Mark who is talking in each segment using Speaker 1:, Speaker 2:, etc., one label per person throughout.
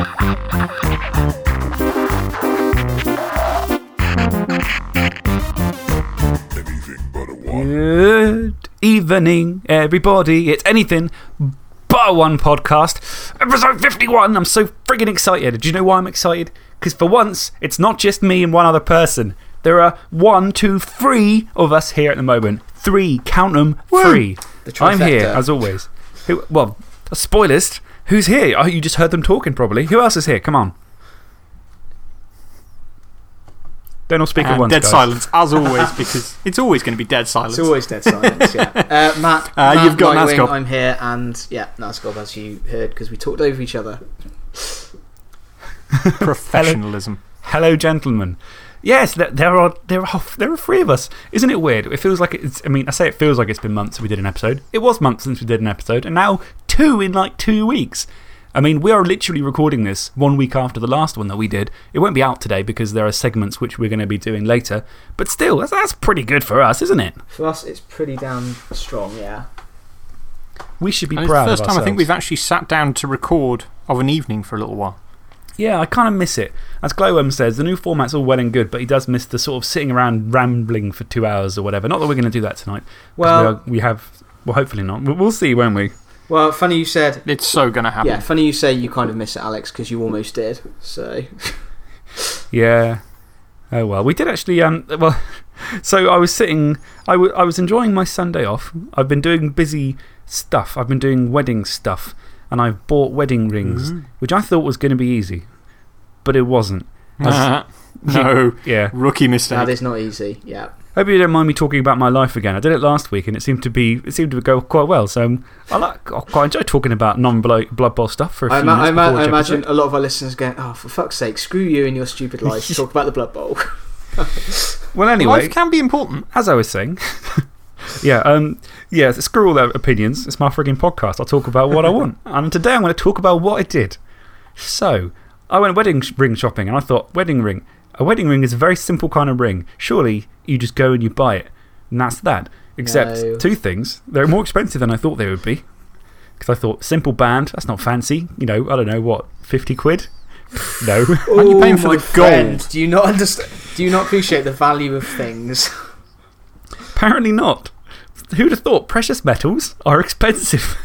Speaker 1: Good evening, everybody. It's anything but one podcast. Episode 51. I'm so friggin' excited. Do you know why I'm excited? Because for once, it's not just me and one other person. There are one, two, three of us here at the moment. Three, count them, three.
Speaker 2: The
Speaker 1: I'm here, as always. Who, well, a spoilers. Who's here? Oh, you just heard them talking, probably. Who else is here? Come on. Don't all speak at once.
Speaker 3: dead
Speaker 1: guys.
Speaker 3: silence, as always, because it's always going to be dead silence.
Speaker 2: It's always dead silence, yeah. Uh, Matt,
Speaker 3: Uh,
Speaker 2: Matt
Speaker 3: you've got
Speaker 2: Nightwing,
Speaker 3: Nazgob.
Speaker 2: I'm here, and yeah, Nazgob, as you heard, because we talked over each other.
Speaker 3: Professionalism.
Speaker 1: Hello, gentlemen. Yes, there, there, are, there, are, there are three of us. Isn't it weird? It feels like it's. I mean, I say it feels like it's been months since we did an episode. It was months since we did an episode, and now two in like two weeks. I mean, we are literally recording this one week after the last one that we did. It won't be out today because there are segments which we're going to be doing later. But still, that's, that's pretty good for us, isn't it?
Speaker 2: For us, it's pretty damn strong, yeah.
Speaker 1: We should be
Speaker 3: And it's the
Speaker 1: proud
Speaker 3: first
Speaker 1: of
Speaker 3: time I think we've actually sat down to record of an evening for a little while.
Speaker 1: Yeah, I kind of miss it. As Glowworm says, the new format's all well and good, but he does miss the sort of sitting around rambling for two hours or whatever. Not that we're going to do that tonight.
Speaker 2: Well-
Speaker 1: we, are, we have. Well, hopefully not. We'll, we'll see, won't we?
Speaker 2: Well, funny you said.
Speaker 3: It's so going to happen.
Speaker 2: Yeah, funny you say you kind of miss it, Alex, because you almost did. So,
Speaker 1: Yeah. Oh, well. We did actually. Um, well, so I was sitting. I, w I was enjoying my Sunday off. I've been doing busy stuff. I've been doing wedding stuff. And I've bought wedding rings,
Speaker 3: Mhm.
Speaker 1: which I thought was going to be easy. But it wasn't. As-
Speaker 3: no.
Speaker 1: Yeah.
Speaker 3: Rookie mistake.
Speaker 2: that is not easy, yeah.
Speaker 1: Hope you don't mind me talking about my life again. I did it last week and it seemed to, be, it seemed to go quite well. So um, I, like, I quite enjoy talking about non Blood Bowl stuff for a few
Speaker 2: I, ima-
Speaker 1: minutes.
Speaker 2: I, ima- I imagine a lot of our listeners going, oh, for fuck's sake, screw you and your stupid life. Talk about the Blood Bowl.
Speaker 1: Well, anyway,
Speaker 3: Life can be important.
Speaker 1: as I was saying, yeah, um, yeah, screw all their opinions. It's my frigging podcast. I'll talk about what I want. And today I'm going to talk about what I did. So, I went wedding ring shopping and I thought, wedding ring. A wedding ring is a very simple kind of ring. Surely you just go and you buy it. And that's that. Except
Speaker 2: No.
Speaker 1: two things. They're more expensive than I thought they would be. Because I thought, simple band, that's not fancy. You know, I don't know, what, 50 quid? No.
Speaker 3: Aren't you paying oh for
Speaker 2: my
Speaker 3: the
Speaker 2: friend,
Speaker 3: gold?
Speaker 2: Do you not understand? Do you not appreciate the value of things?
Speaker 1: Apparently not. Who'd have thought precious metals are expensive?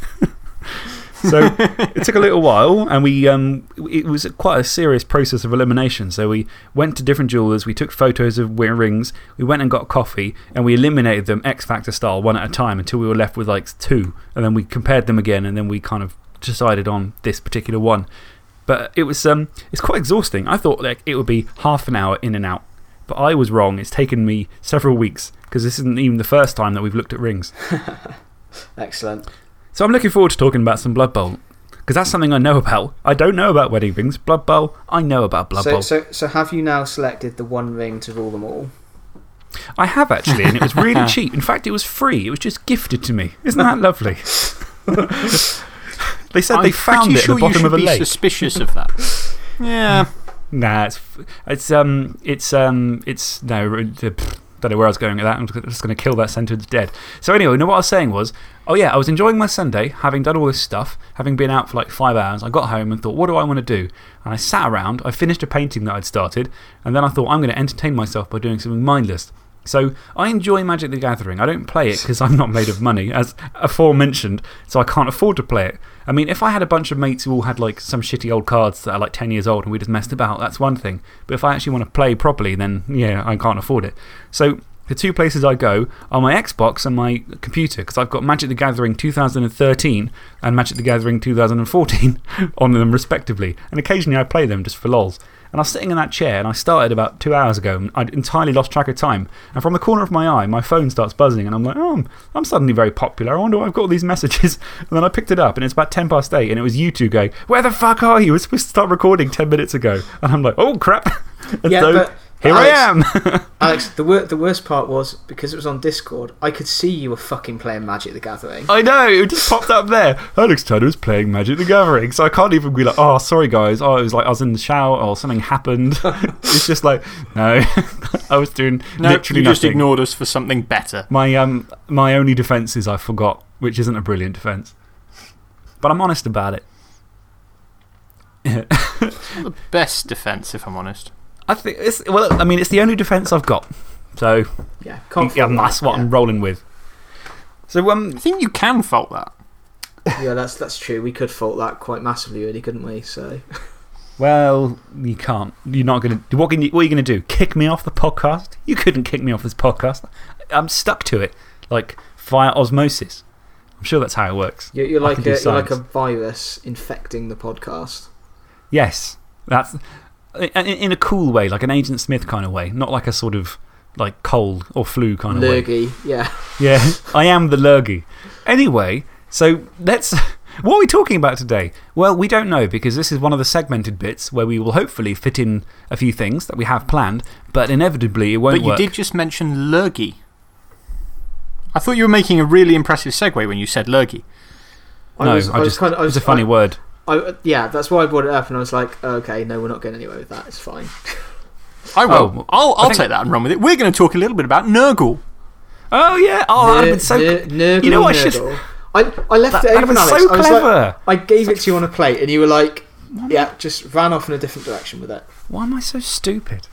Speaker 1: So it took a little while, and we, um, it was quite a serious process of elimination. So we went to different jewelers, we took photos of rings, we went and got coffee, and we eliminated them X Factor style one at a time until we were left with like two. And then we compared them again, and then we kind of decided on this particular one. But it was um, it's quite exhausting. I thought like, it would be half an hour in and out. But I was wrong. It's taken me several weeks because this isn't even the first time that we've looked at rings.
Speaker 2: Excellent.
Speaker 1: So I'm looking forward to talking about some Blood Bowl because that's something I know about. I don't know about wedding rings. Blood Bowl, I know about Blood
Speaker 2: So,
Speaker 1: Bowl.
Speaker 2: so, so, have you now selected the one ring to rule them all?
Speaker 1: I have actually, and it was really cheap. In fact, it was free. It was just gifted to me. Isn't that lovely? they said
Speaker 3: I'm
Speaker 1: they found
Speaker 3: pretty
Speaker 1: it
Speaker 3: sure
Speaker 1: at the bottom
Speaker 3: you
Speaker 1: of
Speaker 3: should
Speaker 1: a
Speaker 3: be
Speaker 1: lake.
Speaker 3: suspicious of that. Yeah.
Speaker 1: Nah, it's, it's, um, it's, um, it's, no, the, pff, don't know where I was going with that. I'm just going to kill that sentence dead. So, anyway, you know what I was saying was, oh, yeah, I was enjoying my Sunday, having done all this stuff, having been out for like five hours. I got home and thought, what do I want to do? And I sat around, I finished a painting that I'd started, and then I thought, I'm going to entertain myself by doing something mindless. So, I enjoy Magic the Gathering. I don't play it because I'm not made of money, as aforementioned, so I can't afford to play it. I mean, if I had a bunch of mates who all had like some shitty old cards that are like 10 years old and we just messed about, that's one thing. But if I actually want to play properly, then yeah, I can't afford it. So, the two places I go are my Xbox and my computer because I've got Magic the Gathering 2013 and Magic the Gathering 2014 on them, respectively. And occasionally I play them just for lols. And I was sitting in that chair and I started about two hours ago and I'd entirely lost track of time. And from the corner of my eye, my phone starts buzzing and I'm like, oh, I'm, suddenly very popular. I wonder why I've got all these messages. And then I picked it up and it's about 10 past 8 and it was you two going, Where the fuck are you? We're supposed to start recording 10 minutes ago. And I'm like, Oh crap. And
Speaker 2: Yeah,
Speaker 1: so
Speaker 2: but-
Speaker 1: here
Speaker 2: but
Speaker 1: I am.
Speaker 2: Alex, the, wor- the worst part was because it was on Discord, I could see you were fucking playing Magic the Gathering.
Speaker 1: I know, it just popped up there. Alex Turner was playing Magic the Gathering. So I can't even be like, oh, sorry guys. Oh, it was like I was in the shower or something happened. it's just like, no. I was doing
Speaker 3: No,
Speaker 1: literally
Speaker 3: you just
Speaker 1: nothing.
Speaker 3: ignored us for something better.
Speaker 1: My, um, my only defence is I forgot, which isn't a brilliant defence. But I'm honest about it.
Speaker 3: the best defence, if I'm honest.
Speaker 1: I think it's, well, I mean, it's the only defence I've got. So,
Speaker 2: Yeah,
Speaker 1: yeah, that's
Speaker 2: that,
Speaker 1: what I'm rolling with. So, um,
Speaker 3: I think you can fault that.
Speaker 2: yeah. yeah, that's, that's true. We could fault that quite massively, really, couldn't we? So,
Speaker 1: well, you can't. You're not going to. What, can you, what are you going to do? Kick me off the podcast? You couldn't kick me off this podcast. I'm stuck to it, like via osmosis. I'm sure that's how it works.
Speaker 2: you're, you're, like a, you're like a virus infecting the podcast.
Speaker 1: Yes. That's. In, in a cool way, like an Agent Smith kind of way, not like a sort of like cold or flu kind of way.
Speaker 2: Lurgy, yeah.
Speaker 1: Yeah, I am the lurgy. Anyway, so let's. What are we talking about today? Well, we don't know because this is one of the segmented bits where we will hopefully fit in a few things that we have planned, but inevitably it won't
Speaker 3: But you
Speaker 1: work.
Speaker 3: did just mention Lurgy. I thought you were making a really impressive segue when you said Lurgy.
Speaker 1: no,
Speaker 2: I was, I was
Speaker 1: just,
Speaker 2: kind of. I
Speaker 1: it
Speaker 2: was,
Speaker 1: was a funny
Speaker 2: I,
Speaker 1: word.
Speaker 2: I, yeah, that's why I brought it up, and I was like, okay, no, we're not going anywhere with that. It's fine.
Speaker 3: I will.
Speaker 1: Oh,
Speaker 3: I'll,
Speaker 1: I
Speaker 3: I'll
Speaker 1: think-
Speaker 3: take that and run with it. We're going to talk a little bit about Nurgle.
Speaker 1: Oh, yeah. Oh, that'd have been so.
Speaker 2: Ner- Nurgle,
Speaker 1: you know what I should.
Speaker 2: I, I left
Speaker 1: That-
Speaker 2: it
Speaker 1: that'd
Speaker 2: open,
Speaker 1: have been
Speaker 2: Alex.
Speaker 1: so
Speaker 2: I, was
Speaker 1: clever.
Speaker 2: like, I gave it to you on a plate, and you were like, yeah, just ran off in a different direction with it.
Speaker 1: Why am I so stupid?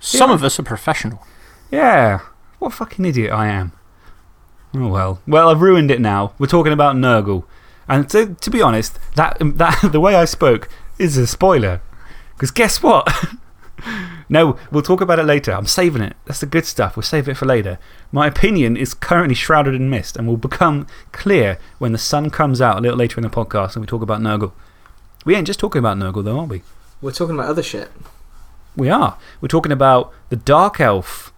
Speaker 3: Some
Speaker 1: Yeah.
Speaker 3: of us are professional.
Speaker 1: Yeah. What a fucking idiot I am. Oh, well. Well, I've ruined it now. We're talking about Nurgle. And to, to be honest, that, um, that, the way I spoke is a spoiler. Because guess what? no, we'll talk about it later. I'm saving it. That's the good stuff. We'll save it for later. My opinion is currently shrouded in mist and will become clear when the sun comes out a little later in the podcast and we talk about Nurgle. We ain't just talking about Nurgle, though, aren't we?
Speaker 2: We're talking about other shit.
Speaker 1: We are. We're talking about the Dark Elf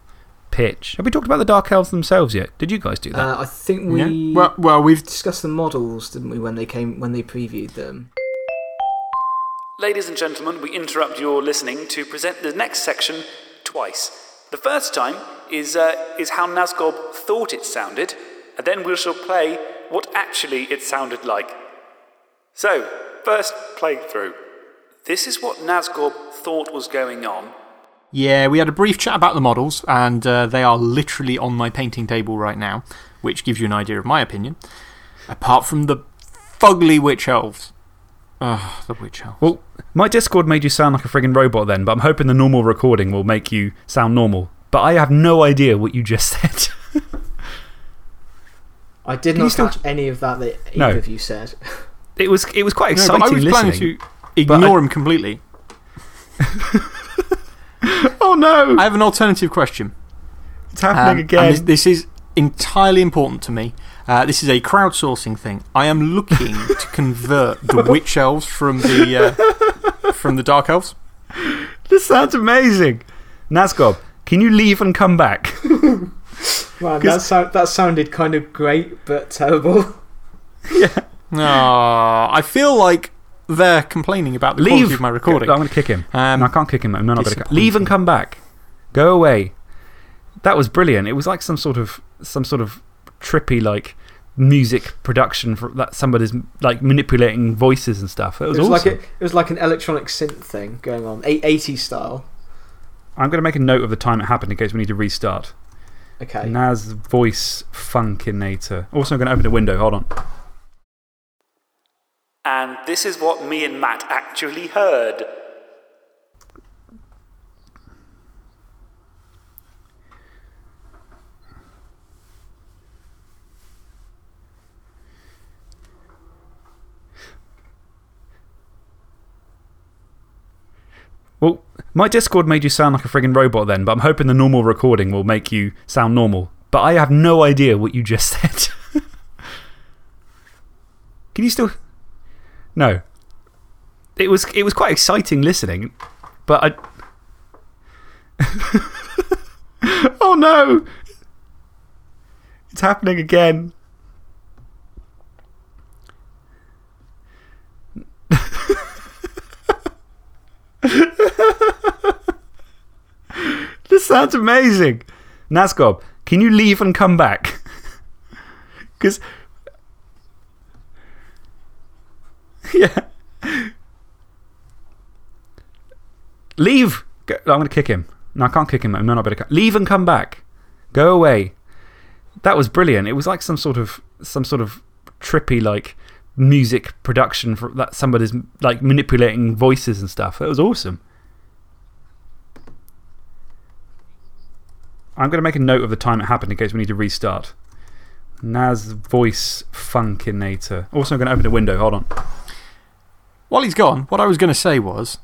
Speaker 1: pitch. Have we talked about the Dark Elves themselves yet? Did you guys do that?
Speaker 2: Uh, I think we
Speaker 3: Yeah. Well, well, we've.
Speaker 2: discussed the models, didn't we, when they, came, when they previewed them?
Speaker 1: Ladies and gentlemen, we interrupt your listening to present the next section twice. The first time is, uh, is how Nazgob thought it sounded, and then we shall play what actually it sounded like. So, first playthrough. This is what Nazgob thought was going on.
Speaker 3: Yeah, we had a brief chat about the models, and uh, they are literally on my painting table right now, which gives you an idea of my opinion. Apart from the fugly witch elves. Ugh, the witch elves.
Speaker 1: Well, my Discord made you sound like a friggin' robot then, but I'm hoping the normal recording will make you sound normal. But I have no idea what you just said.
Speaker 2: I did
Speaker 1: Can
Speaker 2: not
Speaker 1: still-
Speaker 2: catch any of that that either
Speaker 1: No.
Speaker 2: of you said.
Speaker 1: it, was, it was quite exciting
Speaker 3: but I was
Speaker 1: listening.
Speaker 3: planning to ignore him completely.
Speaker 1: Oh no!
Speaker 3: I have an alternative question.
Speaker 1: It's happening
Speaker 3: Um,
Speaker 1: again.
Speaker 3: this, this is entirely important to me. Uh, this is a crowdsourcing thing. I am looking to convert the witch elves from the, uh, from the dark elves.
Speaker 1: This sounds amazing. Nazgob, can you leave and come back?
Speaker 2: Man, that, sound, that sounded kind of great, but terrible. Yeah.
Speaker 3: Ah, I feel like they're complaining about the
Speaker 1: leave.
Speaker 3: quality of my recording.
Speaker 1: I'm going to kick him.
Speaker 3: Um,
Speaker 1: no, I can't kick him. I'm not going to.
Speaker 3: disappointing.
Speaker 1: Leave and come back. Go away. That was brilliant. It was like some sort of, some sort of trippy, like, music production for that somebody's like manipulating voices and stuff. It was,
Speaker 2: It was,
Speaker 1: awesome.
Speaker 2: like a, it was like an electronic synth thing going on, A- 80s style.
Speaker 1: I'm going to make a note of the time it happened in case we need to restart.
Speaker 2: Okay.
Speaker 1: Naz voice funkinator. Also, I'm going to open a window. Hold on. And this is what me and Matt actually heard. Well, my Discord made you sound like a friggin' robot then, but I'm hoping the normal recording will make you sound normal. But I have no idea what you just said. Can you still. No. It was, it was quite exciting listening, but I. oh no! It's happening again. This sounds amazing. Nazgob, can you leave and come back? Because. yeah. Leave! Go, I'm going to kick him. No, I can't kick him. I'm not better. Leave and come back. Go away. That was brilliant. It was like some sort of, some sort of trippy, like music production for that somebody's like manipulating voices and stuff. It was awesome. I'm going to make a note of the time it happened in case we need to restart. Naz Voice Funkinator. Also, I'm going to open a window. Hold on.
Speaker 3: While he's gone, what I was going to say was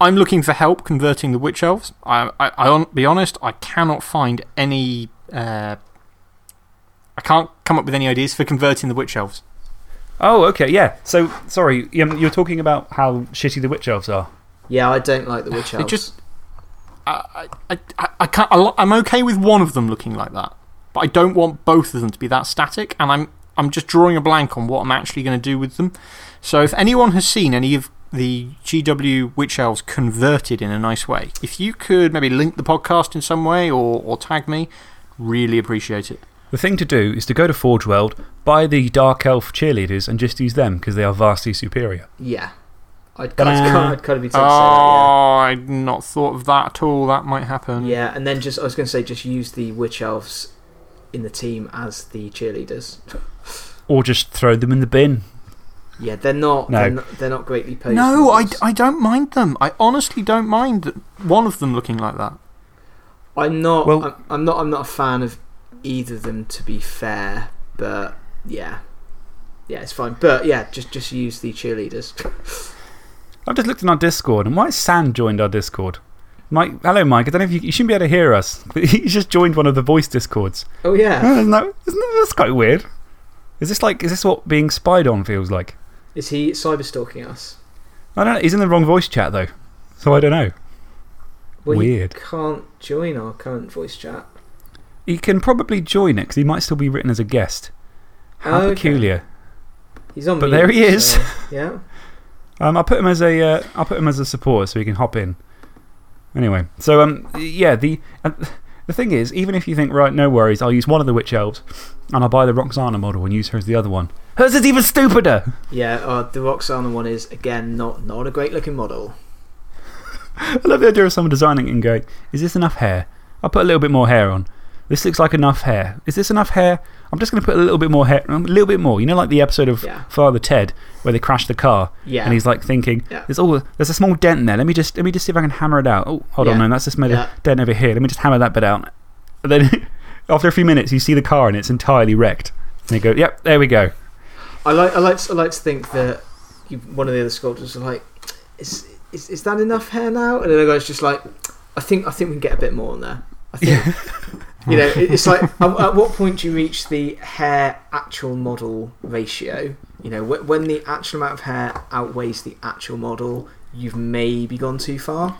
Speaker 3: I'm looking for help converting the witch elves. I, I, I'll be honest, I cannot find any. Uh, I can't come up with any ideas for converting the witch elves.
Speaker 1: Oh, okay, yeah. So, sorry, um, you're talking about how shitty the witch elves are.
Speaker 2: Yeah, I don't like the witch elves.
Speaker 3: It just. I, I, I, I can't, I'm okay with one of them looking like that, but I don't want both of them to be that static, and I'm, I'm just drawing a blank on what I'm actually going to do with them. So, if anyone has seen any of the GW Witch Elves converted in a nice way, if you could maybe link the podcast in some way or, or tag me, really appreciate it.
Speaker 1: The thing to do is to go to Forge World, buy the Dark Elf cheerleaders, and just use them because they are vastly superior.
Speaker 2: Yeah. I'd, I'd, I'd, I'd kind of be tempted to say that,
Speaker 3: Oh, I'd not thought of that at all. That might happen.
Speaker 2: yeah. Yeah, and then just, I was going to say, just use the witch elves in the team as the cheerleaders.
Speaker 1: Or just throw them in the bin.
Speaker 2: Yeah, they're not,
Speaker 1: No.
Speaker 2: they're not, they're not greatly posed.
Speaker 3: No, I. I don't mind them. I honestly don't mind one of them looking like that.
Speaker 2: I'm not,
Speaker 1: Well-
Speaker 2: I'm, I'm not, I'm not a fan of either of them to be fair, but yeah. Yeah, it's fine. But yeah, just, just use the cheerleaders.
Speaker 1: I've just looked in our Discord, and why has Sand joined our Discord? Mike, hello, Mike. I don't know if you, you shouldn't be able to hear us, but he's just joined one of the voice Discords.
Speaker 2: oh, yeah.
Speaker 1: Oh, isn't that, isn't that, that's quite weird. Is this, like, is this what being spied on feels like?
Speaker 2: Is he cyber stalking us?
Speaker 1: I don't know. He's in the wrong voice chat, though. So I don't know.
Speaker 2: Well,
Speaker 1: Weird.
Speaker 2: Can't join our current voice chat.
Speaker 1: He can probably join it because he might still be written as a guest. How
Speaker 2: Okay.
Speaker 1: peculiar.
Speaker 2: He's on
Speaker 1: But
Speaker 2: mute,
Speaker 1: there he is.
Speaker 2: so, yeah.
Speaker 1: Um, I'll put him as a uh, I'll put him as a supporter so he can hop in. Anyway, so um, yeah, the, uh, the thing is, even if you think, right, no worries, I'll use one of the Witch Elves and I'll buy the Roxanna model and use her as the other one. Hers is even stupider!
Speaker 2: Yeah, uh, the Roxanna one is, again, not, not a great looking model.
Speaker 1: I love the idea of someone designing it and going, is this enough hair? I'll put a little bit more hair on. This looks like enough hair. Is this enough hair? I'm just going to put a little bit more hair, a little bit more. You know, like the episode of
Speaker 2: Yeah.
Speaker 1: Father Ted where they crash the car
Speaker 2: Yeah.
Speaker 1: and he's like thinking,
Speaker 2: Yeah.
Speaker 1: there's, all, there's a small dent in there. Let me, just, let me just see if I can hammer it out. Oh, hold on, man. That's just made a dent over here. Let me just hammer that bit out. And then after a few minutes, you see the car and it's entirely wrecked. And you go, yep, there we go.
Speaker 2: I like, I like, to, I like to think that you, one of the other sculptors are like, is, is, is that enough hair now? And then the guy's just like, I think, I think we can get a bit more on there. I think, you know, it's like, at, at what point do you reach the hair actual model ratio? You know, wh- when the actual amount of hair outweighs the actual model, you've maybe gone too far.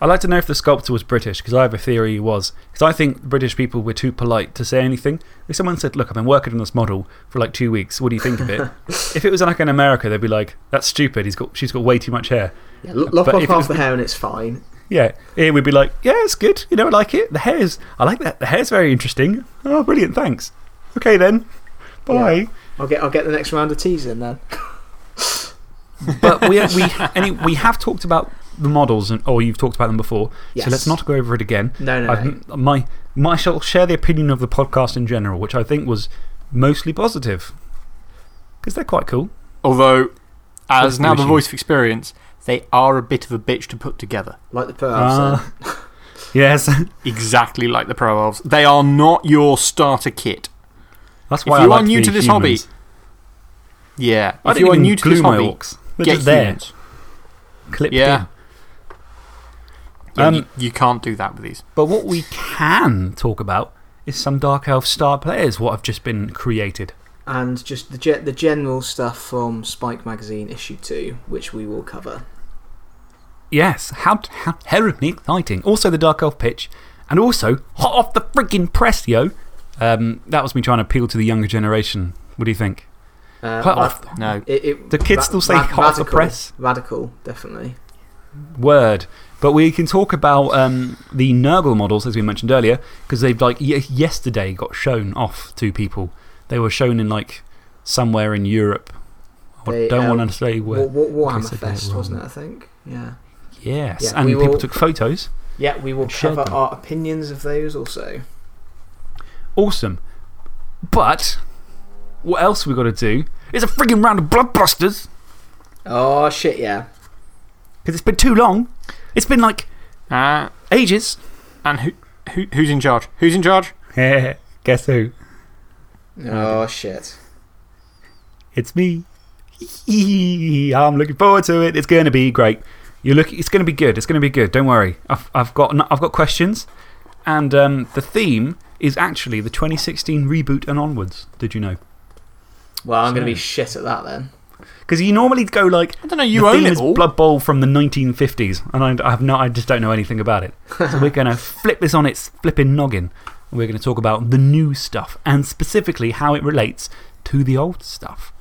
Speaker 1: I'd like to know if the sculptor was British because I have a theory he was. Because I think British people were too polite to say anything. If someone said, Look, I've been working on this model for like two weeks, what do you think of it? if it was like in America, they'd be like, That's stupid. He's got, she's got way too much hair.
Speaker 2: Yeah, lop
Speaker 1: But
Speaker 2: off half the hair and it's fine.
Speaker 1: Yeah. Here we'd be like, Yeah, it's good. You know, I like it. The hair's, I like that. The hair's very interesting. Oh, brilliant. Thanks. Okay then. Bye.
Speaker 2: I'll get, I'll get the next round of teas in then.
Speaker 1: But we, we, any, we have talked about the models, and, or you've talked about them before.
Speaker 2: Yes.
Speaker 1: So let's not go over it again.
Speaker 2: No, no, no.
Speaker 1: I've- My, my, I shall share the opinion of the podcast in general, which I think was mostly positive. Because they're quite cool.
Speaker 3: Although, as
Speaker 1: What's
Speaker 3: now the voice of experience, they are a bit of a bitch to put together.
Speaker 2: Like the Pro Elves.
Speaker 1: Ah. yes.
Speaker 3: Exactly like the Pro Elves. They are not your starter kit.
Speaker 1: That's
Speaker 3: If
Speaker 1: why I
Speaker 3: you are
Speaker 1: like
Speaker 3: new to this
Speaker 1: humans.
Speaker 3: hobby, yeah.
Speaker 1: I
Speaker 3: If
Speaker 1: didn't
Speaker 3: you are
Speaker 1: even
Speaker 3: new to
Speaker 1: glue
Speaker 3: this
Speaker 1: my
Speaker 3: hobby,
Speaker 1: orcs. They're
Speaker 3: get
Speaker 1: just there.
Speaker 3: humans.
Speaker 1: Clipped
Speaker 3: Yeah.
Speaker 1: in.
Speaker 3: Yeah,
Speaker 1: Um,
Speaker 3: you, you can't do that with these.
Speaker 1: But what we can talk about is some Dark Elf star players, what have just been created.
Speaker 2: And just the, ge- the general stuff from Spike Magazine issue 2, which we will cover.
Speaker 1: Yes, how, how terribly exciting. Also, the Dark Elf pitch, and also, hot off the freaking press, yo. Um, that was me trying to appeal to the younger generation. What do you think?
Speaker 2: Uh,
Speaker 1: Hot
Speaker 2: ra-
Speaker 1: off
Speaker 3: No.
Speaker 2: it, it,
Speaker 1: Do kids still say hot off the
Speaker 2: radical,
Speaker 1: press?
Speaker 2: Radical, definitely.
Speaker 1: Word. But we can talk about um, the Nurgle models, as we mentioned earlier, because they've, like, ye yesterday got shown off to people. They were shown in, like, somewhere in Europe. I
Speaker 2: They,
Speaker 1: don't
Speaker 2: um,
Speaker 1: want to say where.
Speaker 2: War, War, Warhammer
Speaker 1: I get it
Speaker 2: Fest, wasn't it. I think? Yeah.
Speaker 1: Yes,
Speaker 2: Yeah,
Speaker 1: and people
Speaker 2: will-
Speaker 1: took photos.
Speaker 2: Yeah, we will
Speaker 1: Shared
Speaker 2: cover
Speaker 1: them.
Speaker 2: our opinions of those also.
Speaker 1: Awesome. But what else we got to do It's a frigging round of bloodbusters.
Speaker 2: Oh, shit, yeah.
Speaker 1: Because it's been too long. It's been like
Speaker 3: Uh,
Speaker 1: ages.
Speaker 3: and who, who, who's in charge? Who's in charge?
Speaker 1: Guess who?
Speaker 2: Oh, shit.
Speaker 1: It's me. I'm looking forward to it. It's going to be great. You look, it's going to be good. It's going to be good. Don't worry. I've, I've, got, I've got questions. And um, the theme is actually the 2016 reboot and onwards. Did you know?
Speaker 2: Well, I'm going to be shit at that then.
Speaker 1: Because you normally go like.
Speaker 3: I don't know, you
Speaker 1: the
Speaker 3: own
Speaker 1: theme
Speaker 3: it
Speaker 1: is
Speaker 3: all.
Speaker 1: Blood Bowl from the 1950s. And I, I, have no, I just don't know anything about it. so we're going to flip this on its flipping noggin. And we're going to talk about the new stuff and specifically how it relates to the old stuff.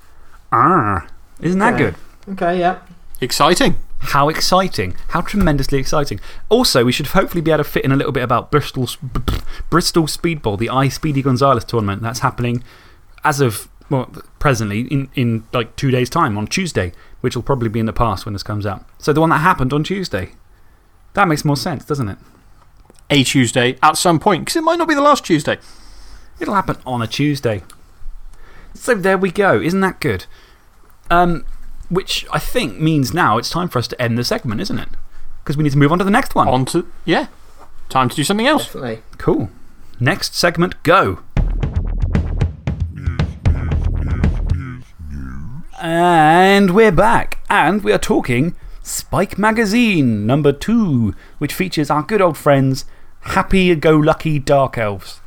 Speaker 1: Ah, isn't that
Speaker 2: Okay.
Speaker 1: good?
Speaker 2: Okay, yeah.
Speaker 3: Exciting.
Speaker 1: How exciting. How tremendously exciting. Also, we should hopefully be able to fit in a little bit about Bristol's, B- B- Bristol Speedball, the I Speedy Gonzales tournament. That's happening as of, well, presently in, in like two days' time on Tuesday, which will probably be in the past when this comes out. So, the one that happened on Tuesday. That makes more sense, doesn't it?
Speaker 3: A Tuesday at some point, because it might not be the last Tuesday.
Speaker 1: It'll happen on a Tuesday. So there we go. Isn't that good? Um, which I think means now it's time for us to end the segment, isn't it? Because we need to move on to the next one.
Speaker 3: On to, yeah. Time to do something else.
Speaker 2: Definitely.
Speaker 1: Cool. Next segment, go. And we're back. And we are talking Spike Magazine number two, which features our good old friends, Happy Go Lucky Dark Elves.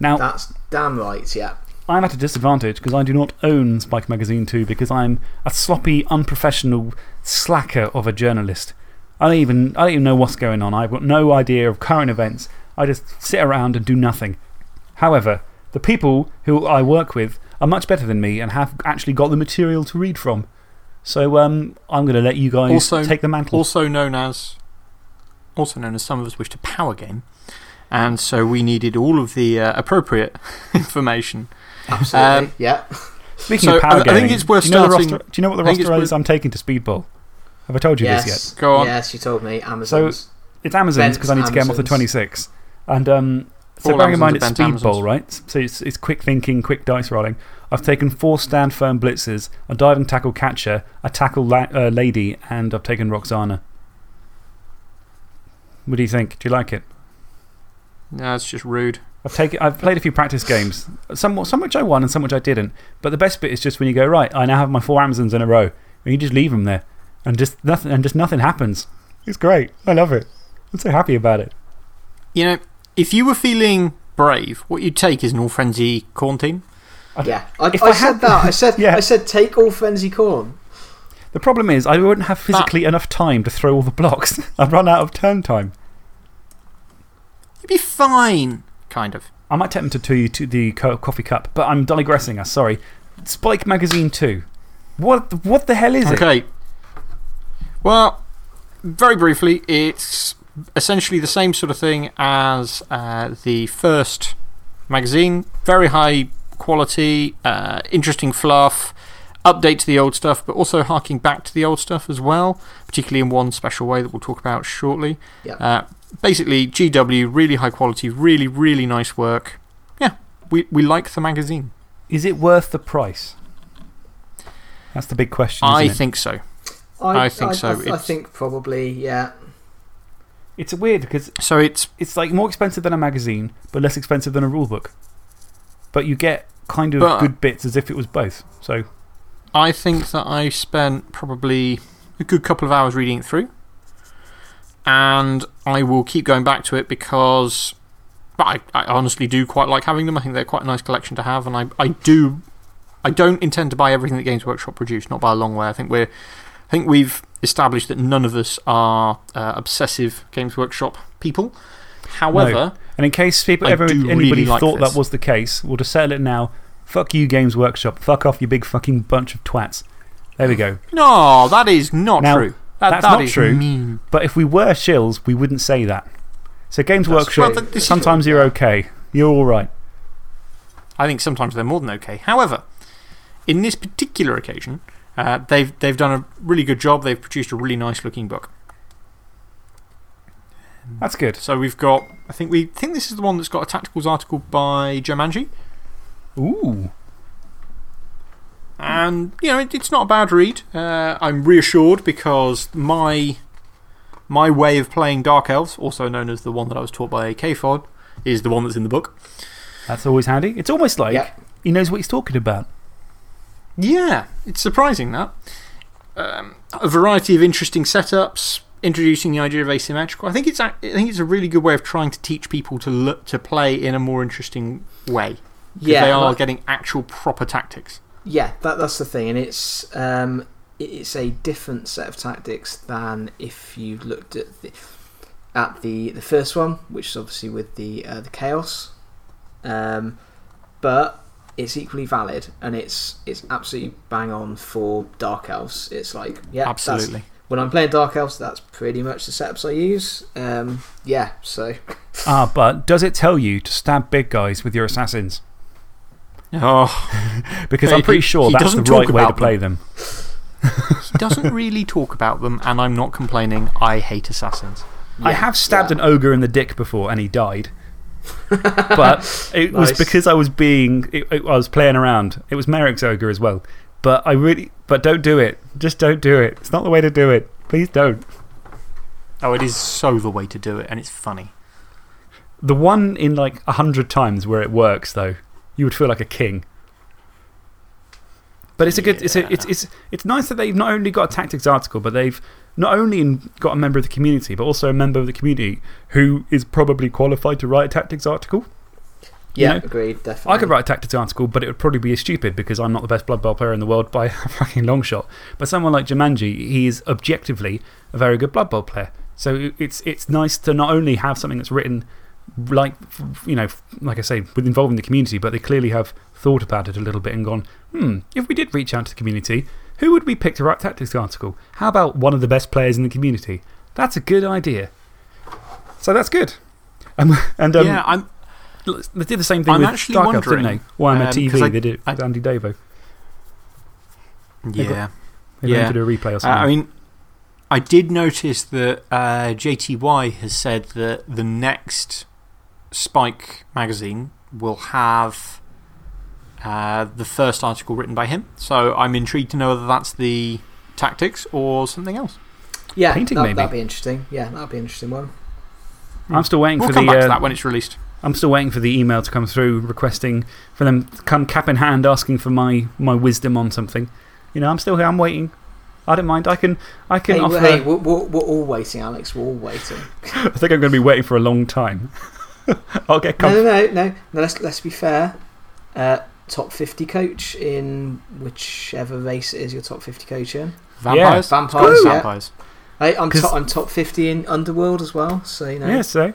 Speaker 1: Now,
Speaker 2: That's damn right, yeah.
Speaker 1: I'm at a disadvantage because I do not own Spike Magazine 2 because I'm a sloppy, unprofessional slacker of a journalist. I don't, even, I don't even know what's going on. I've got no idea of current events. I just sit around and do nothing. However, the people who I work with are much better than me and have actually got the material to read from. So um, I'm going to let you guys
Speaker 3: Also-
Speaker 1: take the mantle.
Speaker 3: Also known as, also known as some of us wish to power game. And so we needed all of the uh, appropriate information.
Speaker 2: Absolutely.
Speaker 3: Um,
Speaker 2: yeah.
Speaker 1: Speaking
Speaker 3: so
Speaker 1: of power
Speaker 3: I- I think it's worth
Speaker 1: do you know
Speaker 3: starting-
Speaker 1: roster, Do you know what the
Speaker 3: I think it's
Speaker 1: roster is I'm taking to Speedball? Have I told you this yet?
Speaker 2: Yes.
Speaker 3: Go on.
Speaker 2: Yes, you told me. Amazon's.
Speaker 1: It's Amazon's because I need to get them off the 26. And um, so
Speaker 3: All
Speaker 1: bearing in mind it's
Speaker 3: Amazons are bent
Speaker 1: Speedball, right? So it's, it's quick thinking, quick dice rolling. I've taken four stand firm blitzers, a dive and tackle catcher, a tackle la uh, lady, and I've taken Roxanna. What do you think? Do you like it?
Speaker 3: No, it's just rude.
Speaker 1: I've, taken, I've played a few practice games, some, some which I won and some which I didn't. But the best bit is just when you go, right, I now have my four Amazons in a row. And you just leave them there. And just nothing, and just nothing happens. It's great. I love it. I'm so happy about it.
Speaker 3: You know, if you were feeling brave, what you'd take is an all frenzy Khorne team.
Speaker 2: Yeah. I,
Speaker 1: If
Speaker 2: I,
Speaker 1: I
Speaker 2: said
Speaker 1: had-
Speaker 2: that. I said,
Speaker 1: Yeah.
Speaker 2: I said take all frenzy Khorne.
Speaker 1: The problem is, I wouldn't have physically enough time to throw all the blocks. I'd run out of turn time.
Speaker 3: You'd be fine, kind of.
Speaker 1: I might tempt to you to the co coffee cup, but I'm digressing us. Sorry. Spike Magazine 2. What, what the hell is it?
Speaker 3: Okay. Well, very briefly, it's essentially the same sort of thing as uh, the first magazine. Very high quality, uh, interesting fluff, update to the old stuff, but also harking back to the old stuff as well, particularly in one special way that we'll talk about shortly.
Speaker 2: Yeah.
Speaker 3: Uh, basically, GW, really high quality, really, really nice work. Yeah, we, we like the magazine.
Speaker 1: Is it worth the price? That's the big question. Isn't
Speaker 3: I
Speaker 1: it?
Speaker 3: think so.
Speaker 2: I,
Speaker 3: I think so.
Speaker 2: I,
Speaker 3: It's-
Speaker 2: think probably, yeah.
Speaker 1: It's weird because
Speaker 3: So it's
Speaker 1: it's like more expensive than a magazine, but less expensive than a rulebook. But you get kind of
Speaker 3: But-
Speaker 1: good bits as if it was both. So,
Speaker 3: I think that I spent probably a good couple of hours reading it through. And I will keep going back to it because I, I honestly do quite like having them. I think they're quite a nice collection to have. And I, I, do, I don't intend to buy everything that Games Workshop produce, not by a long way. I think, we're, I think we've established that none of us are uh, obsessive Games Workshop people. However,
Speaker 1: and in case people ever, anybody
Speaker 3: really like
Speaker 1: thought
Speaker 3: this.
Speaker 1: that was the case, we'll just settle it now. Fuck you, Games Workshop. Fuck off, you big fucking bunch of twats. There we go.
Speaker 3: no, that is not
Speaker 1: Now,
Speaker 3: true. That,
Speaker 1: that's
Speaker 3: that
Speaker 1: not true.
Speaker 3: mean.
Speaker 1: But if we were shills, we wouldn't say that. So, Games
Speaker 2: That's
Speaker 1: Workshop.
Speaker 3: Well,
Speaker 1: sometimes you're okay. You're alright.
Speaker 3: I think sometimes they're more than okay. However, in this particular occasion, uh, they've, they've done a really good job. They've produced a really nice looking book.
Speaker 1: That's good.
Speaker 3: So we've got, I think, we think this is the one that's got a tacticals article by Joemanji.
Speaker 1: Ooh.
Speaker 3: and, you know, it, it's not a bad read. Uh, I'm reassured because my, my way of playing Dark Elves, also known as the one that I was taught by KFOD, is the one that's in the book.
Speaker 1: That's always handy. It's almost like
Speaker 2: Yeah.
Speaker 1: he knows what he's talking about.
Speaker 3: Yeah, it's surprising that. Um, a variety of interesting setups, introducing the idea of asymmetrical. I think it's, a- I think it's a really good way of trying to teach people to, look, to play in a more interesting way. 'Cause
Speaker 2: Yeah,
Speaker 3: They are
Speaker 2: like-
Speaker 3: getting actual proper tactics.
Speaker 2: Yeah, that, that's the thing. And it's, um, it's a different set of tactics than if you looked at the, at the, the first one, which is obviously with the, uh, the Chaos. Um, but it's equally valid and it's, it's absolutely bang on for Dark Elves. It's like, yeah,
Speaker 3: Absolutely.
Speaker 2: when I'm playing Dark Elves, that's pretty much the setups I use. Um, yeah, so.
Speaker 1: Ah, but does it tell you to stab big guys with your assassins?
Speaker 3: Oh,
Speaker 1: Because I'm pretty sure
Speaker 3: he
Speaker 1: that's the right way to
Speaker 3: about
Speaker 1: play them.
Speaker 3: he doesn't really talk about them, and I'm not complaining. I hate assassins.
Speaker 1: I have stabbed
Speaker 2: yeah.
Speaker 1: an ogre in the dick before and he died. but it was because I was being, it, it- I was playing around. It was Merrick's ogre as well. But I really, but don't do it. Just don't do it. It's not the way to do it. Please don't.
Speaker 3: Oh, it is so the way to do it, and it's funny.
Speaker 1: The one in like a hundred times where it works, though, you would feel like a king. But it's a good, it's, a, it's, it's, it's nice that they've not only got a tactics article, but they've not only got a member of the community, but also a member of the community who is probably qualified to write a tactics article.
Speaker 2: Yeah,
Speaker 1: know,
Speaker 2: agreed, definitely.
Speaker 1: I could write a tactics article, but it would probably be stupid because I'm not the best Blood Bowl player in the world by a fucking long shot. But someone like Joemanji, he is objectively a very good Blood Bowl player. So it's, it's nice to not only have something that's written, like, you know, like I say, with involving the community, but they clearly have thought about it a little bit and gone, hmm, if we did reach out to the community, who would we pick to write tactics article? How about one of the best players in the community? That's a good idea. So that's good. Um, and um,
Speaker 3: yeah, I'm.
Speaker 1: they did the same thing
Speaker 3: I'm
Speaker 1: with
Speaker 3: actually
Speaker 1: Dark Elves, didn't
Speaker 3: wondering,
Speaker 1: they? Warhammer
Speaker 3: um,
Speaker 1: TV,
Speaker 3: I-
Speaker 1: they did it with
Speaker 3: I-
Speaker 1: Andy Davo. They got-
Speaker 3: Yeah.
Speaker 1: They
Speaker 3: Yeah.
Speaker 1: yeah. to do a replay or
Speaker 3: Uh,
Speaker 1: something.
Speaker 3: I mean, I did notice that uh, JTY has said that the next Spike magazine will have uh, the first article written by him. So I'm intrigued to know whether that's the tactics or something else.
Speaker 2: Yeah,
Speaker 1: Painting,
Speaker 2: that,
Speaker 1: maybe.
Speaker 2: that'd be interesting. Yeah, that'd be an interesting one.
Speaker 1: I'm still waiting
Speaker 3: We'll
Speaker 1: for
Speaker 3: come
Speaker 1: the.
Speaker 3: back to
Speaker 1: uh,
Speaker 3: that when it's released.
Speaker 1: I'm still waiting for the email to come through requesting for them to come cap in hand asking for my, my wisdom on something. You know, I'm still here. I'm waiting. I don't mind. I can, I can
Speaker 2: Hey,
Speaker 1: offer.
Speaker 2: hey we're, we're, we're all waiting, Alex. We're all waiting.
Speaker 1: I think I'm going to be waiting for a long time. I'll get
Speaker 2: No, no, no, no. no let's, let's be fair. Uh, top 50 coach in whichever race it is your top 50 coach in.
Speaker 3: Vampires?
Speaker 2: Vampires, yeah.
Speaker 3: Vampires.
Speaker 2: Hey, I'm,
Speaker 1: 'Cause-
Speaker 2: top, I'm top 50 in Underworld as well, so you know.
Speaker 1: Yeah, so.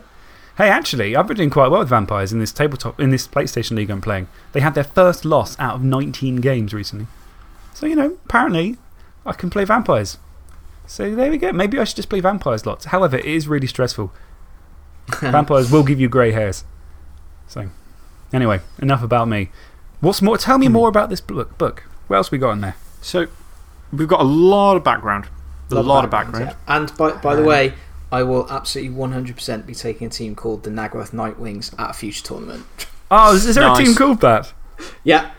Speaker 1: Hey, actually, I've been doing quite well with vampires in this tabletop, in this PlayStation League I'm playing. They had their first loss out of 19 games recently. So, you know, apparently I can play vampires. So there we go. Maybe I should just play vampires lots. However, it is really stressful. vampires will give you grey hairs. So, anyway, enough about me. What's more? Tell me
Speaker 3: Hmm.
Speaker 1: more about this book. book. What else we got in there?
Speaker 3: So we've got a lot of background. A lot, of background.
Speaker 2: yeah. And by, by the
Speaker 3: Um,
Speaker 2: way, I will absolutely 100% be taking a team called the Naggaroth Nightwings at a future tournament.
Speaker 1: Oh, is, is there a team called that?
Speaker 2: yeah,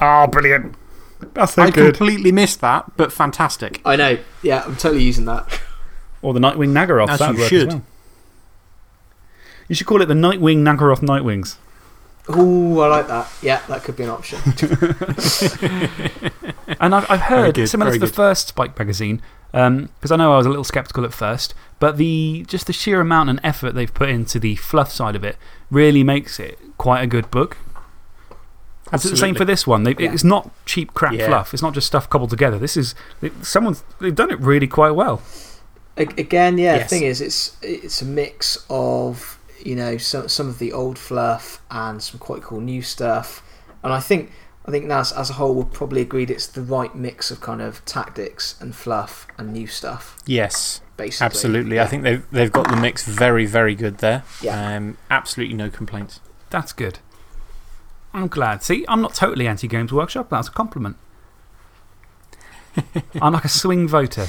Speaker 1: Oh, brilliant. That's so
Speaker 3: I
Speaker 1: good.
Speaker 3: completely missed that, but fantastic.
Speaker 2: I know. Yeah, I'm totally using that.
Speaker 1: Or the Nightwing Naggaroth.
Speaker 3: As you should.
Speaker 1: As well. You should call it the Nightwing Naggaroth Nightwings.
Speaker 2: Ooh, I like that. Yeah, that could be an option.
Speaker 1: And I've, I've heard,
Speaker 3: good,
Speaker 1: similar to the
Speaker 3: good.
Speaker 1: first Spike magazine, um, because I know I was a little skeptical at first, but the, just the sheer amount and effort they've put into the fluff side of it really makes it quite a good book. Is it the same for this one? They,
Speaker 2: Yeah.
Speaker 1: It's not cheap crap
Speaker 3: Yeah.
Speaker 1: fluff. It's not just stuff cobbled together. This is, it, someone's, they've done it really quite well.
Speaker 2: Again, yeah,
Speaker 3: Yes.
Speaker 2: the thing is, it's, it's a mix of, you know, some, some of the old fluff and some quite cool new stuff. And I think, I think NAS as a whole would probably agree it's the right mix of kind of tactics and fluff and new stuff,
Speaker 3: Yes,
Speaker 2: basically.
Speaker 3: absolutely. I think they've, they've got the mix very, very good there.
Speaker 2: Yeah.
Speaker 3: Um, absolutely no complaints.
Speaker 1: That's good. I'm glad. See, I'm not totally anti Games Workshop. That's a compliment. I'm like a swing voter.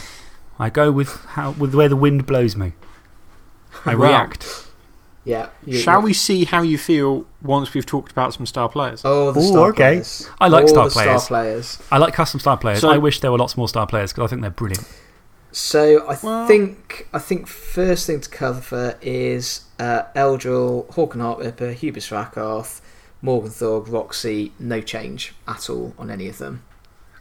Speaker 1: I go with, how, with where the wind blows me. I
Speaker 3: Well,
Speaker 1: react.
Speaker 2: Yeah. you-
Speaker 3: Shall we see how you feel once we've talked about some star players?
Speaker 2: Oh, the
Speaker 1: Ooh,
Speaker 2: star
Speaker 1: okay.
Speaker 2: players.
Speaker 1: I like star players.
Speaker 2: star players.
Speaker 1: I like custom star players.
Speaker 3: So-
Speaker 1: I wish there were lots more star players because I think they're brilliant.
Speaker 2: So I
Speaker 3: Well-
Speaker 2: think I think first thing to cover is uh, Eldril, Horkon Heartripper, Hubris Rakarth, Morg 'n' Thorg, Roxy. No change at all on any of them.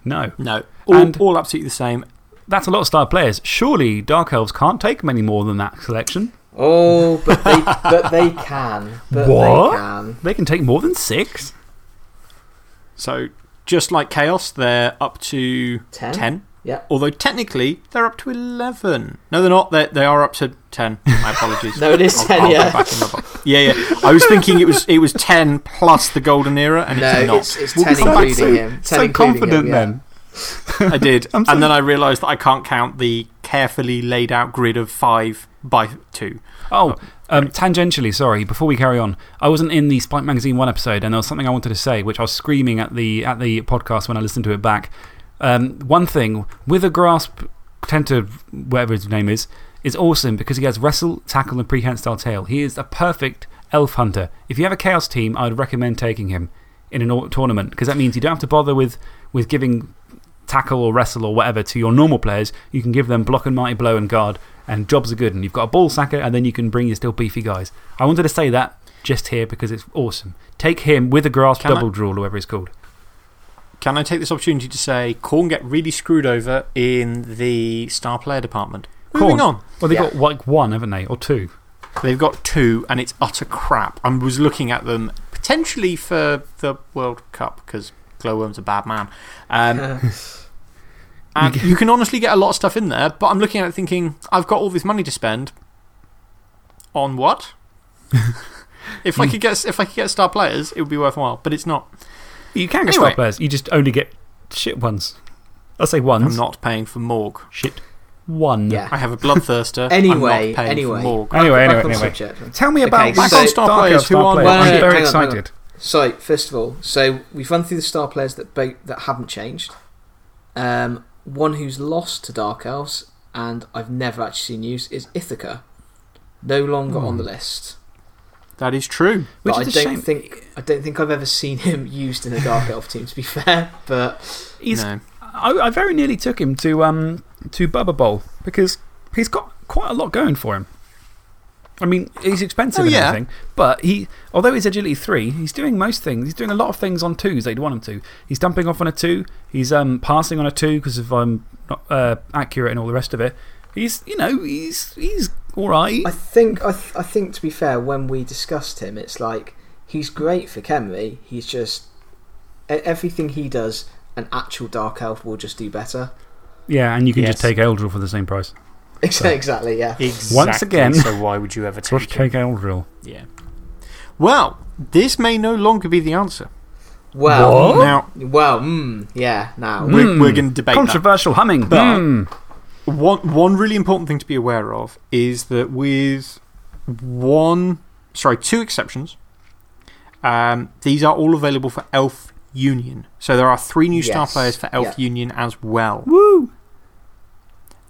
Speaker 1: No.
Speaker 3: No. All,
Speaker 1: And-
Speaker 3: all absolutely the same.
Speaker 1: That's a lot of star players. Surely Dark Elves can't take many more than that selection.
Speaker 2: Oh, but they but they can. But
Speaker 1: What?
Speaker 2: they can.
Speaker 1: They can take more than six.
Speaker 3: So, just like Chaos, they're up to
Speaker 2: Ten?
Speaker 3: 10.
Speaker 2: Yeah.
Speaker 3: Although technically, they're up to 11. No, they're not. They're, they are up to 10. My apologies.
Speaker 2: No, it is
Speaker 3: I'll-
Speaker 2: 10,
Speaker 3: I'll
Speaker 2: yeah.
Speaker 3: back in my. Yeah, yeah. I was thinking it was, it was 10 plus the Golden Era, and
Speaker 2: No,
Speaker 3: it's not.
Speaker 2: it's, it's ten
Speaker 3: come
Speaker 2: including
Speaker 3: to-
Speaker 2: him. Ten
Speaker 1: so
Speaker 2: including
Speaker 1: confident
Speaker 2: him, yeah.
Speaker 1: then.
Speaker 3: I did. And then I realised that I can't count the carefully laid out grid of 5 by 2.
Speaker 1: Oh, um, tangentially, sorry, before we carry on, I wasn't in the Spike Magazine 1 episode, and there was something I wanted to say, which I was screaming at the, at the podcast when I listened to it back. Um, one thing, with a grasp, Tenta, whatever his name is, is awesome because he has wrestle, tackle, and prehensile tail. He is a perfect elf hunter. If you have a chaos team, I would recommend taking him in a tournament because that means you don't have to bother with, with giving tackle or wrestle or whatever to your normal players. You can give them block and mighty blow and guard, and jobs are good. And you've got a ball sacker, and then you can bring your still beefy guys. I wanted to say that just here because it's awesome. Take him with a grasp
Speaker 3: Can I-
Speaker 1: double draw, or whatever it's called.
Speaker 3: Can I take this opportunity to say Khorne get really screwed over in the star player department? Moving
Speaker 1: Khorne?
Speaker 3: on.
Speaker 1: Well, they've
Speaker 2: Yeah.
Speaker 1: got like one, haven't they? Or two.
Speaker 3: They've got two, and it's utter crap. I was looking at them potentially for the World Cup because Glowworm's a bad man. Um, and you can honestly get a lot of stuff in there, but I'm looking at it thinking, I've got all this money to spend. On what? if, I could get, if I could get star players, it would be worthwhile, but it's not.
Speaker 1: You can get
Speaker 3: Anyway.
Speaker 1: star players, you just only get shit ones. I'll say ones.
Speaker 3: I'm not paying for Morg.
Speaker 1: Shit. One.
Speaker 2: Yeah.
Speaker 3: I have a Bloodthirster.
Speaker 2: Anyway,
Speaker 3: I'm not
Speaker 2: anyway.
Speaker 3: for Morg.
Speaker 2: Back-
Speaker 1: Anyway,
Speaker 2: back
Speaker 1: anyway, anyway. Tell me about
Speaker 2: Okay,
Speaker 1: back
Speaker 2: so-
Speaker 1: on
Speaker 3: Star players
Speaker 1: Elf
Speaker 3: who
Speaker 1: star
Speaker 3: aren't-
Speaker 1: players.
Speaker 2: Well,
Speaker 1: I'm very
Speaker 2: hang on, hang on.
Speaker 1: excited.
Speaker 2: So, first of all, so we've run through the star players that, ba that haven't changed. Um, one who's lost to Dark Elves, and I've never actually seen used, is Ithaca. No longer on the list.
Speaker 3: That is true.
Speaker 1: Which
Speaker 2: but
Speaker 1: is
Speaker 2: I
Speaker 1: a
Speaker 2: don't
Speaker 1: shame.
Speaker 2: think I don't think I've ever seen him used in a Dark Elf team. To be fair, but
Speaker 1: He's,
Speaker 3: no.
Speaker 1: I, I very nearly took him to, um, to Bubba Bowl because he's got quite a lot going for him. I mean, he's expensive
Speaker 3: Oh,
Speaker 1: and
Speaker 3: yeah.
Speaker 1: everything, but he, although he's agility three, he's doing most things. He's doing a lot of things on twos that you'd want him to. He's dumping off on a two, he's um, passing on a two because if I'm not uh, accurate and all the rest of it. He's, you know, he's, he's all right.
Speaker 2: I think I, th I think to be fair, when we discussed him, it's like he's great for Khemri. He's just e- everything he does, an actual Dark Elf will just do better.
Speaker 1: Yeah, and you can just take Eldril for the same price.
Speaker 2: Ex- Exactly, yeah.
Speaker 3: Exactly.
Speaker 1: Once again-
Speaker 3: So why would you ever take it?
Speaker 1: take Eldril.
Speaker 3: Yeah. Well, this may no longer be the answer.
Speaker 2: Well,
Speaker 1: What?
Speaker 3: Now,
Speaker 2: well, mm, yeah. Now,
Speaker 3: we're, we're going to debate that.
Speaker 1: Controversial humming.
Speaker 3: But-
Speaker 1: Hmm.
Speaker 3: One, one really important thing to be aware of is that with one, sorry, two exceptions, um, these are all available for Elf Union. So there are three new star players for Elf
Speaker 2: Yeah.
Speaker 3: Union as well.
Speaker 1: Woo!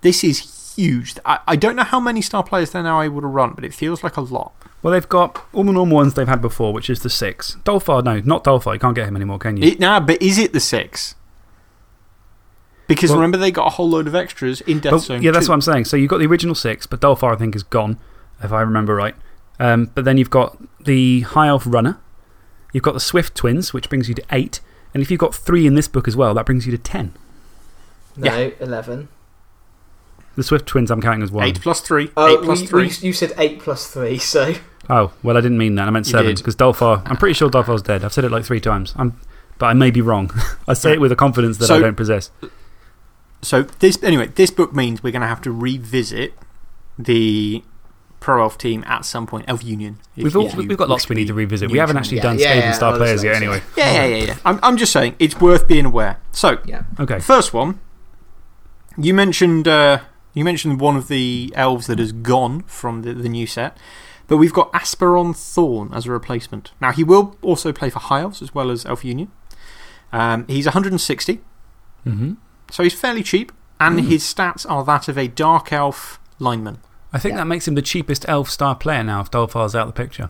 Speaker 3: This is huge. I, I don't know how many star players they're now able to run, but it feels like a lot.
Speaker 1: Well, they've got all the normal ones they've had before, which is the six. Dolfar, no, not Dolfar. You can't get him anymore, can you?
Speaker 3: It, nah, but is it the six? Because
Speaker 1: Well-
Speaker 3: remember, they got a whole load of extras in Death
Speaker 1: Well,
Speaker 3: Zone.
Speaker 1: yeah, that's
Speaker 3: 2.
Speaker 1: what I'm saying. So you've got the original six, but Dolfar, I think, is gone, if I remember right. Um, but then you've got the High Elf Runner. You've got the Swift Twins, which brings you to eight. And if you've got three in this book as well, that brings you to ten.
Speaker 2: no, eleven.
Speaker 1: The Swift Twins, I'm counting as one.
Speaker 3: 8 plus 3.
Speaker 2: Oh,
Speaker 3: 8 plus
Speaker 2: we-
Speaker 3: 3.
Speaker 2: we- you said eight plus three, so
Speaker 1: Oh, well, I didn't mean that. I meant
Speaker 3: You
Speaker 1: seven. Because Dolfar, I'm pretty sure Dolfar's dead. I've said it like three times. I'm, but I may be wrong. I say it with a confidence that I don't possess.
Speaker 3: So, this, anyway, this book means we're going to have to revisit the Pro Elf team at some point. Elf Union. if-
Speaker 1: We've, all, we've got lots we need to revisit. We haven't actually
Speaker 2: Yeah,
Speaker 1: done
Speaker 2: yeah,
Speaker 1: Skaven
Speaker 2: yeah,
Speaker 1: Star Players yet, anyway.
Speaker 3: Yeah, yeah, yeah. yeah. I'm, I'm just saying, it's worth being aware. So,
Speaker 2: yeah.
Speaker 1: Okay.
Speaker 3: first one, you mentioned, uh, you mentioned one of the elves that has gone from the, the new set. But we've got Asperon Thorn as a replacement. Now, he will also play for High Elves as well as Elf Union. Um, he's 160,
Speaker 1: -hmm.
Speaker 3: so he's fairly cheap, and his stats are that of a Dark Elf lineman.
Speaker 1: I think
Speaker 2: Yeah.
Speaker 1: that makes him the cheapest elf star player now if Dolfar's out of the picture.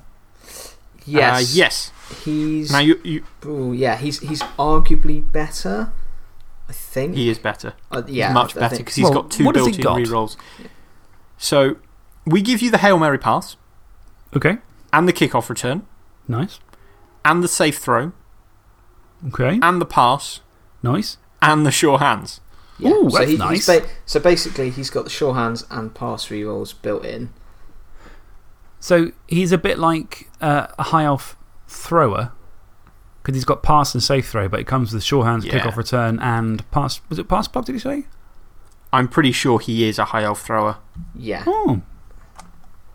Speaker 2: Yes.
Speaker 3: Uh, yes.
Speaker 2: He's.
Speaker 3: Now, you, you,
Speaker 2: ooh, yeah, he's, he's arguably better, I think.
Speaker 3: he is better.
Speaker 2: Uh, yeah,
Speaker 3: He's much better because he's
Speaker 1: Well,
Speaker 3: got two
Speaker 1: what has
Speaker 3: built in
Speaker 1: got?
Speaker 3: rerolls. So, we give you the Hail Mary pass,
Speaker 1: Okay,
Speaker 3: and the kickoff return,
Speaker 1: nice.
Speaker 3: and the safe throw,
Speaker 1: Okay,
Speaker 3: and the pass,
Speaker 1: nice.
Speaker 3: and the sure hands.
Speaker 2: Yeah.
Speaker 1: Ooh,
Speaker 2: so
Speaker 1: that's
Speaker 2: he-
Speaker 1: nice.
Speaker 2: Ba so basically, he's got the sure hands and pass rerolls built in.
Speaker 1: So he's a bit like uh, a high elf thrower because he's got pass and safe throw, but it comes with sure hands,
Speaker 3: Yeah.
Speaker 1: kickoff return, and pass. Was it pass block, did you say?
Speaker 3: I'm pretty sure he is a high elf thrower.
Speaker 2: Yeah.
Speaker 1: Oh.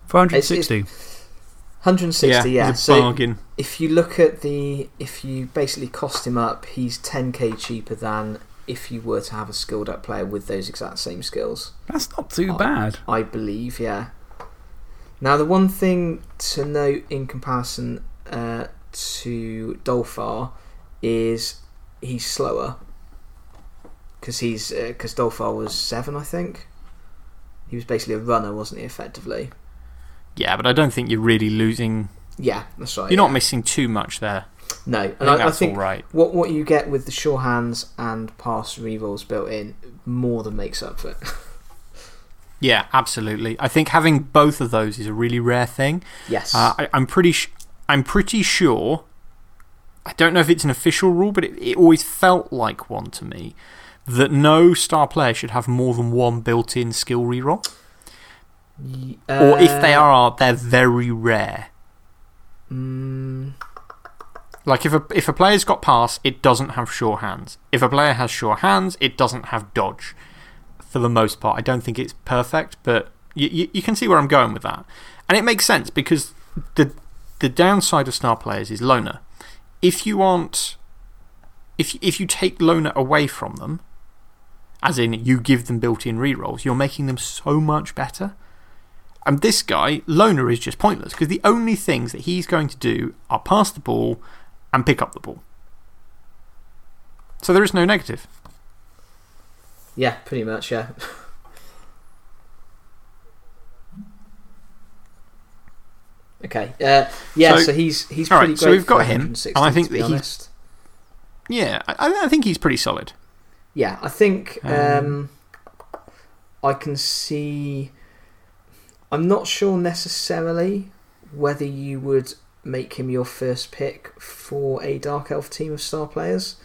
Speaker 1: 460.
Speaker 2: 160, yeah.
Speaker 3: he's a
Speaker 2: So
Speaker 3: bargain.
Speaker 2: if you look at the. If you basically cost him up, he's 10k cheaper than if you were to have a skilled up player with those exact same skills.
Speaker 1: That's not too
Speaker 2: Oh.
Speaker 1: bad.
Speaker 2: I believe, yeah. Now, the one thing to note in comparison uh, to Dolfar is he's slower. Because he's because Dolfar was seven, I think. He was basically a runner, wasn't he? Effectively,
Speaker 3: Yeah, but I don't think you're really losing.
Speaker 2: yeah, that's right.
Speaker 3: You're
Speaker 2: yeah.
Speaker 3: not missing too much there.
Speaker 2: No,
Speaker 3: I
Speaker 2: and
Speaker 3: think
Speaker 2: I, I
Speaker 3: that's
Speaker 2: think
Speaker 3: all right.
Speaker 2: what what you get with the sure hands and pass rerolls built in more than makes up for it.
Speaker 3: Yeah, absolutely. I think having both of those is a really rare thing.
Speaker 2: yes.
Speaker 3: Uh, I, I'm, pretty sh- I'm pretty sure. I don't know if it's an official rule, but it, it always felt like one to me that no star player should have more than one built in skill reroll. Or if they
Speaker 2: uh,
Speaker 3: are, they're very rare.
Speaker 2: mm,
Speaker 3: Like if a, if a player's got pass, it doesn't have sure hands. If a player has sure hands, it doesn't have dodge. For the most part, I don't think it's perfect, but you, you, you can see where I'm going with that. And it makes sense because the, the downside of star players is loner. If you aren't. If, if you take loner away from them, as in you give them built in rerolls, you're making them so much better. And this guy, loner, is just pointless because the only things that he's going to do are pass the ball and pick up the ball. So there is no negative.
Speaker 2: yeah, pretty much, yeah. okay. Uh, yeah, so,
Speaker 3: So-
Speaker 2: he's, he's
Speaker 3: all right,
Speaker 2: pretty
Speaker 3: so
Speaker 2: great.
Speaker 3: we've got him, and I think that he's- Yeah, I, I think he's pretty solid.
Speaker 2: Yeah, I think
Speaker 3: Um,
Speaker 2: um, I can see. I'm not sure necessarily whether you would make him your first pick for a Dark Elf team of star players,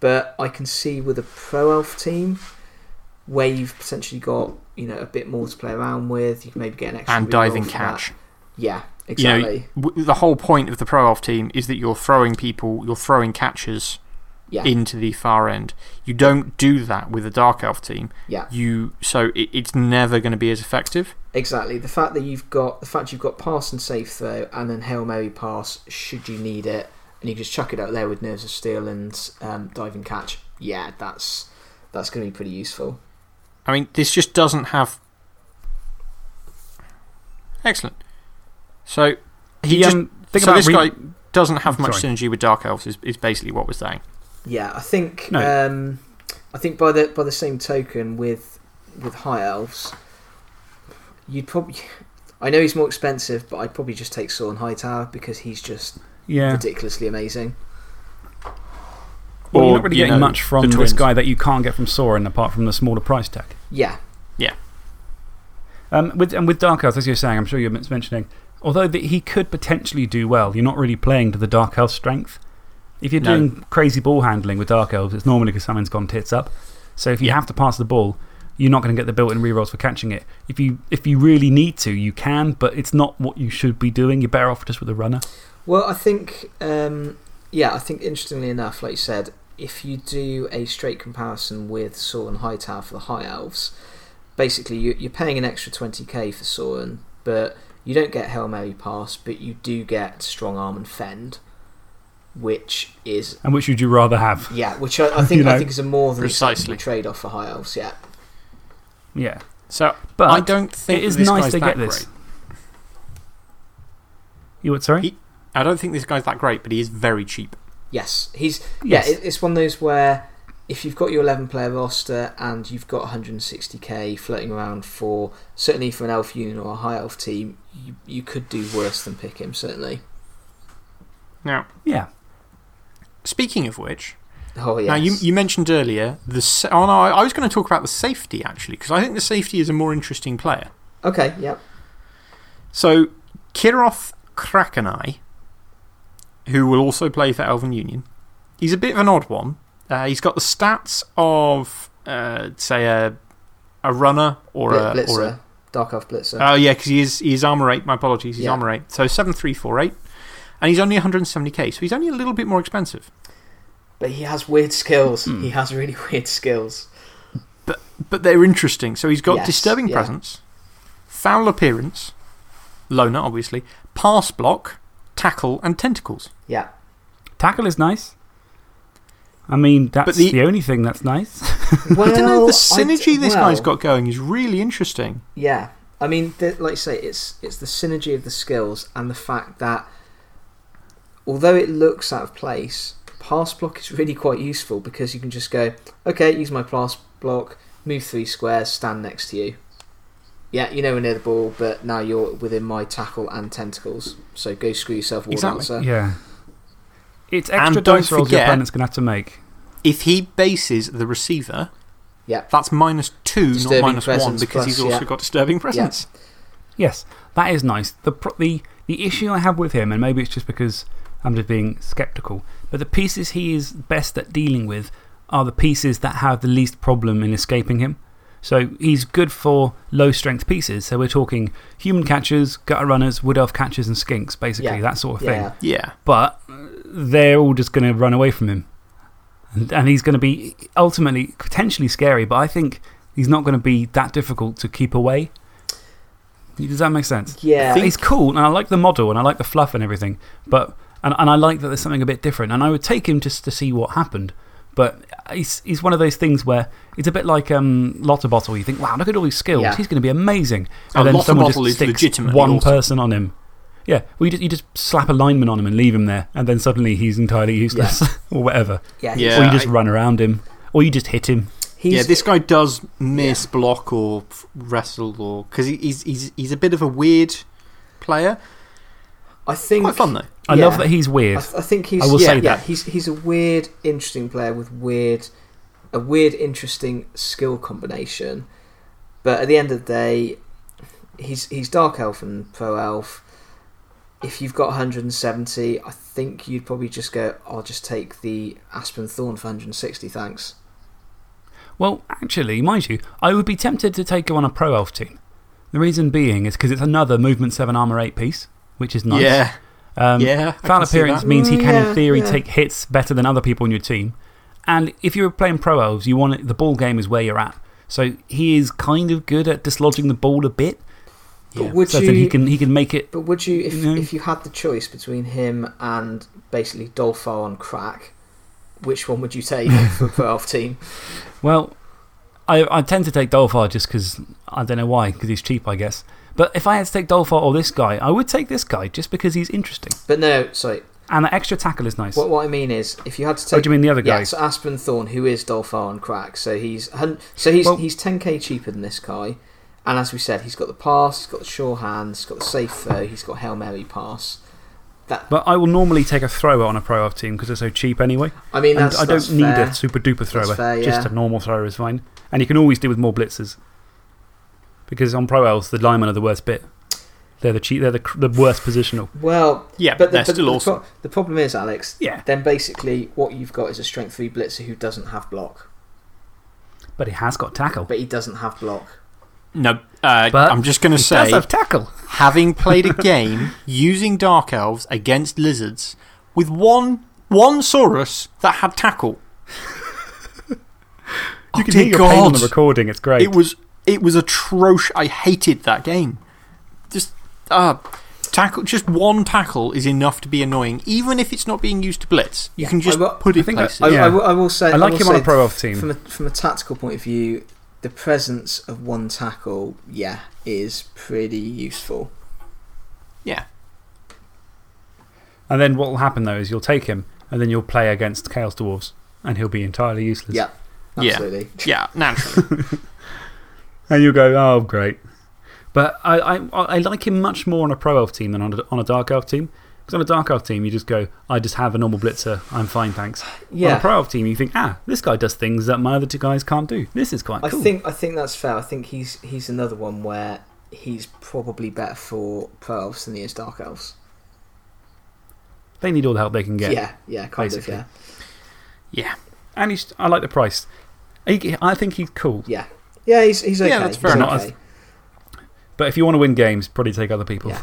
Speaker 2: but I can see with a Pro Elf team where you've potentially got you know a bit more to play around with. You can maybe get an extra
Speaker 3: And diving catch.
Speaker 2: that. Yeah,
Speaker 3: You know,
Speaker 2: exactly.
Speaker 3: the whole point of the Pro Elf team is that you're throwing people, you're throwing catchers
Speaker 2: yeah,
Speaker 3: into the far end. You don't do that with a Dark Elf team.
Speaker 2: yeah.
Speaker 3: You, so it, it's never going to be as effective.
Speaker 2: Exactly. The fact that you've got the fact you've got pass and safe throw, and then hail mary pass should you need it, and you just chuck it out there with nerves of steel and um, diving catch. Yeah, that's that's going to be pretty useful.
Speaker 3: I mean, this just doesn't have. Excellent. So, he
Speaker 1: The,
Speaker 3: just.
Speaker 1: um,
Speaker 3: so
Speaker 1: about
Speaker 3: this
Speaker 1: re-
Speaker 3: guy doesn't have much
Speaker 1: Sorry.
Speaker 3: synergy with Dark Elves, is, is basically what we're saying.
Speaker 2: Yeah, I think
Speaker 1: No.
Speaker 2: um, I think by the by the same token with with high elves, you'd probably. I know he's more expensive, but I'd probably just take Soaren Hightower because he's just
Speaker 1: Yeah.
Speaker 2: ridiculously amazing.
Speaker 1: Well,
Speaker 3: Or,
Speaker 1: you're not really
Speaker 3: you
Speaker 1: getting
Speaker 3: know,
Speaker 1: much from this guy that you can't get from Soaren apart from the smaller price tag.
Speaker 2: Yeah.
Speaker 1: Yeah, Um, with, and with Dark Elves, as you're saying, I'm sure you're mentioning, although the, he could potentially do well, you're not really playing to the Dark Elf strength. If you're
Speaker 3: No.
Speaker 1: doing crazy ball handling with Dark Elves, it's normally because someone's gone tits up. So if you
Speaker 3: Yeah.
Speaker 1: have to pass the ball, you're not going to get the built in rerolls for catching it. If you, if you really need to, you can, but it's not what you should be doing. You're better off just with a runner.
Speaker 2: Well, I think, um, yeah, I think interestingly enough, like you said, if you do a straight comparison with Soaren Hightower for the High Elves, basically you, you're paying an extra 20k for Soaren, but you don't get Hail Mary Pass, but you do get Strong Arm and Fend, which is,
Speaker 1: And which would you rather have?
Speaker 2: yeah, which I, I think
Speaker 1: You know,
Speaker 2: I think is a more than
Speaker 3: precisely.
Speaker 2: trade off for High Elves, yeah.
Speaker 1: Yeah.
Speaker 3: So,
Speaker 1: But
Speaker 3: I don't think
Speaker 1: it is
Speaker 3: this
Speaker 1: nice
Speaker 3: guy's
Speaker 1: to
Speaker 3: that
Speaker 1: get this.
Speaker 3: great.
Speaker 1: You what, sorry?
Speaker 3: He- I don't think this guy's that great, but he is very cheap.
Speaker 2: Yes, he's
Speaker 1: Yes.
Speaker 2: yeah. It, it's one of those where if you've got your 11 player roster and you've got 160k floating around for certainly for an elf unit or a high elf team, you, you could do worse than pick him, certainly.
Speaker 3: Now,
Speaker 1: Yeah.
Speaker 3: speaking of which,
Speaker 2: Oh, yes.
Speaker 3: now you, you mentioned earlier the. Oh, no, I, I was going to talk about the safety actually, because I think the safety is a more interesting player.
Speaker 2: Okay, yep.
Speaker 3: So, Kiroth Krakeneye, who will also play for Elven Union, he's a bit of an odd one. Uh, he's got the stats of, uh, say, a, a runner or
Speaker 2: Blit-
Speaker 3: a.
Speaker 2: Blitzer.
Speaker 3: Or a
Speaker 2: Dark Elf Blitzer.
Speaker 3: oh, yeah, because he is, he's armor 8. My apologies. He's
Speaker 2: Yeah.
Speaker 3: armor 8. So, 7348. And he's only 170k, so he's only a little bit more expensive.
Speaker 2: but he has weird skills.
Speaker 3: Hmm.
Speaker 2: He has really weird skills.
Speaker 3: But, but they're interesting. So, he's got
Speaker 2: Yes,
Speaker 3: Disturbing
Speaker 2: yeah.
Speaker 3: Presence, Foul Appearance, Loner, obviously, Pass Block, Tackle, and Tentacles.
Speaker 2: Yeah.
Speaker 1: Tackle is nice. I mean, that's
Speaker 3: the-
Speaker 1: the, only thing that's nice.
Speaker 2: Well,
Speaker 3: I don't know, the synergy
Speaker 2: d-
Speaker 3: this guy's got going is really interesting.
Speaker 2: Yeah, I mean, the, like you say, it's it's the synergy of the skills and the fact that although it looks out of place, pass block is really quite useful because you can just go, okay, use my pass block, move three squares, stand next to you. Yeah, you know we're near the ball, but now you're within my tackle and tentacles. So go screw yourself, War
Speaker 3: Exactly,
Speaker 2: Dancer.
Speaker 1: yeah. It's extra dice rolls your opponent's going to have to make.
Speaker 3: If he bases the receiver,
Speaker 2: Yeah.
Speaker 3: that's minus two,
Speaker 2: Disturbing
Speaker 3: not minus one,
Speaker 2: presence
Speaker 3: because he's
Speaker 2: plus,
Speaker 3: also
Speaker 2: yeah.
Speaker 3: got disturbing presence.
Speaker 1: Yes, that is nice. The, the, the issue I have with him, and maybe it's just because I'm just being skeptical, but the pieces he is best at dealing with are the pieces that have the least problem in escaping him. So he's good for low strength pieces. So we're talking human catchers, gutter runners, wood elf catchers, and skinks, basically,
Speaker 2: Yeah.
Speaker 1: that sort of thing.
Speaker 2: Yeah.
Speaker 3: Yeah.
Speaker 1: But they're all just going to run away from him. And, and he's going to be ultimately potentially scary, but I think he's not going to be that difficult to keep away. Does that make sense?
Speaker 2: Yeah.
Speaker 1: He's cool, and I like the model, and I like the fluff and everything. But, and, and I like that there's something a bit different. And I would take him just to see what happened. But he's, he's one of those things where it's a bit like um, Lottabottol. You think, wow, look at all these skills.
Speaker 2: Yeah.
Speaker 1: He's going to be amazing.
Speaker 3: Oh,
Speaker 1: And then someone just sticks
Speaker 3: legitimately
Speaker 1: one person on him. Yeah, well, you just, you just slap a lineman on him and leave him there, and then suddenly he's entirely useless or whatever.
Speaker 2: Yeah.
Speaker 3: Yeah.
Speaker 1: or you just
Speaker 3: I-
Speaker 1: run around him, or you just hit him.
Speaker 2: He's,
Speaker 3: yeah, this guy does miss block or wrestle, or. Because he, he's, he's, he's a bit of a weird player.
Speaker 2: I think.
Speaker 3: Quite fun, though.
Speaker 1: I
Speaker 2: Yeah.
Speaker 1: love that he's weird.
Speaker 2: I, I think he's.
Speaker 1: I will
Speaker 2: yeah,
Speaker 1: say
Speaker 2: yeah,
Speaker 1: that.
Speaker 2: he's he's a weird, interesting player with weird, a weird, interesting skill combination. But at the end of the day, he's he's dark elf and pro elf. If you've got 170, I think you'd probably just go. I'll just take the Asperon Thorn for 160. Thanks.
Speaker 1: Well, actually, mind you, I would be tempted to take him on a pro elf team. The reason being is because it's another movement 7 armor 8 piece, which is nice.
Speaker 3: Yeah.
Speaker 1: Um,
Speaker 3: Yeah, I
Speaker 1: Foul appearance means he can,
Speaker 2: yeah,
Speaker 1: in theory,
Speaker 2: yeah.
Speaker 1: take hits better than other people on your team. And if you're playing pro elves, you want it, the ball game is where you're at. So he is kind of good at dislodging the ball a bit.
Speaker 2: But would
Speaker 1: so
Speaker 2: you?
Speaker 1: he can, he can make it.
Speaker 2: But would you, if,
Speaker 1: No.
Speaker 2: if you had the choice between him and basically Dolfar on crack, which one would you take for elf team?
Speaker 1: Well, I, I tend to take Dolfar just because I don't know why, because he's cheap, I guess. But if I had to take Dolfar or this guy, I would take this guy just because he's interesting.
Speaker 2: But no, sorry.
Speaker 1: And the extra tackle is nice.
Speaker 2: What, what I mean is, if you had to
Speaker 1: Oh,
Speaker 2: take.
Speaker 1: do you mean the other guy?
Speaker 2: Yeah, so Asperon Thorn, who is Dolfar on crack. So he's, so he's,
Speaker 1: Well-
Speaker 2: he's 10k cheaper than this guy. And as we said, he's got the pass, he's got the sure hands, he's got the safe throw, he's got Hail Mary pass. That,
Speaker 1: But I will normally take a thrower on a pro off team because they're so cheap anyway.
Speaker 2: I mean, that's,
Speaker 1: I don't
Speaker 2: that's
Speaker 1: need
Speaker 2: fair.
Speaker 1: a super duper thrower.
Speaker 2: fair,
Speaker 1: Just
Speaker 2: yeah.
Speaker 1: a normal thrower is fine. And you can always do with more blitzers. Because on pro elves, the linemen are the worst bit. They're the, cheap, they're the, the worst positional.
Speaker 2: Well,
Speaker 3: Yeah,
Speaker 2: but the,
Speaker 3: they're
Speaker 2: but
Speaker 3: still
Speaker 2: the,
Speaker 3: awesome.
Speaker 2: pro- the problem is, Alex,
Speaker 1: Yeah.
Speaker 2: then basically what you've got is a strength 3 blitzer who doesn't have block.
Speaker 1: But he has got tackle.
Speaker 2: But he doesn't have block.
Speaker 3: No, uh,
Speaker 1: But
Speaker 3: I'm just going to say,
Speaker 1: does have tackle.
Speaker 3: having played a game using Dark Elves against lizards with one, one Saurus that had tackle.
Speaker 1: You can hear your pain on the recording. It's great.
Speaker 3: It was, it was atrocious. I hated that game. Just, uh, tackle, just one tackle is enough to be annoying, even if it's not being used to blitz. You
Speaker 2: Yeah,
Speaker 3: can just
Speaker 2: will-
Speaker 3: put
Speaker 1: I
Speaker 3: it
Speaker 1: think that-
Speaker 2: I,
Speaker 1: Yeah.
Speaker 2: I, will, I will say.
Speaker 1: I like
Speaker 2: will
Speaker 1: him on a pro elf team.
Speaker 2: From a, from a tactical point of view, the presence of one tackle, yeah, is pretty useful.
Speaker 3: yeah.
Speaker 1: And then what will happen though is you'll take him and then you'll play against Chaos Dwarves and he'll be entirely useless.
Speaker 2: Yeah.
Speaker 3: Yeah.
Speaker 2: Absolutely.
Speaker 3: Yeah, naturally.
Speaker 1: And you'll go, oh, great. But I, I, I like him much more on a Pro Elf team than on a, on a Dark Elf team. Because on a Dark Elf team, you just go, I just have a normal blitzer. I'm fine, thanks. Yeah. On
Speaker 2: Yeah.
Speaker 1: a Pro Elf team, you think, ah, this guy does things that my other two guys can't do. This is quite
Speaker 2: I
Speaker 1: cool.
Speaker 2: think I think that's fair. I think he's he's another one where he's probably better for pro elves than he is dark elves.
Speaker 1: they need all the help they can get.
Speaker 2: Yeah, yeah, kind
Speaker 1: basically.
Speaker 2: of,
Speaker 3: yeah.
Speaker 1: And he's, I like the price. He, I think he's cool.
Speaker 2: yeah, yeah. Yeah, he's he's okay.
Speaker 3: Yeah, that's fair
Speaker 2: he's
Speaker 1: enough.
Speaker 2: okay.
Speaker 1: But if you want to win games, probably take other people.
Speaker 2: Yeah.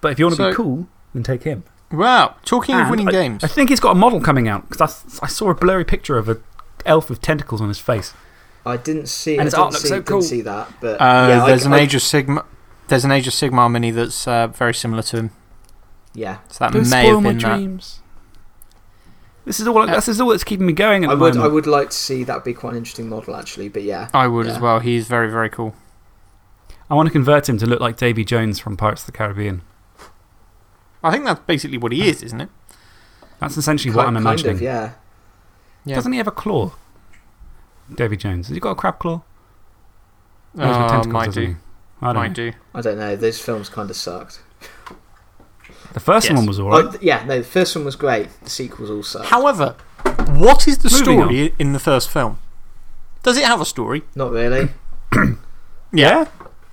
Speaker 1: But if you want to
Speaker 3: So-
Speaker 1: be cool, then take him.
Speaker 3: Wow. Talking of winning
Speaker 1: I,
Speaker 3: games.
Speaker 1: I think he's got a model coming out. Because I, I saw a blurry picture of an elf with tentacles on his face.
Speaker 2: I didn't see.
Speaker 1: And
Speaker 2: I
Speaker 1: his
Speaker 2: didn't
Speaker 1: art looks
Speaker 2: see,
Speaker 1: so
Speaker 2: didn't
Speaker 1: cool.
Speaker 2: see that, but
Speaker 3: Uh,
Speaker 2: yeah, I-
Speaker 3: there's, an
Speaker 2: I-
Speaker 3: Age of Sigma, there's an Age of Sigmar mini that's uh, very similar to him.
Speaker 2: Yeah,
Speaker 3: So that
Speaker 1: Don't
Speaker 3: may
Speaker 1: spoil
Speaker 3: have
Speaker 1: my
Speaker 3: been that.
Speaker 1: dreams. This is, all, this is all that's keeping me going at
Speaker 2: I
Speaker 1: the
Speaker 2: would I would like to see that be quite an interesting model actually. But yeah,
Speaker 3: I would as well. He's very, very cool.
Speaker 1: I want to convert him to look like Davy Jones from Pirates of the Caribbean.
Speaker 3: I think that's basically what he is, isn't it?
Speaker 1: That's essentially what I'm imagining.
Speaker 2: Kind of, yeah.
Speaker 3: Yeah.
Speaker 1: Doesn't he have a claw? Davy Jones. Has he got a crab claw? No, he's got
Speaker 3: Uh,
Speaker 1: tentacles,
Speaker 3: might do.
Speaker 1: he? I don't
Speaker 3: Might
Speaker 1: know.
Speaker 3: do.
Speaker 2: I don't know. Those films kind of sucked.
Speaker 1: The first
Speaker 3: Yes.
Speaker 1: one was alright.
Speaker 2: Oh, yeah, no, the first one was great. The sequels all sucked.
Speaker 3: However, what is the
Speaker 1: Moving
Speaker 3: story in the first film? Does it have a story?
Speaker 2: Not really.
Speaker 1: yeah?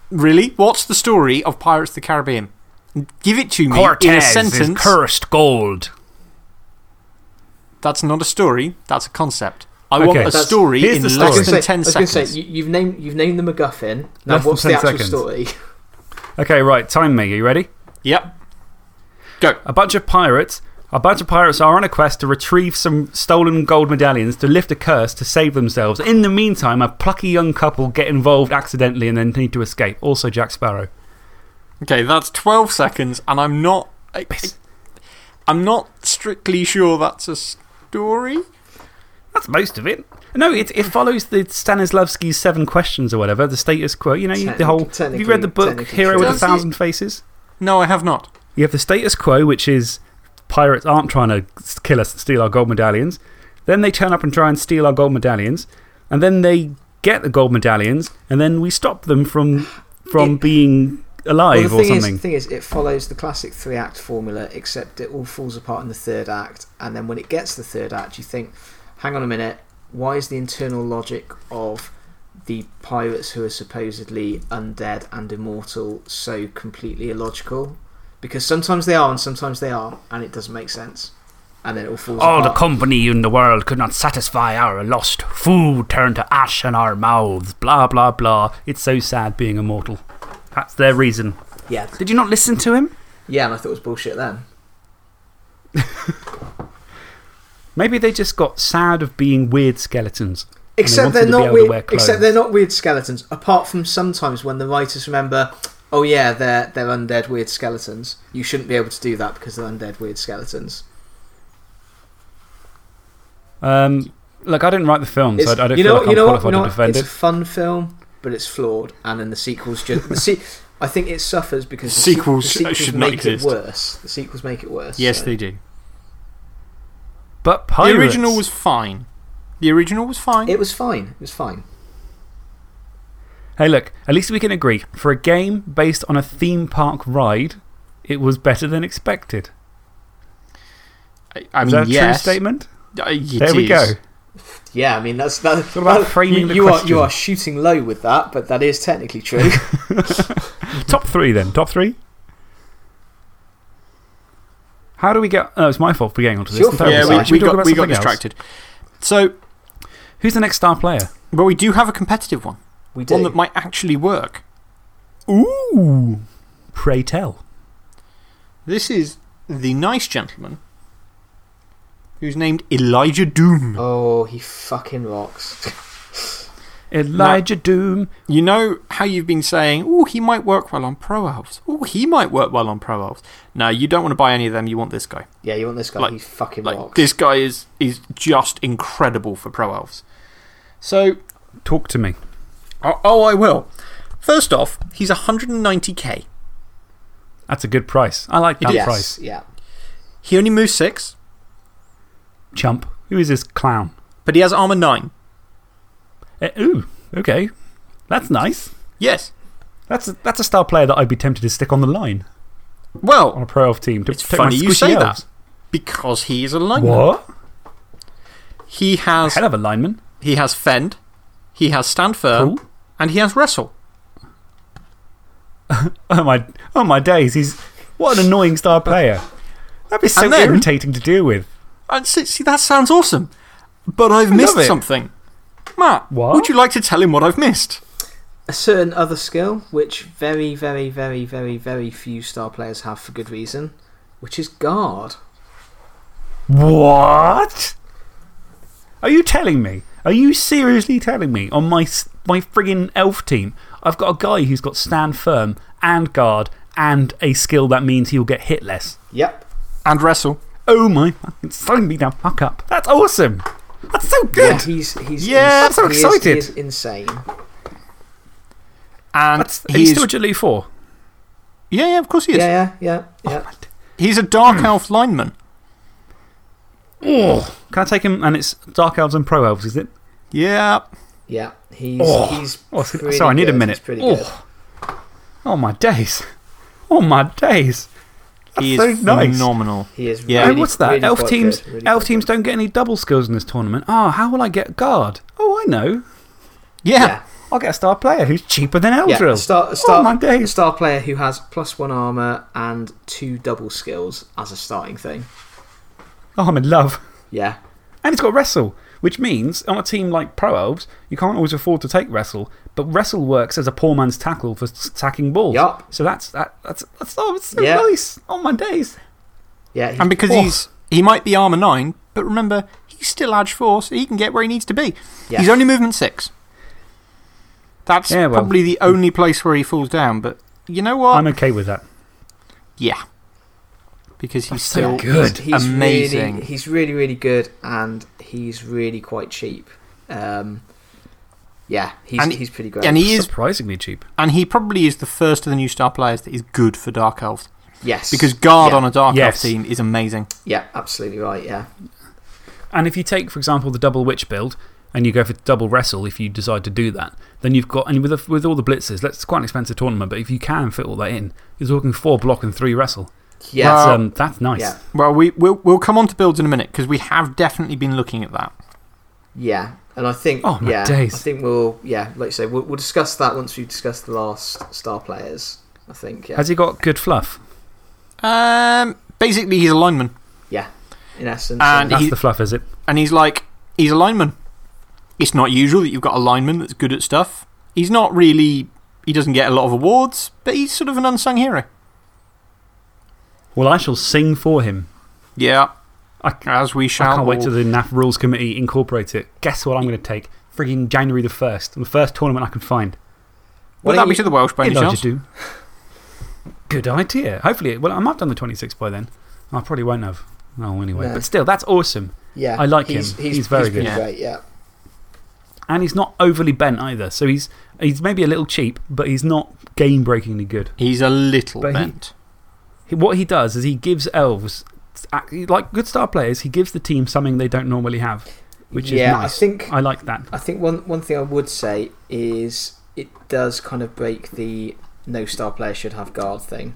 Speaker 3: Really? What's the story of Pirates of the Caribbean? Give it to me in a sentence.
Speaker 1: is cursed gold.
Speaker 3: That's not a story, that's a concept. I want a
Speaker 2: That's-
Speaker 3: story in
Speaker 1: the
Speaker 3: less
Speaker 1: story.
Speaker 2: I was
Speaker 3: than
Speaker 2: gonna say,
Speaker 3: 10
Speaker 2: I was gonna
Speaker 3: seconds.
Speaker 2: say you, you've, named, you've named the MacGuffin. Now,
Speaker 1: Less
Speaker 2: what's the
Speaker 1: 10
Speaker 2: actual
Speaker 1: seconds.
Speaker 2: story?
Speaker 1: Okay, right. Time me. Are you ready?
Speaker 3: Yep. Go.
Speaker 1: A bunch of pirates. A bunch of pirates are on a quest to retrieve some stolen gold medallions to lift a curse to save themselves. In the meantime, a plucky young couple get involved accidentally and then need to escape. Also, Jack Sparrow.
Speaker 3: Okay, that's 12 seconds, and I'm not. I, am not strictly sure that's a story.
Speaker 1: That's most of it. No, it, it follows the Stanislavski's seven questions or whatever, the status quo. You know, you, the whole. Have you read the book
Speaker 2: technically
Speaker 1: Hero
Speaker 2: true.
Speaker 1: with a
Speaker 3: Does it-
Speaker 1: Thousand Faces?
Speaker 3: No, I have not.
Speaker 1: You have the status quo, which is pirates aren't trying to kill us and steal our gold medallions. Then they turn up and try and steal our gold medallions. And then they get the gold medallions, and then we stop them from, from
Speaker 2: It-
Speaker 1: being
Speaker 2: Well,
Speaker 1: alive
Speaker 2: the
Speaker 1: or
Speaker 2: thing, is,
Speaker 1: something.
Speaker 2: the thing is, it follows the classic three act formula, except it all falls apart in the third act. And then when it gets to the third act, you think, hang on a minute, why is the internal logic of the pirates who are supposedly undead and immortal so completely illogical? Because sometimes they are and sometimes they are, and it doesn't make sense. And then it all falls
Speaker 1: All the company in the world could not satisfy our lust. Food turned to ash in our mouths. Blah, blah, blah. It's so sad being immortal. That's their reason.
Speaker 2: yeah,
Speaker 1: Did you not listen to him?
Speaker 2: yeah, and I thought it was bullshit then.
Speaker 1: Maybe they just got sad of being weird skeletons.
Speaker 2: Except
Speaker 1: wanted
Speaker 2: they're not weird. Except they're not weird skeletons. Apart from sometimes when the writers remember, oh yeah, they're they're undead weird skeletons. You shouldn't be able to do that because they're undead weird skeletons.
Speaker 1: Um, look, I didn't write the film, so I, I don't
Speaker 2: you
Speaker 1: feel
Speaker 2: know,
Speaker 1: like I'm
Speaker 2: you know what?
Speaker 1: qualified
Speaker 2: You know
Speaker 1: to
Speaker 2: what?
Speaker 1: defend
Speaker 2: It's a fun film, but it's flawed, and then the sequels just the se- I think it suffers because the
Speaker 3: Sequels
Speaker 2: se- the sequels
Speaker 3: should not
Speaker 2: make
Speaker 3: exist.
Speaker 2: it worse. The sequels make it worse.
Speaker 3: Yes,
Speaker 2: so-
Speaker 3: they do.
Speaker 1: But pirates.
Speaker 3: The original was fine. The original was fine.
Speaker 2: It was fine. It was fine.
Speaker 1: Hey, look, at least we can agree. For a game based on a theme park ride, it was better than expected.
Speaker 3: I, I
Speaker 1: Is
Speaker 3: mean,
Speaker 1: that a true
Speaker 3: yes.
Speaker 1: statement?
Speaker 3: Uh, it
Speaker 1: There we go.
Speaker 2: Yeah, I mean that's that.
Speaker 1: It's all about
Speaker 2: well,
Speaker 1: framing
Speaker 2: you,
Speaker 1: the
Speaker 2: you are you are shooting low with that, but that is technically true.
Speaker 1: Top three, then. Top three? How do we get. Oh, it's my fault for getting onto this.
Speaker 2: It's your
Speaker 1: I'm
Speaker 2: fault.
Speaker 1: terrible.
Speaker 3: Yeah,
Speaker 1: Sorry.
Speaker 3: we, we got, we got
Speaker 1: something else?
Speaker 3: distracted. So,
Speaker 1: Who's the next star player?
Speaker 3: but we do have a competitive one.
Speaker 2: we do.
Speaker 3: One that might actually work.
Speaker 1: Ooh. Pray tell.
Speaker 3: This is the nice gentleman who's named Elijah Doom.
Speaker 2: oh, he fucking rocks.
Speaker 1: Elijah Doom.
Speaker 3: You know how you've been saying, oh, he might work well on Pro Elves. Oh, he might work well on Pro Elves. No, you don't want to buy any of them. You want this guy.
Speaker 2: yeah, you want this guy?
Speaker 3: Like-
Speaker 2: he fucking
Speaker 3: Like,
Speaker 2: rocks.
Speaker 3: this guy is, is just incredible for Pro Elves. So,
Speaker 1: Talk to me.
Speaker 3: oh, oh, I will. First off, he's 190k.
Speaker 1: That's a good price. I like that
Speaker 2: yes,
Speaker 1: price.
Speaker 2: yeah.
Speaker 3: He only moves 6,
Speaker 1: Chump. Who is this clown?
Speaker 3: but he has armor 9.
Speaker 1: Eh, ooh, okay. That's nice.
Speaker 3: Yes.
Speaker 1: That's a, that's a star player that I'd be tempted to stick on the line
Speaker 3: Well, on
Speaker 1: a pro elf team. To
Speaker 3: it's funny you say
Speaker 1: elves.
Speaker 3: that because he is a lineman.
Speaker 1: What?
Speaker 3: He has,
Speaker 1: Hell of a lineman.
Speaker 3: he has Fend, he has Stand Firm,
Speaker 1: Cool.
Speaker 3: and he has Wrestle.
Speaker 1: Oh my, oh my days. He's, what an annoying star player. That'd be so
Speaker 3: then-
Speaker 1: irritating to deal with.
Speaker 3: And see, see, that sounds awesome. But I've
Speaker 1: I
Speaker 3: missed something. Matt,
Speaker 1: What?
Speaker 3: would you like to tell him what I've missed?
Speaker 2: A certain other skill, which very, very, very, very, very few star players have for good reason, which is guard.
Speaker 1: What? Are you telling me? Are you seriously telling me on my, s- my friggin' elf team, I've got a guy who's got stand firm and guard and a skill that means he'll get hit less?
Speaker 2: Yep.
Speaker 3: And Wrestle.
Speaker 1: Oh my fucking sign me the fuck up. That's awesome. That's so good.
Speaker 2: Yeah, he's, he's,
Speaker 3: Yeah,
Speaker 2: ins-
Speaker 1: I'm so
Speaker 2: he is-
Speaker 1: excited.
Speaker 2: he is insane.
Speaker 3: And
Speaker 1: That's,
Speaker 3: he
Speaker 1: he's
Speaker 3: is,
Speaker 1: still agility 4.
Speaker 3: yeah, yeah, of course he is.
Speaker 2: Yeah, yeah, yeah. Oh, yeah.
Speaker 1: Oh,
Speaker 3: He's a Dark hmm. Elf lineman.
Speaker 1: oh. Can I take him? And it's Dark Elves and Pro Elves, is it?
Speaker 3: Yeah.
Speaker 2: Yeah, he's,
Speaker 1: Oh.
Speaker 2: he's
Speaker 1: Oh, so- sorry, I need a minute. Oh.
Speaker 2: good.
Speaker 1: Oh my days. Oh my days. That's
Speaker 3: He
Speaker 1: so
Speaker 3: is
Speaker 1: nice.
Speaker 3: phenomenal.
Speaker 2: He is
Speaker 3: Yeah.
Speaker 2: really,
Speaker 1: Hey, what's that?
Speaker 2: really
Speaker 1: elf teams,
Speaker 2: good, really
Speaker 1: elf teams don't get any double skills in this tournament. Oh, how will I get guard? Oh, I know.
Speaker 3: Yeah.
Speaker 2: Yeah.
Speaker 1: I'll get a star player who's cheaper than
Speaker 2: Yeah,
Speaker 1: Eldril.
Speaker 2: a star, a star,
Speaker 1: oh my
Speaker 2: a
Speaker 1: days.
Speaker 2: star player who has plus one armor and two double skills as a starting thing.
Speaker 1: Oh, I'm in love.
Speaker 2: Yeah,
Speaker 1: And it's got wrestle, which means on a team like Pro Elves, you can't always afford to take wrestle, but wrestle works as a poor man's tackle for s- sacking balls.
Speaker 2: Yup.
Speaker 1: So that's, that, that's, that's oh, it's so
Speaker 2: Yeah.
Speaker 1: nice. Oh my days.
Speaker 2: yeah.
Speaker 3: And because
Speaker 1: Oh.
Speaker 3: he's, he might be armor 9, but remember, he's still Edge 4, so he can get where he needs to be.
Speaker 2: Yeah.
Speaker 3: He's only movement 6. That's
Speaker 1: Yeah, well-
Speaker 3: probably the mm. only place where he falls down, but you know what?
Speaker 1: I'm okay with that.
Speaker 3: yeah. Because he's
Speaker 1: That's so
Speaker 3: still
Speaker 1: good.
Speaker 2: he's
Speaker 3: amazing.
Speaker 2: Really, he's really, really good, and he's really quite cheap. Um, yeah, he's,
Speaker 3: And-
Speaker 2: he's pretty great.
Speaker 3: and he is,
Speaker 1: Surprisingly cheap.
Speaker 3: and he probably is the first of the new star players that is good for Dark Elves.
Speaker 2: yes.
Speaker 3: Because guard
Speaker 2: yeah,
Speaker 3: on a Dark
Speaker 1: Yes.
Speaker 3: Elf team is amazing.
Speaker 2: Yeah, absolutely right, yeah.
Speaker 1: And if you take, for example, the double witch build and you go for double wrestle, if you decide to do that, then you've got, and with, the, with all the blitzes, that's quite an expensive tournament, but if you can fit all that in, you're talking four block and three wrestle.
Speaker 2: Yeah,
Speaker 1: That's,
Speaker 3: Well-
Speaker 1: um, that's nice.
Speaker 2: yeah,
Speaker 3: Well, we, we'll, we'll come on to builds in a minute because we have definitely been looking at that.
Speaker 2: yeah. And I think,
Speaker 1: Oh, my
Speaker 2: yeah,
Speaker 1: days.
Speaker 2: I think we'll, yeah, like you say, we'll, we'll discuss that once we've discussed the last star players. I think, yeah.
Speaker 1: Has he got good fluff?
Speaker 3: Um, basically, he's a lineman.
Speaker 2: yeah, in essence.
Speaker 3: And
Speaker 2: yeah.
Speaker 1: That's
Speaker 3: he-
Speaker 1: the fluff, is it?
Speaker 3: And he's like, he's a lineman. It's not usual that you've got a lineman that's good at stuff. He's not really, he doesn't get a lot of awards, but he's sort of an unsung hero.
Speaker 1: Well, I shall sing for him.
Speaker 3: Yeah.
Speaker 1: I,
Speaker 3: As we shall.
Speaker 1: I
Speaker 3: shall.
Speaker 1: can't wait
Speaker 3: all.
Speaker 1: till the NAF Rules Committee incorporate it. Guess what I'm going to take? Frigging January the 1st, the first tournament I can find.
Speaker 3: Would that be to the Welsh by any chance?
Speaker 1: do. Good idea. Hopefully, well, I might have done the 26th by then. I probably won't have. Oh, anyway.
Speaker 2: No.
Speaker 1: But still, that's awesome.
Speaker 2: yeah,
Speaker 1: I like
Speaker 2: he's,
Speaker 1: him.
Speaker 2: He's,
Speaker 1: He's very
Speaker 2: pretty
Speaker 3: good.
Speaker 2: great, yeah.
Speaker 1: And he's not overly bent either. So he's, he's maybe a little cheap, but he's not game breakingly good.
Speaker 3: He's a little
Speaker 1: But
Speaker 3: bent.
Speaker 1: He- What he does is he gives elves, like good star players, he gives the team something they don't normally have, which
Speaker 2: yeah,
Speaker 1: is nice.
Speaker 2: I think
Speaker 1: I like that.
Speaker 2: I think one, one thing I would say is it does kind of break the no star player should have guard thing.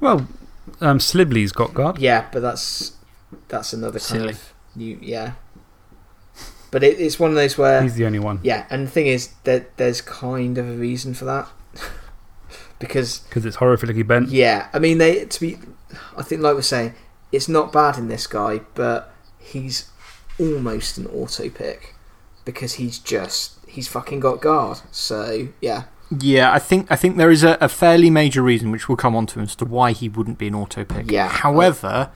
Speaker 1: Well, um, Slibli's got guard.
Speaker 2: Yeah, but that's that's another kind
Speaker 3: Silly.
Speaker 2: of new. Yeah. But it, it's one of those where.
Speaker 1: He's the only one.
Speaker 2: Yeah, and the thing is that there's kind of a reason for that. Because,
Speaker 1: Because it's horrifically bent.
Speaker 2: yeah, I mean, they to be. I think, like we're saying, it's not bad in this guy, but he's almost an auto pick because he's just. He's fucking got guard. So, yeah.
Speaker 3: Yeah, I think, I think there is a, a fairly major reason, which we'll come on to, as to why he wouldn't be an auto pick.
Speaker 2: Yeah.
Speaker 3: However,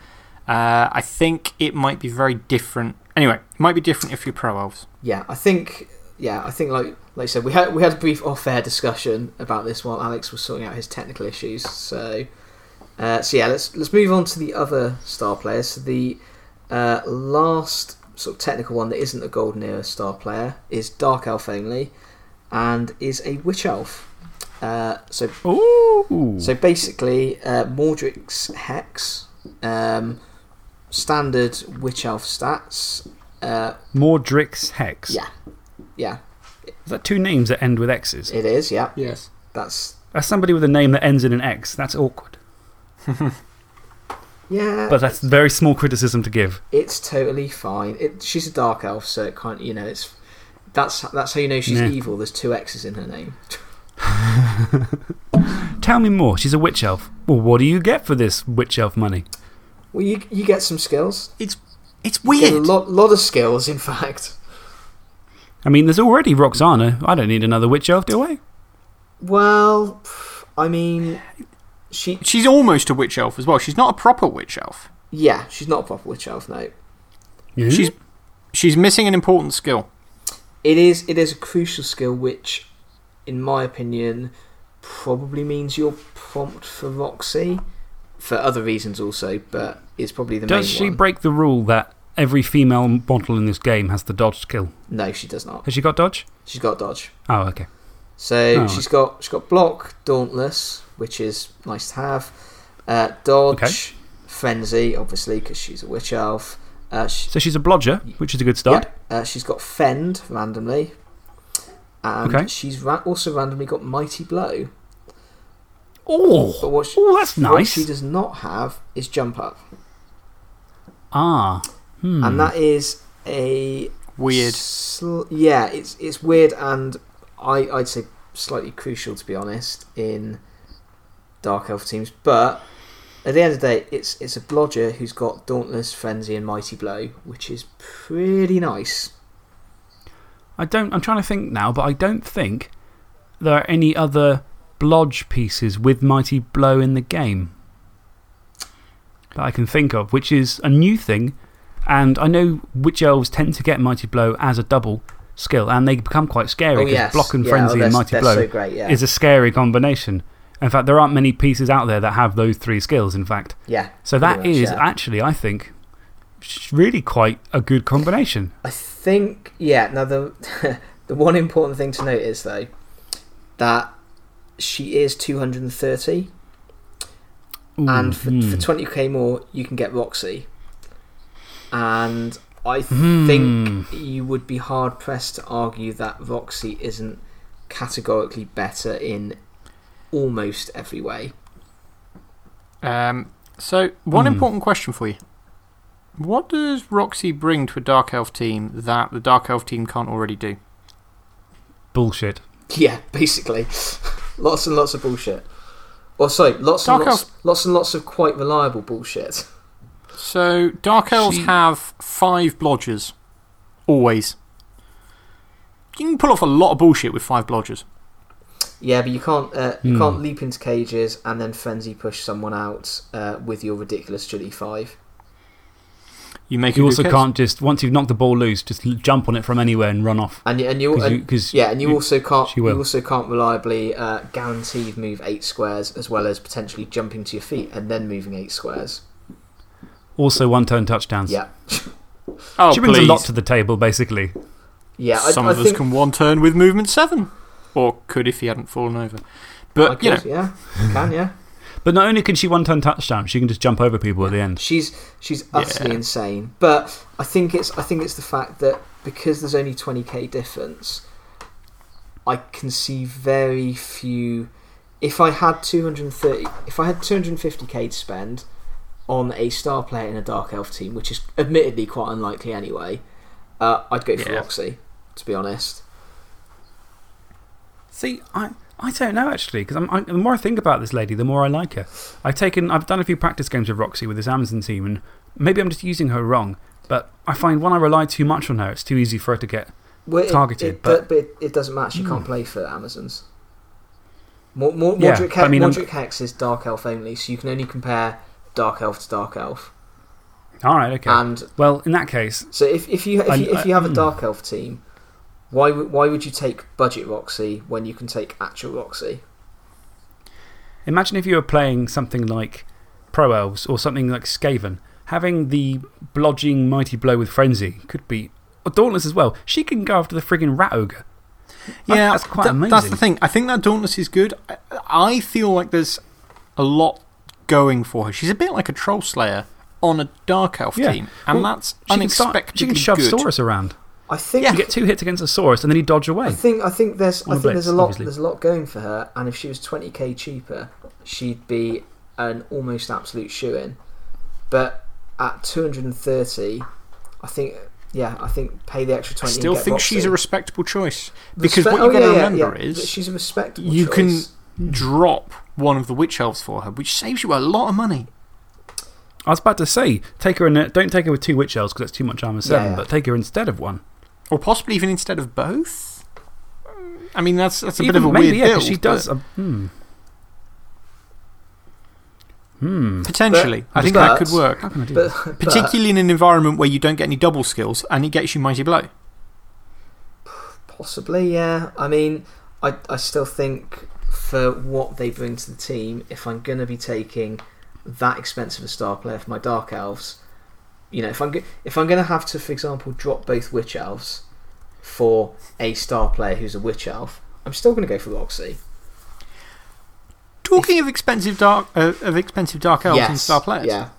Speaker 3: uh, I think it might be very different. Anyway, it might be different if you're pro elves.
Speaker 2: Yeah, I think. Yeah, I think like like I said, we had we had a brief off-air discussion about this while Alex was sorting out his technical issues. So, uh, so yeah, let's let's move on to the other star players. So the uh, last sort of technical one that isn't a golden era star player is dark elf only, and is a witch elf. Uh, so
Speaker 1: Ooh.
Speaker 2: so basically, uh, Mordrix Hex, um, standard Witch Elf stats. Uh,
Speaker 1: Mordrix Hex.
Speaker 2: yeah. Yeah,
Speaker 1: Is that two names that end with X's?
Speaker 2: it is. Yeah,
Speaker 3: Yes.
Speaker 2: that's
Speaker 1: As somebody with a name that ends in an X, that's awkward.
Speaker 2: yeah.
Speaker 1: But that's very small criticism to give.
Speaker 2: it's totally fine. It, she's a dark elf, so it can't. You know, it's that's that's how you know she's
Speaker 1: Yeah.
Speaker 2: evil. There's two X's in her name.
Speaker 1: Tell me more. She's a witch elf. Well, what do you get for this witch elf money?
Speaker 2: Well, you you get some skills.
Speaker 3: It's, it's
Speaker 2: You get a lot lot of skills, in fact.
Speaker 1: I mean, there's already Roxanna. I don't need another witch elf, do I?
Speaker 2: Well, I mean, she
Speaker 3: She's almost a witch elf as well. She's not a proper witch elf.
Speaker 2: yeah, she's not a proper witch elf. No,
Speaker 1: Yeah.
Speaker 3: She's, she's missing an important skill.
Speaker 2: it is it is a crucial skill, which, in my opinion, probably means you're prompt for Roxy, for other reasons also, but it's probably the
Speaker 1: Does she
Speaker 2: one.
Speaker 1: break the rule that every female model in this game has the dodge skill?
Speaker 2: no, she does not.
Speaker 1: Has she got dodge?
Speaker 2: She's got dodge.
Speaker 1: Oh, okay.
Speaker 2: So
Speaker 1: Oh,
Speaker 2: she's got she's got block, dauntless, which is nice to have. Uh, dodge,
Speaker 1: Okay.
Speaker 2: frenzy, obviously because she's a witch elf. Uh, she,
Speaker 1: So she's a blodger, which is a good start.
Speaker 2: yeah, uh, she's got fend randomly, and
Speaker 1: Okay.
Speaker 2: she's ra- also randomly got mighty blow.
Speaker 1: Oh,
Speaker 2: what she,
Speaker 1: oh, that's
Speaker 2: what
Speaker 1: nice.
Speaker 2: she does not have is jump up,
Speaker 1: Ah. Hmm.
Speaker 2: and that is a
Speaker 3: Weird.
Speaker 2: sl- yeah, it's it's weird, and I I'd say slightly crucial to be honest in dark elf teams. But at the end of the day, it's it's a blodger who's got dauntless, frenzy, and mighty blow, which is pretty nice.
Speaker 1: I don't, I'm trying to think now, but I don't think there are any other blodge pieces with Mighty Blow in the game that I can think of, which is a new thing. And I know witch elves tend to get Mighty Blow as a double skill, and they become quite scary
Speaker 2: Oh
Speaker 1: because
Speaker 2: yes,
Speaker 1: Block and
Speaker 2: yeah,
Speaker 1: Frenzy
Speaker 2: oh,
Speaker 1: and Mighty Blow
Speaker 2: so great, yeah,
Speaker 1: is a scary combination. In fact, there aren't many pieces out there that have those three skills, in fact.
Speaker 2: yeah.
Speaker 1: So that is
Speaker 2: much, yeah.
Speaker 1: actually, I think, really quite a good combination.
Speaker 2: I think yeah. Now the the one important thing to note is though that she is two hundred and thirty. and for,
Speaker 1: Ooh,
Speaker 2: for
Speaker 1: hmm.
Speaker 2: 20k more you can get Roxy and I
Speaker 1: Hmm.
Speaker 2: think you would be hard pressed to argue that Roxy isn't categorically better in almost every way
Speaker 3: Um, so, one
Speaker 1: Hmm.
Speaker 3: important question for you. What does Roxy bring to a Dark Elf team that the Dark Elf team can't already do?
Speaker 1: Bullshit.
Speaker 2: yeah basically lots and lots of bullshit or sorry lots and
Speaker 3: Dark
Speaker 2: lots, lots and lots of quite reliable bullshit
Speaker 3: So, Dark Elves
Speaker 1: She-
Speaker 3: have five blodgers. Always. You can pull off a lot of bullshit with five blodgers.
Speaker 2: yeah but you can't uh, you
Speaker 1: Hmm.
Speaker 2: can't leap into cages and then frenzy push someone out uh, with your ridiculous agility 5
Speaker 3: You make
Speaker 1: You also
Speaker 3: good
Speaker 1: can't just, once you've knocked the ball loose, just jump on it from anywhere and run off.
Speaker 2: and you, and you,
Speaker 1: Because
Speaker 2: and-
Speaker 1: you, 'cause
Speaker 2: Yeah, and you
Speaker 1: you-
Speaker 2: also can't you also can't reliably uh, guaranteed move eight squares as well as potentially jumping to your feet and then moving eight squares.
Speaker 1: Also one turn touchdowns.
Speaker 2: Yeah,
Speaker 3: Oh,
Speaker 1: she brings
Speaker 3: please.
Speaker 1: a lot to the table, basically.
Speaker 2: yeah.
Speaker 3: Some
Speaker 2: I
Speaker 3: of us can one turn with movement seven. Or could if he hadn't fallen over.
Speaker 2: I
Speaker 3: But, you know,
Speaker 2: yeah, can yeah.
Speaker 1: But not only can she one turn touchdown, she can just jump over people at the end.
Speaker 2: She's she's utterly
Speaker 3: Yeah.
Speaker 2: insane. But I think it's I think it's the fact that because there's only twenty k difference, I can see very few. If I had two hundred and thirty, if I had two hundred and fifty k to spend on a star player in a dark elf team, which is admittedly quite unlikely anyway, uh, I'd go for
Speaker 3: Yeah.
Speaker 2: Roxy. To be honest,
Speaker 1: See, I, I don't know actually, because the more I think about this lady, the more I like her. I've, taken, I've done a few practice games with Roxy with this Amazon team, and maybe I'm just using her wrong, but I find when I rely too much on her, it's too easy for her to get.
Speaker 2: well, it-
Speaker 1: Targeted,
Speaker 2: it,
Speaker 1: but-
Speaker 2: but it, it doesn't match. You can't play for Amazons. Mo- Mo-
Speaker 1: Yeah,
Speaker 2: Mordric,
Speaker 1: I mean, I'm-
Speaker 2: Mordric Hex is dark elf only, so you can only compare dark elf to dark elf.
Speaker 1: Alright, okay.
Speaker 2: And
Speaker 1: well, in that case,
Speaker 2: So if, if you if
Speaker 1: I-
Speaker 2: you, if you have a
Speaker 1: I-
Speaker 2: dark elf team, why would why would you take budget Roxy when you can take actual Roxy?
Speaker 1: imagine if you were playing something like Pro Elves or something like Skaven. Having the blodging Mighty Blow with Frenzy could be. Or Dauntless as well. She can go after the friggin' Rat Ogre.
Speaker 3: Yeah,
Speaker 1: that's quite
Speaker 3: th-
Speaker 1: amazing.
Speaker 3: That's the thing. I think that Dauntless is good. I, I feel like there's a lot going for her. She's a bit like a Troll Slayer on a Dark Elf
Speaker 1: Yeah.
Speaker 3: team, and
Speaker 1: Well,
Speaker 3: that's
Speaker 1: She can, start, she can shove
Speaker 3: good.
Speaker 1: Saurus around.
Speaker 2: I think
Speaker 1: You get two hits against a Saurus and then you dodge away.
Speaker 2: I think I think there's I
Speaker 1: the
Speaker 2: think there's a lot
Speaker 1: obviously.
Speaker 2: there's a lot going for her, and if she was 20k cheaper, she'd be an almost absolute shoe in. But at 230, I think yeah, I think pay the extra 20. and
Speaker 3: still think she's a respectable choice. Because
Speaker 2: Respe-
Speaker 3: what
Speaker 2: oh,
Speaker 3: you've got to
Speaker 2: yeah, yeah,
Speaker 3: remember
Speaker 2: yeah, that
Speaker 3: is
Speaker 2: she's a respectable.
Speaker 3: you can drop one of the witch elves for her, which saves you a lot of money.
Speaker 1: I was about to say, take her in a, don't take her with two Witch Elves because that's too much armor 7,
Speaker 2: yeah.
Speaker 1: but take her instead of one.
Speaker 3: Or possibly even instead of both. I mean, that's, that's a
Speaker 1: Even
Speaker 3: bit of a
Speaker 1: maybe,
Speaker 3: weird
Speaker 1: yeah, 'cause
Speaker 3: build.
Speaker 1: she
Speaker 3: but
Speaker 1: does. Uh, hmm. Hmm.
Speaker 3: Potentially. I think
Speaker 2: but-
Speaker 3: that could work.
Speaker 1: How can I do
Speaker 2: but,
Speaker 1: that?
Speaker 2: but
Speaker 3: Particularly in an environment where you don't get any double skills and it gets you Mighty Blow.
Speaker 2: Possibly, yeah. I mean, I, I still think for what they bring to the team, if I'm going to be taking that expensive a star player for my Dark Elves, you know, if I'm, if I'm going to have to, for example, drop both Witch Elves for a star player who's a Witch Elf, I'm still going to go for Roxy.
Speaker 3: Talking of expensive dark, uh, of expensive dark elves and star players.
Speaker 2: Yeah.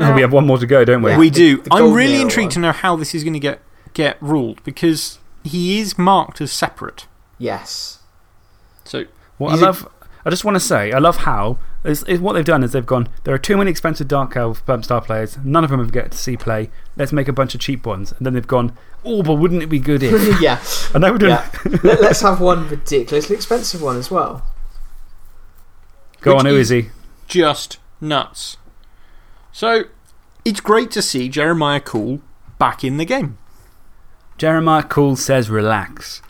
Speaker 1: Oh, we have one more to go, don't we?
Speaker 2: Yeah.
Speaker 3: we do.
Speaker 2: the
Speaker 3: I'm really intrigued
Speaker 2: one.
Speaker 3: to know how this is going to get, get ruled because he is marked as separate.
Speaker 2: Yes.
Speaker 3: So,
Speaker 1: Well, I love. I just want to say, I love how. Is, is what they've done is they've gone, there are too many expensive Dark Elf um, star players. None of them have get to see play. Let's make a bunch of cheap ones. And then they've gone, oh, but wouldn't it be good if?
Speaker 2: yeah.
Speaker 1: I know we're doing.
Speaker 2: yeah. Let, us have one ridiculously expensive one as well.
Speaker 1: Go
Speaker 3: Which
Speaker 1: on, who
Speaker 3: is-
Speaker 1: is he?
Speaker 3: just nuts. So, it's great to see Jeremiah Kool back in the game.
Speaker 1: Jeremiah Kool says relax.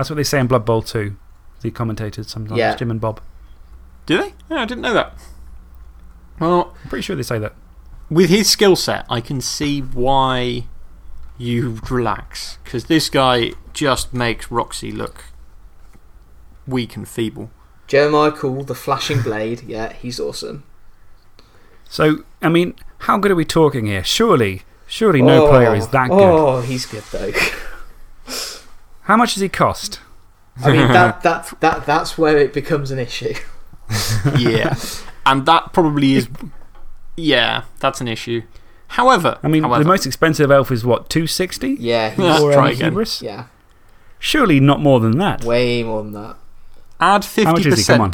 Speaker 1: That's what they say in Blood Bowl 2. The commentators sometimes,
Speaker 2: Yeah.
Speaker 1: Jim and Bob.
Speaker 3: Do they? Yeah, I didn't know that. Well,
Speaker 1: I'm pretty sure they say that.
Speaker 3: with his skill set, I can see why you relax. Because this guy just makes Roxy look weak and feeble.
Speaker 2: Jeremiah Kool, the Flashing Blade. Yeah, he's awesome.
Speaker 1: So, I mean, how good are we talking here? Surely, surely no
Speaker 2: Oh,
Speaker 1: player is that good.
Speaker 2: Oh, he's good though.
Speaker 1: How much does he cost?
Speaker 2: I mean, that, that, that, that's where it becomes an issue.
Speaker 3: yeah. And that probably is. Yeah, that's an issue. However,
Speaker 1: I mean,
Speaker 3: however,
Speaker 1: the most expensive elf is what, 260?
Speaker 2: Yeah, he's,
Speaker 3: Yeah.
Speaker 1: Or
Speaker 3: try
Speaker 1: um,
Speaker 3: again.
Speaker 1: Hubris?
Speaker 2: yeah,
Speaker 1: Surely not more than that.
Speaker 2: way more than that.
Speaker 3: add 50%.
Speaker 1: How much is he? Come on.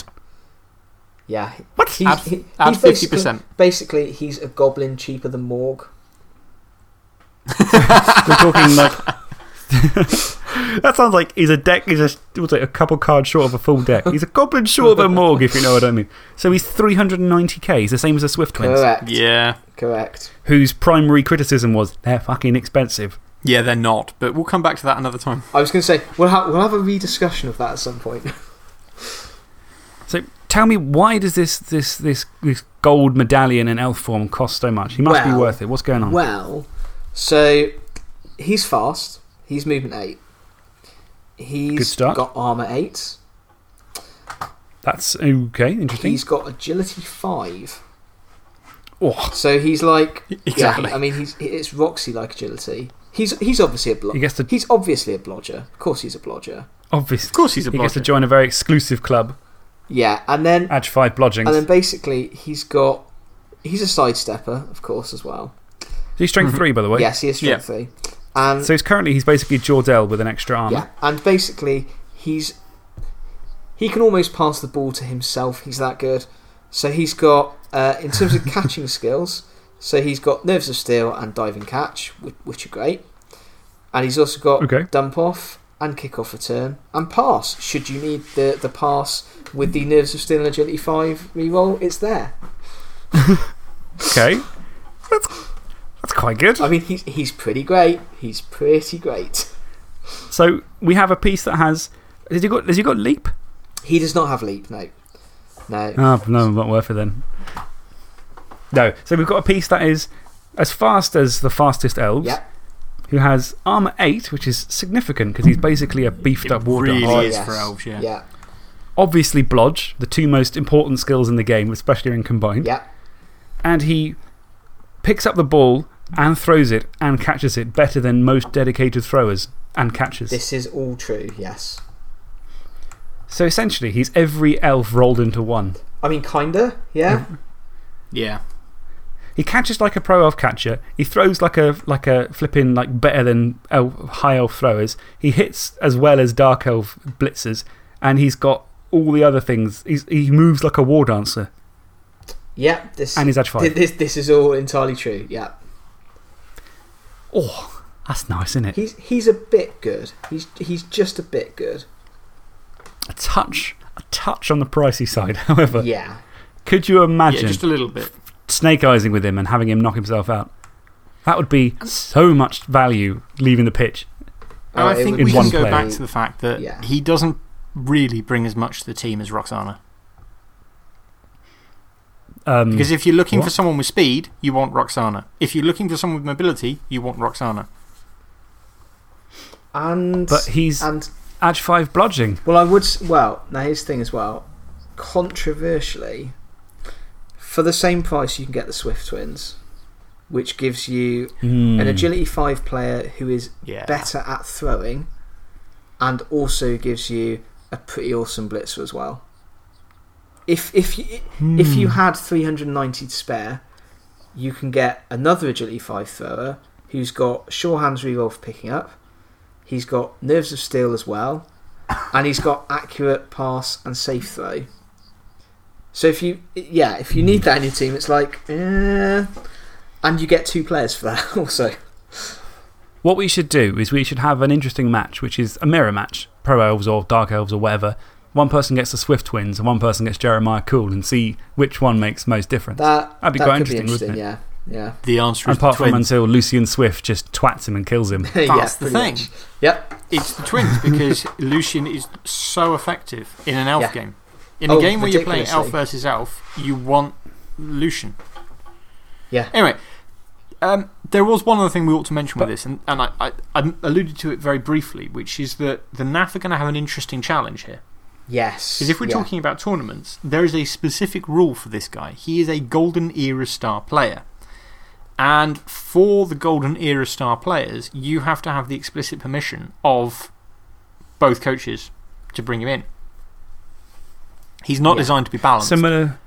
Speaker 2: Yeah.
Speaker 1: What?
Speaker 2: He's,
Speaker 3: Add-
Speaker 2: he-
Speaker 3: add
Speaker 2: he's basically-
Speaker 3: 50%.
Speaker 2: Basically, he's a goblin cheaper than Morg.
Speaker 1: We're talking like. that sounds like he's a deck, he's a, what's it, a couple cards short of a full deck. He's a goblin short of a Morg, if you know what I mean. So he's 390k. He's the same as the Swift Twins,
Speaker 2: Correct.
Speaker 3: Yeah.
Speaker 2: Correct.
Speaker 1: whose primary criticism was they're fucking expensive.
Speaker 3: Yeah, they're not. But we'll come back to that another time.
Speaker 2: I was going to say, we'll, ha- we'll have a rediscussion of that at some point.
Speaker 1: So tell me, why does this, this, this, this gold medallion in elf form cost so much? He must be worth it. What's going on?
Speaker 2: Well, so he's fast. He's movement 8. He's
Speaker 1: Good start.
Speaker 2: got armor 8.
Speaker 1: That's okay, interesting.
Speaker 2: He's got agility 5.
Speaker 1: oh,
Speaker 2: So he's like.
Speaker 3: Exactly.
Speaker 2: Yeah, I mean, he's, it's Roxy like agility. He's, he's obviously a
Speaker 1: he
Speaker 2: blodger.
Speaker 1: gets to,
Speaker 2: He's obviously a blodger. Of course, he's a blodger.
Speaker 1: obviously,
Speaker 3: Of course, he's a blodger.
Speaker 1: he gets to join a very exclusive club,
Speaker 2: Yeah, and then
Speaker 1: Edge 5 Blodgings.
Speaker 2: and then basically he's got he's a sidestepper, of course, as well.
Speaker 1: he's strength mm-hmm. 3, by the way.
Speaker 2: Yes, he is strength three, and
Speaker 1: So he's currently, he's basically Jordell with an extra armor.
Speaker 2: yeah, and basically he's he can almost pass the ball to himself. He's that good. So he's got uh, in terms of catching skills. So he's got nerves of steel and diving catch, which, which are great, and he's also got
Speaker 1: Okay.
Speaker 2: dump off and kick off return and pass. Should you need the the pass with the nerves of steel and agility five reroll, it's there.
Speaker 1: Okay. That's, that's quite good.
Speaker 2: I mean, he's, he's pretty great. He's pretty great.
Speaker 1: So we have a piece that has. Has he got, has he got leap?
Speaker 2: He does not have leap, no. No.
Speaker 1: Oh, no, not worth it then. No. So we've got a piece that is as fast as the fastest elves,
Speaker 2: Yeah.
Speaker 1: who has armor 8, which is significant because he's basically a beefed up war
Speaker 3: really
Speaker 1: dog.
Speaker 3: is
Speaker 2: yes.
Speaker 3: for elves, yeah.
Speaker 2: Yeah.
Speaker 1: Obviously, Blodge, the two most important skills in the game, especially in combined.
Speaker 2: Yeah.
Speaker 1: And he picks up the ball and throws it and catches it better than most dedicated throwers and catches.
Speaker 2: This is all true, yes.
Speaker 1: So essentially, he's every elf rolled into one.
Speaker 2: I mean, kinda, yeah.
Speaker 3: Yeah.
Speaker 1: He catches like a pro elf catcher. He throws like a, like a flipping like better than elf, high elf throwers. He hits as well as dark elf blitzers. And he's got all the other things. He's, he moves like a war dancer.
Speaker 2: Yeah, this,
Speaker 1: And he's edge five.
Speaker 2: this, this is all entirely true. Yep.
Speaker 1: Oh, that's nice, isn't it?
Speaker 2: He's, he's a bit good. He's, he's just a bit good.
Speaker 1: A touch, a touch on the pricey side. However,
Speaker 2: Yeah.
Speaker 1: could you imagine?
Speaker 3: Yeah,
Speaker 1: imagine
Speaker 3: just a little bit.
Speaker 1: snake eyesing with him and having him knock himself out? That would be so much value leaving the pitch.
Speaker 3: And
Speaker 2: Oh,
Speaker 3: I think
Speaker 2: would
Speaker 3: we can go
Speaker 1: one
Speaker 3: back to the fact that
Speaker 2: Yeah.
Speaker 3: he doesn't really bring as much to the team as Roxanna.
Speaker 1: Um,
Speaker 3: Because if you're looking for someone with speed, you want Roxanna. If you're looking for someone with mobility, you want Roxanna.
Speaker 2: And,
Speaker 1: but he's
Speaker 2: and
Speaker 1: Edge 5 blodging.
Speaker 2: Well, I would. Well, now here's the thing as well. Controversially, for the same price, you can get the Swift Twins, which gives you
Speaker 1: Hmm.
Speaker 2: an Agility 5 player who is
Speaker 3: Yeah.
Speaker 2: better at throwing and also gives you a pretty awesome blitzer as well. If, if, you, if
Speaker 1: Hmm.
Speaker 2: you had 390 to spare, you can get another Agility 5 thrower who's got sure hands reroll for picking up. He's got nerves of steel as well. And he's got accurate pass and safe throw. So if you, yeah, if you need that in your team, it's like, eh. And you get two players for that also.
Speaker 1: What we should do is we should have an interesting match, which is a mirror match Pro Elves or Dark Elves or whatever. One person gets the Swift Twins and one person gets Jeremiah Kool and see which one makes most difference.
Speaker 2: That,
Speaker 1: That'd be
Speaker 2: that
Speaker 1: quite
Speaker 2: could
Speaker 1: interesting, wouldn't it?
Speaker 2: Yeah, yeah.
Speaker 3: The answer is
Speaker 1: Apart
Speaker 3: the
Speaker 1: from
Speaker 3: twins.
Speaker 1: until Lucien Swift just twats him and kills him.
Speaker 2: yeah,
Speaker 3: That's the
Speaker 2: pretty
Speaker 3: thing.
Speaker 2: much. Yep.
Speaker 3: It's the twins because Lucien is so effective in an elf
Speaker 2: Yeah.
Speaker 3: game. In a
Speaker 2: Oh,
Speaker 3: game where you're playing elf versus elf, you want Lucien.
Speaker 2: Yeah.
Speaker 3: Anyway, um, there was one other thing we ought to mention with this, and, and I, I, I alluded to it very briefly, which is that the NAF are going to have an interesting challenge here.
Speaker 2: Yes.
Speaker 3: Because if we're
Speaker 2: yeah.
Speaker 3: talking about tournaments, there is a specific rule for this guy. He is a Golden Era star player. And for the Golden Era star players, you have to have the explicit permission of both coaches to bring him in. He's not
Speaker 2: Yeah.
Speaker 3: designed to be balanced.
Speaker 1: Similar,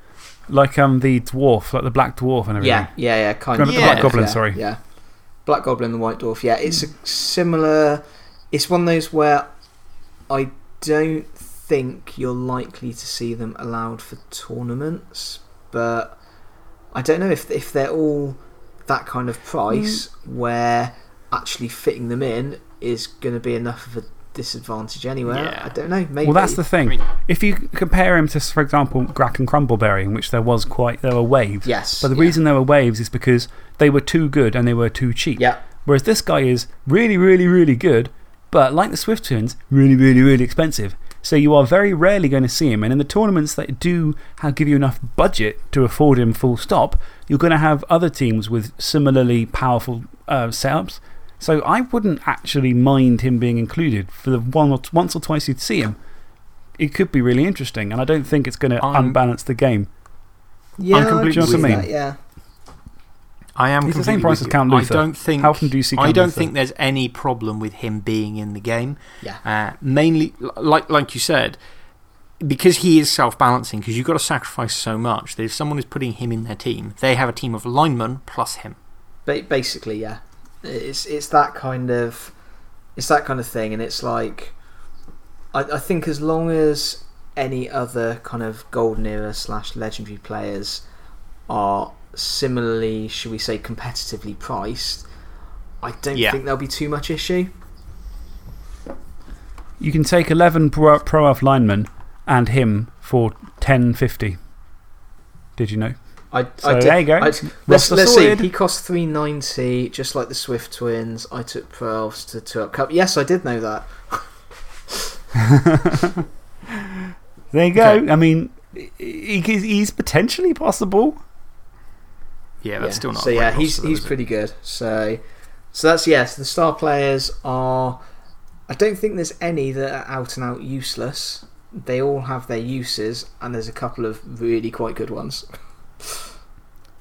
Speaker 1: like um, the dwarf, like the black dwarf and everything.
Speaker 2: Yeah, yeah, yeah. Kind
Speaker 1: Remember
Speaker 2: of.
Speaker 3: the Black
Speaker 1: Goblin,
Speaker 2: yeah,
Speaker 1: sorry.
Speaker 2: Yeah. Black Goblin the White Dwarf. Yeah, it's a similar. It's one of those where I don't think you're likely to see them allowed for tournaments, but I don't know if, if they're all that kind of price mm. where actually fitting them in is going to be enough of a disadvantage anyway.
Speaker 3: Yeah.
Speaker 2: I don't know. Maybe.
Speaker 1: Well, that's the thing.
Speaker 3: I mean-
Speaker 1: if you compare him to, for example, Grak and Crumbleberry, in which there was quite, there were waves.
Speaker 2: Yes.
Speaker 1: But the
Speaker 2: yeah.
Speaker 1: reason there were waves is because they were too good and they were too cheap.
Speaker 2: Yeah.
Speaker 1: Whereas this guy is really, really, really good, but like the Swift Twins, really, really, really expensive. So you are very rarely going to see him. And in the tournaments that do have, give you enough budget to afford him full stop, you're going to have other teams with similarly powerful uh, setups. So I wouldn't actually mind him being included for the one or once or twice you'd see him. It could be really interesting, and I don't think it's going to unbalance the game.
Speaker 2: Yeah,
Speaker 3: I'm
Speaker 2: I
Speaker 3: completely
Speaker 2: can
Speaker 1: with
Speaker 2: see
Speaker 1: you.
Speaker 2: that, yeah.
Speaker 3: I am
Speaker 1: He's the same price as
Speaker 3: you.
Speaker 1: Count
Speaker 3: I
Speaker 1: Luthor.
Speaker 3: don't think.
Speaker 1: How often do you see Count I
Speaker 3: don't
Speaker 1: Luthor?
Speaker 3: think there's any problem with him being in the game.
Speaker 2: Yeah.
Speaker 3: Uh, mainly, like, like you said, because he is self balancing, because you've got to sacrifice so much that if someone is putting him in their team, they have a team of linemen plus him.
Speaker 2: Ba- basically, yeah. It's, it's that kind of. It's that kind of thing, and it's like. I, I think as long as any other kind of golden era slash legendary players are similarly, should we say, competitively priced, I don't
Speaker 3: Yeah.
Speaker 2: think there'll be too much issue.
Speaker 1: You can take 11 Pro, pro Elf linemen and him for 10.50. Did you know?
Speaker 2: I,
Speaker 1: So
Speaker 2: I did-
Speaker 1: there you go.
Speaker 2: I- let's let's see. He cost three ninety, just like the Swift twins. I took Pro Elves to two up cup. Yes, I did know that.
Speaker 1: There you go.
Speaker 3: Okay.
Speaker 1: I mean, he, he's he's potentially possible.
Speaker 3: Yeah, that's
Speaker 2: Yeah.
Speaker 3: still not.
Speaker 2: So
Speaker 3: a
Speaker 2: yeah, he's
Speaker 3: though,
Speaker 2: he's
Speaker 3: is it?
Speaker 2: pretty good. So, so that's yes. the star players are. I don't think there's any that are out and out useless. They all have their uses, and there's a couple of really quite good ones.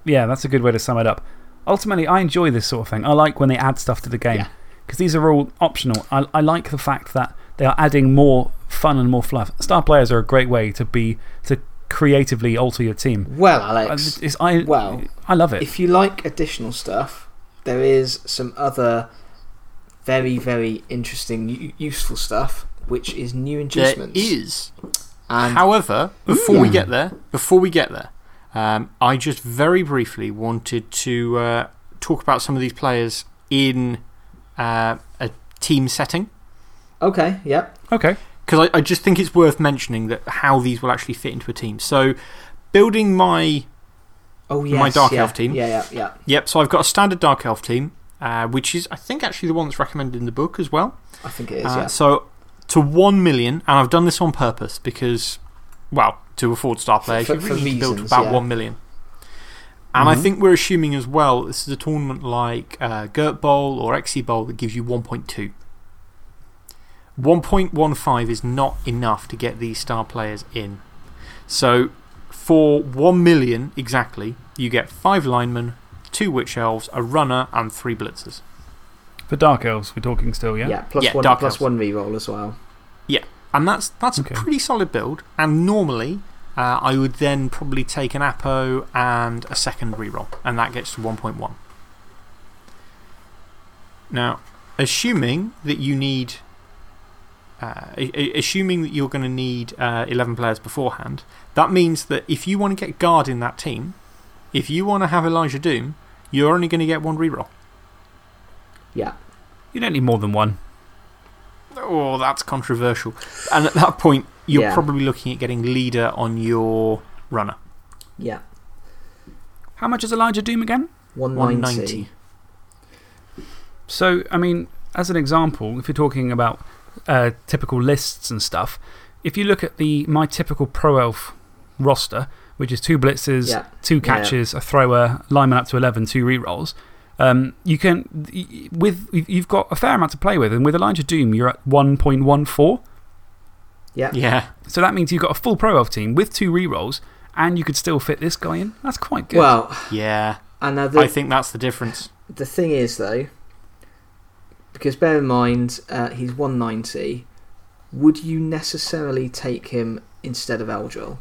Speaker 1: Yeah, that's a good way to sum it up. Ultimately, I enjoy this sort of thing. I like when they add stuff to the game.
Speaker 2: Yeah.
Speaker 1: Because these are all optional. I, I like the fact that they are adding more fun and more fluff. Star players are a great way to, be, to creatively alter your team.
Speaker 2: Well, Alex,
Speaker 1: It's, I,
Speaker 2: well,
Speaker 1: I love it.
Speaker 2: if you like additional stuff, there is some other very, very interesting, useful stuff, which is new
Speaker 3: There
Speaker 2: inducements.
Speaker 3: is.
Speaker 2: And
Speaker 3: However, before we get there, before we get there, um, I just very briefly wanted to uh, talk about some of these players in uh, a team setting.
Speaker 2: okay, yep,
Speaker 1: okay.
Speaker 3: Because I, I just think it's worth mentioning that how these will actually fit into a team. So, building my.
Speaker 2: oh yes,
Speaker 3: My Dark
Speaker 2: yeah,
Speaker 3: Elf team.
Speaker 2: Yeah, yeah, yeah.
Speaker 3: Yep, so I've got a standard Dark Elf team, uh, which is, I think, actually the one that's recommended in the book as well.
Speaker 2: I think it is.
Speaker 3: Uh,
Speaker 2: yeah.
Speaker 3: So, to 1 million, and I've done this on purpose because, well, to afford star players,
Speaker 2: for-
Speaker 3: you really need to build about
Speaker 2: yeah.
Speaker 3: 1 million. And I
Speaker 1: Mhm.
Speaker 3: think we're assuming as well this is a tournament like uh, Gert Bowl or XE Bowl that gives you 1.2. 1.15 is not enough to get these star players in. So, for 1 million exactly, you get 5 linemen, 2 Witch Elves, a runner, and 3 blitzers.
Speaker 1: For Dark Elves, we're talking still, yeah?
Speaker 2: yeah, plus
Speaker 3: Yeah,
Speaker 2: one,
Speaker 3: Dark
Speaker 2: plus
Speaker 3: Elves.
Speaker 2: one reroll as well.
Speaker 3: Yeah, and that's, that's
Speaker 1: Okay.
Speaker 3: a pretty solid build. And normally, uh, I would then probably take an Apo and a second reroll, and that gets to 1.1. Now, assuming that you need. Uh, a- a- assuming that you're going to need uh, 11 players beforehand, that means that if you want to get guard in that team, if you want to have Elijah Doom, you're only going to get one reroll.
Speaker 2: Yeah,
Speaker 1: You don't need more than one.
Speaker 3: Oh, that's controversial. And at that point, you're
Speaker 2: Yeah.
Speaker 3: probably looking at getting leader on your runner.
Speaker 2: yeah.
Speaker 1: How much is Elijah Doom again?
Speaker 2: 190.
Speaker 3: 190.
Speaker 1: So, I mean, as an example, if you're talking about uh, typical lists and stuff, if you look at the my typical Pro Elf roster, which is two blitzers,
Speaker 2: Yeah.
Speaker 1: two
Speaker 2: Yeah.
Speaker 1: catches, a thrower, lineman up to 11, two rerolls. Um, you can, with, you've got a fair amount to play with, and with Elijah Doom, you're at 1.14.
Speaker 2: Yeah.
Speaker 3: Yeah.
Speaker 1: So that means you've got a full Pro Elf team with two rerolls, and you could still fit this guy in. That's quite good.
Speaker 2: Well,
Speaker 3: Yeah.
Speaker 2: and the,
Speaker 3: I think that's the difference.
Speaker 2: the thing is, though, because bear in mind uh, he's 190, would you necessarily take him instead of Eldril?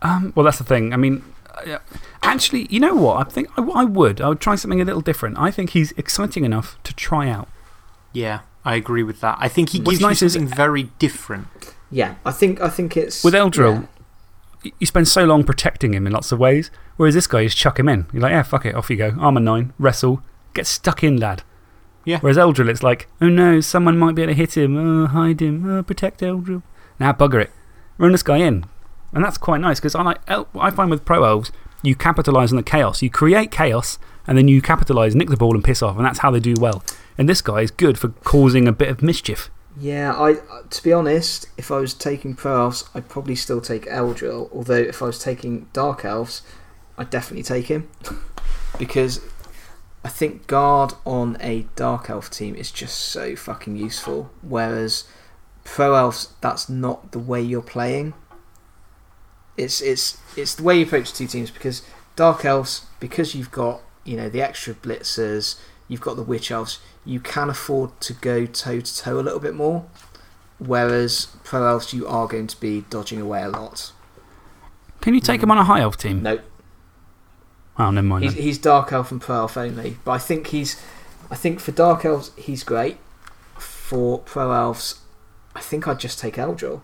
Speaker 1: Um, well, that's the thing. I mean, uh, actually, you know what? I think I, I would. I would try something a little different. I think he's exciting enough to try out.
Speaker 3: Yeah, I agree with that. I think he
Speaker 1: What's
Speaker 3: gives
Speaker 1: nice
Speaker 3: you
Speaker 1: is-
Speaker 3: something very different.
Speaker 2: Yeah, I think, I think it's.
Speaker 1: With Eldril,
Speaker 2: yeah.
Speaker 1: you spend so long protecting him in lots of ways, whereas this guy, you just chuck him in. You're like, yeah, fuck it, off you go. Armor 9, wrestle, get stuck in, lad.
Speaker 3: Yeah.
Speaker 1: Whereas Eldril, it's like, oh no, someone might be able to hit him, oh, hide him, oh, protect Eldril. Now, bugger it. Run this guy in. And that's quite nice because I, like, I find with Pro Elves, you capitalise on the chaos. You create chaos and then you capitalise, nick the ball, and piss off, and that's how they do well. And this guy is good for causing a bit of mischief.
Speaker 2: Yeah, I, uh, to be honest, if I was taking Pro Elves, I'd probably still take Eldril. Although, if I was taking Dark Elves, I'd definitely take him. because I think Guard on a Dark Elf team is just so fucking useful. Whereas Pro Elves, that's not the way you're playing. It's, it's, it's the way you approach two teams because Dark Elves, because you've got you know the extra blitzers, you've got the Witch Elves, you can afford to go toe to toe a little bit more. Whereas Pro Elves, you are going to be dodging away a lot.
Speaker 1: Can you take him on a high elf team?
Speaker 2: No,
Speaker 1: Oh, never mind.
Speaker 2: he's, he's Dark Elf and Pro Elf only. But I think he's, I think for Dark Elves, he's great. For Pro Elves, I think I'd just take Eldril.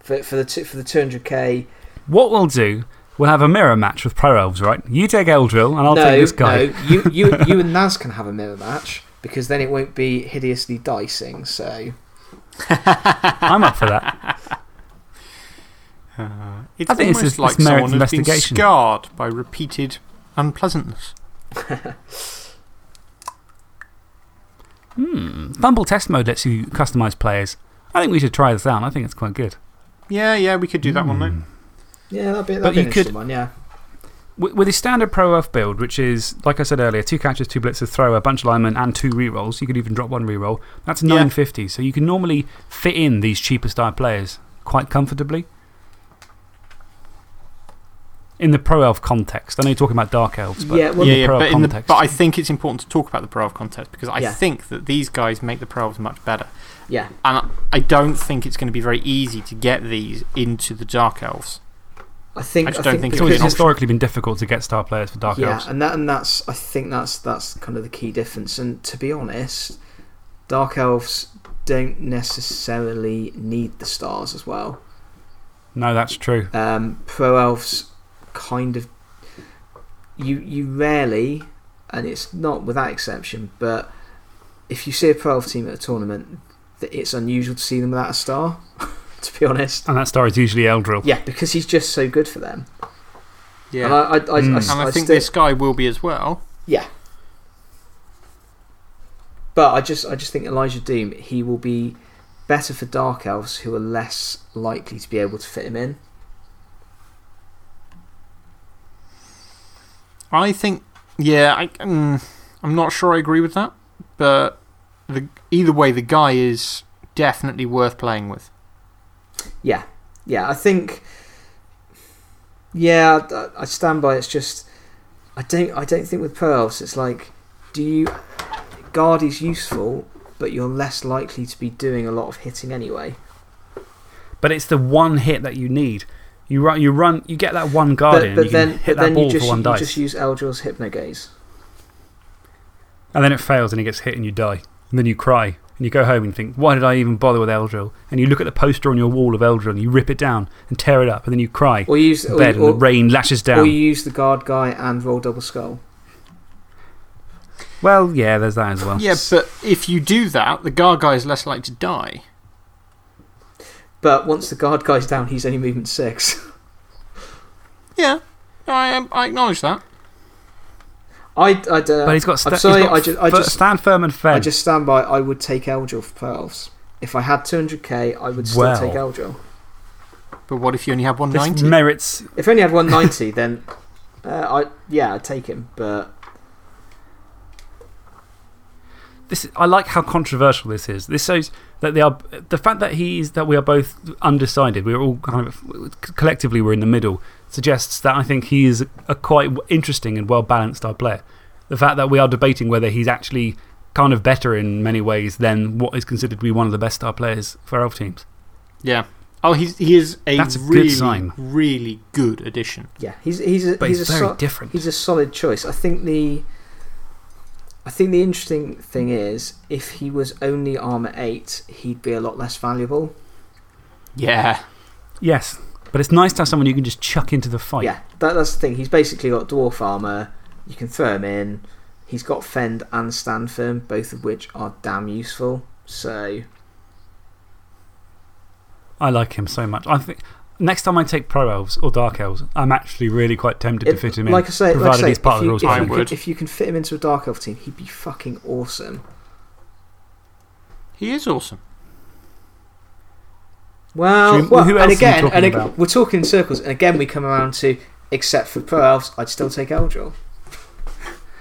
Speaker 2: For, for the two, for the 200k,
Speaker 1: What we'll do, we'll have a mirror match with Pro Elves, right? You take Eldril, and I'll
Speaker 2: no,
Speaker 1: take this guy.
Speaker 2: no, you, you, you and Naz can have a mirror match because then it won't be hideously dicing. So
Speaker 1: I'm up for that.
Speaker 3: Uh, it's
Speaker 1: I think it's
Speaker 3: almost
Speaker 1: just-
Speaker 3: like
Speaker 1: this merits
Speaker 3: someone has been
Speaker 1: investigation.
Speaker 3: scarred by repeated unpleasantness.
Speaker 1: Hmm. Fumble test mode lets you customize players. I think we should try this out. I think it's quite good.
Speaker 3: Yeah, yeah, we could do that one, though.
Speaker 1: Hmm.
Speaker 2: yeah, that'd be, that'd
Speaker 1: But
Speaker 2: be
Speaker 1: you
Speaker 2: an interesting
Speaker 1: could-
Speaker 2: one. Yeah,
Speaker 1: With, with a standard Pro Elf build, which is, like I said earlier, two catches, two blitzes, thrower, a bunch of linemen, and two rerolls, you could even drop one reroll. That's
Speaker 3: Yeah.
Speaker 1: 950. So you can normally fit in these cheaper style players quite comfortably. In the Pro Elf context. I know you're talking about Dark Elves, but
Speaker 2: Yeah, well-
Speaker 1: in
Speaker 3: yeah,
Speaker 1: the
Speaker 3: yeah,
Speaker 1: Pro
Speaker 3: but,
Speaker 1: Elf
Speaker 3: the,
Speaker 1: context.
Speaker 3: but I think it's important to talk about the Pro Elf context because I
Speaker 2: Yeah.
Speaker 3: think that these guys make the Pro Elves much better.
Speaker 2: Yeah.
Speaker 3: And I- I don't think it's going to be very easy to get these into the Dark Elves.
Speaker 2: I think.
Speaker 3: I just don't think
Speaker 1: it's
Speaker 3: it
Speaker 1: always
Speaker 3: was an
Speaker 2: because-
Speaker 1: historically been difficult to get star players for Dark
Speaker 2: yeah,
Speaker 1: Elves.
Speaker 2: and that and that's I think that's that's kind of the key difference. And to be honest, dark elves don't necessarily need the stars as well.
Speaker 1: No, that's true.
Speaker 2: Um, pro elves kind of you you rarely, and it's not without exception, but if you see a pro elf team at a tournament, it's unusual to see them without a star. to be honest,
Speaker 1: And that star is usually Eldril.
Speaker 2: yeah, because he's just so good for them.
Speaker 3: Yeah.
Speaker 2: And I, I, I,
Speaker 1: Mm.
Speaker 2: I,
Speaker 3: and I,
Speaker 2: I
Speaker 3: think
Speaker 2: still-
Speaker 3: this guy will be as well.
Speaker 2: Yeah. But I just I just think Elijah Doom he will be better for dark elves who are less likely to be able to fit him in.
Speaker 3: I think, yeah, I, mm, I'm not sure I agree with that. But the, either way, the guy is definitely worth playing with.
Speaker 2: Yeah. Yeah, I think Yeah, I, I stand by it's just I don't I don't think with Pearls, it's like do you guard is useful but you're less likely to be doing a lot of hitting anyway.
Speaker 1: But it's the one hit that you need. You run, you run, you get that one guard in,
Speaker 2: but,
Speaker 1: and
Speaker 2: but
Speaker 1: you
Speaker 2: then
Speaker 1: can hit
Speaker 2: but
Speaker 1: that
Speaker 2: then
Speaker 1: ball
Speaker 2: you just
Speaker 1: for one
Speaker 2: you
Speaker 1: dice.
Speaker 2: just use Eldril's Hypnogaze.
Speaker 1: And then it fails and he gets hit and you die. And then you cry. And you go home and you think, why did I even bother with Eldril? And you look at the poster on your wall of Eldril and you rip it down and tear it up. And then you cry.
Speaker 2: Or you use
Speaker 1: in
Speaker 2: or,
Speaker 1: bed and
Speaker 2: or,
Speaker 1: the rain lashes down.
Speaker 2: or you use the guard guy and roll double skull.
Speaker 1: well, yeah, there's that as well.
Speaker 3: Yeah, but if you do that, the guard guy is less likely to die.
Speaker 2: But once the guard guy's down, he's only movement six.
Speaker 3: Yeah, I, um, I acknowledge that.
Speaker 2: I, I don't.
Speaker 1: But he's got, sta-
Speaker 2: I'm sorry,
Speaker 1: he's got
Speaker 2: I just, I
Speaker 1: f-
Speaker 2: just,
Speaker 1: stand firm and fair.
Speaker 2: I just stand by. I would take Eldril for pearls. If I had 200k, I would still
Speaker 1: Well.
Speaker 2: take Eldril.
Speaker 3: But what if you only have
Speaker 1: this
Speaker 3: 190?
Speaker 1: merits.
Speaker 2: If I only had 190, then uh, I yeah, I'd take him. But
Speaker 1: This, I like how controversial this is. This shows that they are, the fact that, he's, that we are both undecided, we're all kind of collectively we're in the middle, suggests that I think he is a quite interesting and well balanced our player. The fact that we are debating whether he's actually kind of better in many ways than what is considered to be one of the best star players for elf teams.
Speaker 3: Yeah. Oh, he's, he is a
Speaker 1: That's a good
Speaker 3: really,
Speaker 1: sign.
Speaker 3: really good addition.
Speaker 2: yeah, he's he's a,
Speaker 1: But
Speaker 2: he's,
Speaker 1: he's,
Speaker 2: a
Speaker 1: very
Speaker 2: so-
Speaker 1: different.
Speaker 2: he's a solid choice. I think the I think the interesting thing is if he was only armor eight, he'd be a lot less valuable.
Speaker 3: Yeah.
Speaker 1: Yes, but it's nice to have someone you can just chuck into the fight.
Speaker 2: Yeah, that, that's the thing. He's basically got dwarf armor. You can throw him in. He's got fend and stand firm, both of which are damn useful. So
Speaker 1: I like him so much. I think next time I take Pro Elves or Dark Elves, I'm actually really quite tempted to fit him in.
Speaker 2: like I say, like I
Speaker 1: provided
Speaker 2: say
Speaker 1: he's part
Speaker 2: if,
Speaker 1: of the
Speaker 2: you,
Speaker 1: rules
Speaker 2: if,
Speaker 3: I
Speaker 2: you
Speaker 1: book.
Speaker 2: can, if you can fit him into a dark elf team, he'd be fucking awesome.
Speaker 3: He is awesome.
Speaker 2: Well,
Speaker 1: Should we-
Speaker 2: well
Speaker 1: who
Speaker 2: and
Speaker 1: else are we
Speaker 2: again,
Speaker 1: talking
Speaker 2: and ag-
Speaker 1: about?
Speaker 2: we're talking in circles, and again we come around to except for pro elves, I'd still take Eldril.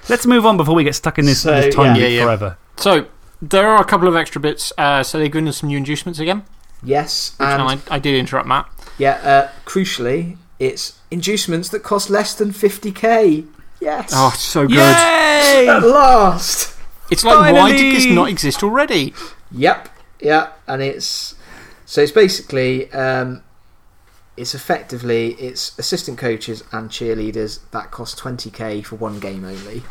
Speaker 1: Let's move on before we get stuck in this,
Speaker 2: So,
Speaker 1: this time
Speaker 2: yeah.
Speaker 1: loop
Speaker 3: Yeah, yeah.
Speaker 1: forever.
Speaker 3: So, there are a couple of extra bits. Uh, so, they've given us some new inducements again.
Speaker 2: Yes,
Speaker 3: Which
Speaker 2: and
Speaker 3: I, I did interrupt Matt.
Speaker 2: Yeah, uh, crucially, it's inducements that cost less than 50k. Yes,
Speaker 3: Oh, it's so good.
Speaker 1: Yay!
Speaker 2: at last.
Speaker 3: It's like, why did this not exist already?
Speaker 2: Yep, yeah, and it's so it's basically um, it's effectively it's assistant coaches and cheerleaders that cost 20k for one game only.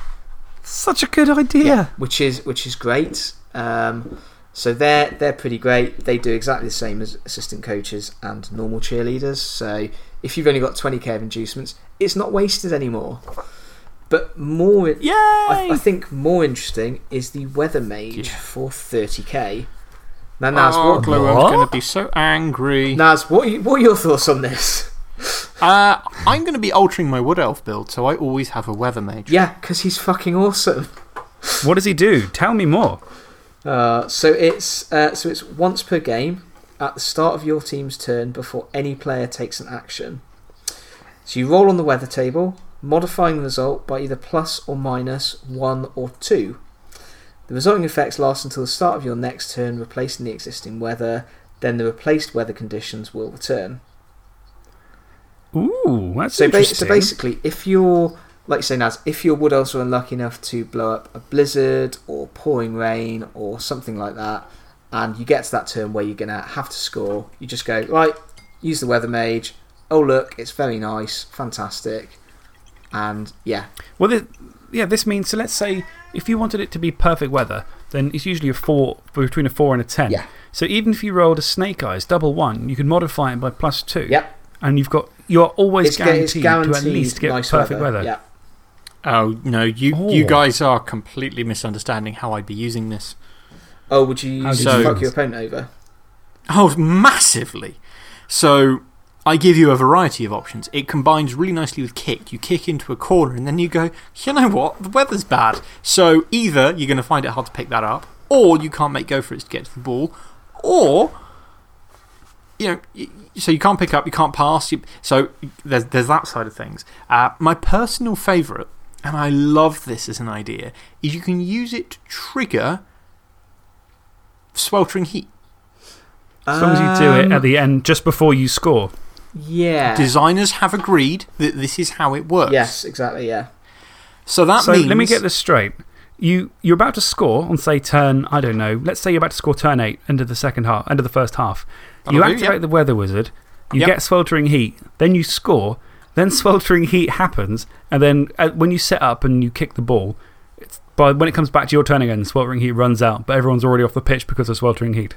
Speaker 1: Such a good idea.
Speaker 2: which is which is great. Um, so they're they're pretty great. They do exactly the same as assistant coaches and normal cheerleaders. So if you've only got 20k of inducements, it's not wasted anymore. But more,
Speaker 1: Yay!
Speaker 2: I, I think more interesting is the weather mage
Speaker 3: Yeah.
Speaker 2: for 30k. Now, Naz,
Speaker 3: oh,
Speaker 2: what,
Speaker 3: Glowworm's
Speaker 1: What?
Speaker 3: going to be so angry.
Speaker 2: Naz, what are, you, what are your thoughts on this?
Speaker 3: Uh, I'm going to be altering my Wood Elf build, so I always have a Weather Mage.
Speaker 2: Yeah, because he's fucking awesome.
Speaker 1: What does he do? Tell me more.
Speaker 2: Uh, so it's uh, so it's once per game at the start of your team's turn before any player takes an action. So you roll on the weather table, modifying the result by either plus or minus one or two. The resulting effects last until the start of your next turn, replacing the existing weather. Then the replaced weather conditions will return.
Speaker 1: Ooh. That's
Speaker 2: So, ba-
Speaker 1: interesting.
Speaker 2: so basically, if you're, like you say, Naz, if your wood elves are unlucky enough to blow up a blizzard or pouring rain or something like that, and you get to that turn where you're going to have to score, you just go, right, use the weather mage. Oh, look, it's very nice, fantastic. And yeah,
Speaker 1: Well, this, yeah, this means, so let's say if you wanted it to be perfect weather, then it's usually a 4, between a 4 and a 10.
Speaker 2: Yeah.
Speaker 1: So even if you rolled a snake eyes, double 1, you can modify it by plus 2.
Speaker 2: Yep.
Speaker 1: And you've got, you're always guaranteed,
Speaker 2: guaranteed
Speaker 1: to at least get
Speaker 2: nice
Speaker 1: perfect weather.
Speaker 2: Yeah.
Speaker 3: Oh, no, you, you
Speaker 1: Oh.
Speaker 3: guys are completely misunderstanding how I'd be using this.
Speaker 2: Oh, would you
Speaker 1: How
Speaker 2: use to
Speaker 3: you
Speaker 2: fuck your
Speaker 1: this?
Speaker 2: opponent over?
Speaker 3: Oh, massively. So, I give you a variety of options. It combines really nicely with kick. You kick into a corner and then you go, you know what? The weather's bad. So, either you're going to find it hard to pick that up, or you can't make go for it to get to the ball, or, you know, so you can't pick up, you can't pass. You, so, there's, there's that side of things. Uh, my personal favourite, and I love this as an idea, is you can use it to trigger sweltering heat.
Speaker 1: As long as you do it at the end, just before you score.
Speaker 2: Yeah.
Speaker 3: Designers have agreed that this is how it works.
Speaker 2: Yes, exactly, yeah.
Speaker 3: So that
Speaker 1: so
Speaker 3: means.
Speaker 1: let me get this straight. You, you're about to score on, say, turn, I don't know, let's say you're about to score turn 8, end of the, second half, end of the first half. you
Speaker 3: That'll do,
Speaker 1: activate
Speaker 3: yep.
Speaker 1: the weather wizard, you
Speaker 3: Yep.
Speaker 1: get sweltering heat, then you score, then sweltering heat happens, and then uh, when you set up and you kick the ball, it's, by, when it comes back to your turn again, sweltering heat runs out, but everyone's already off the pitch because of sweltering heat.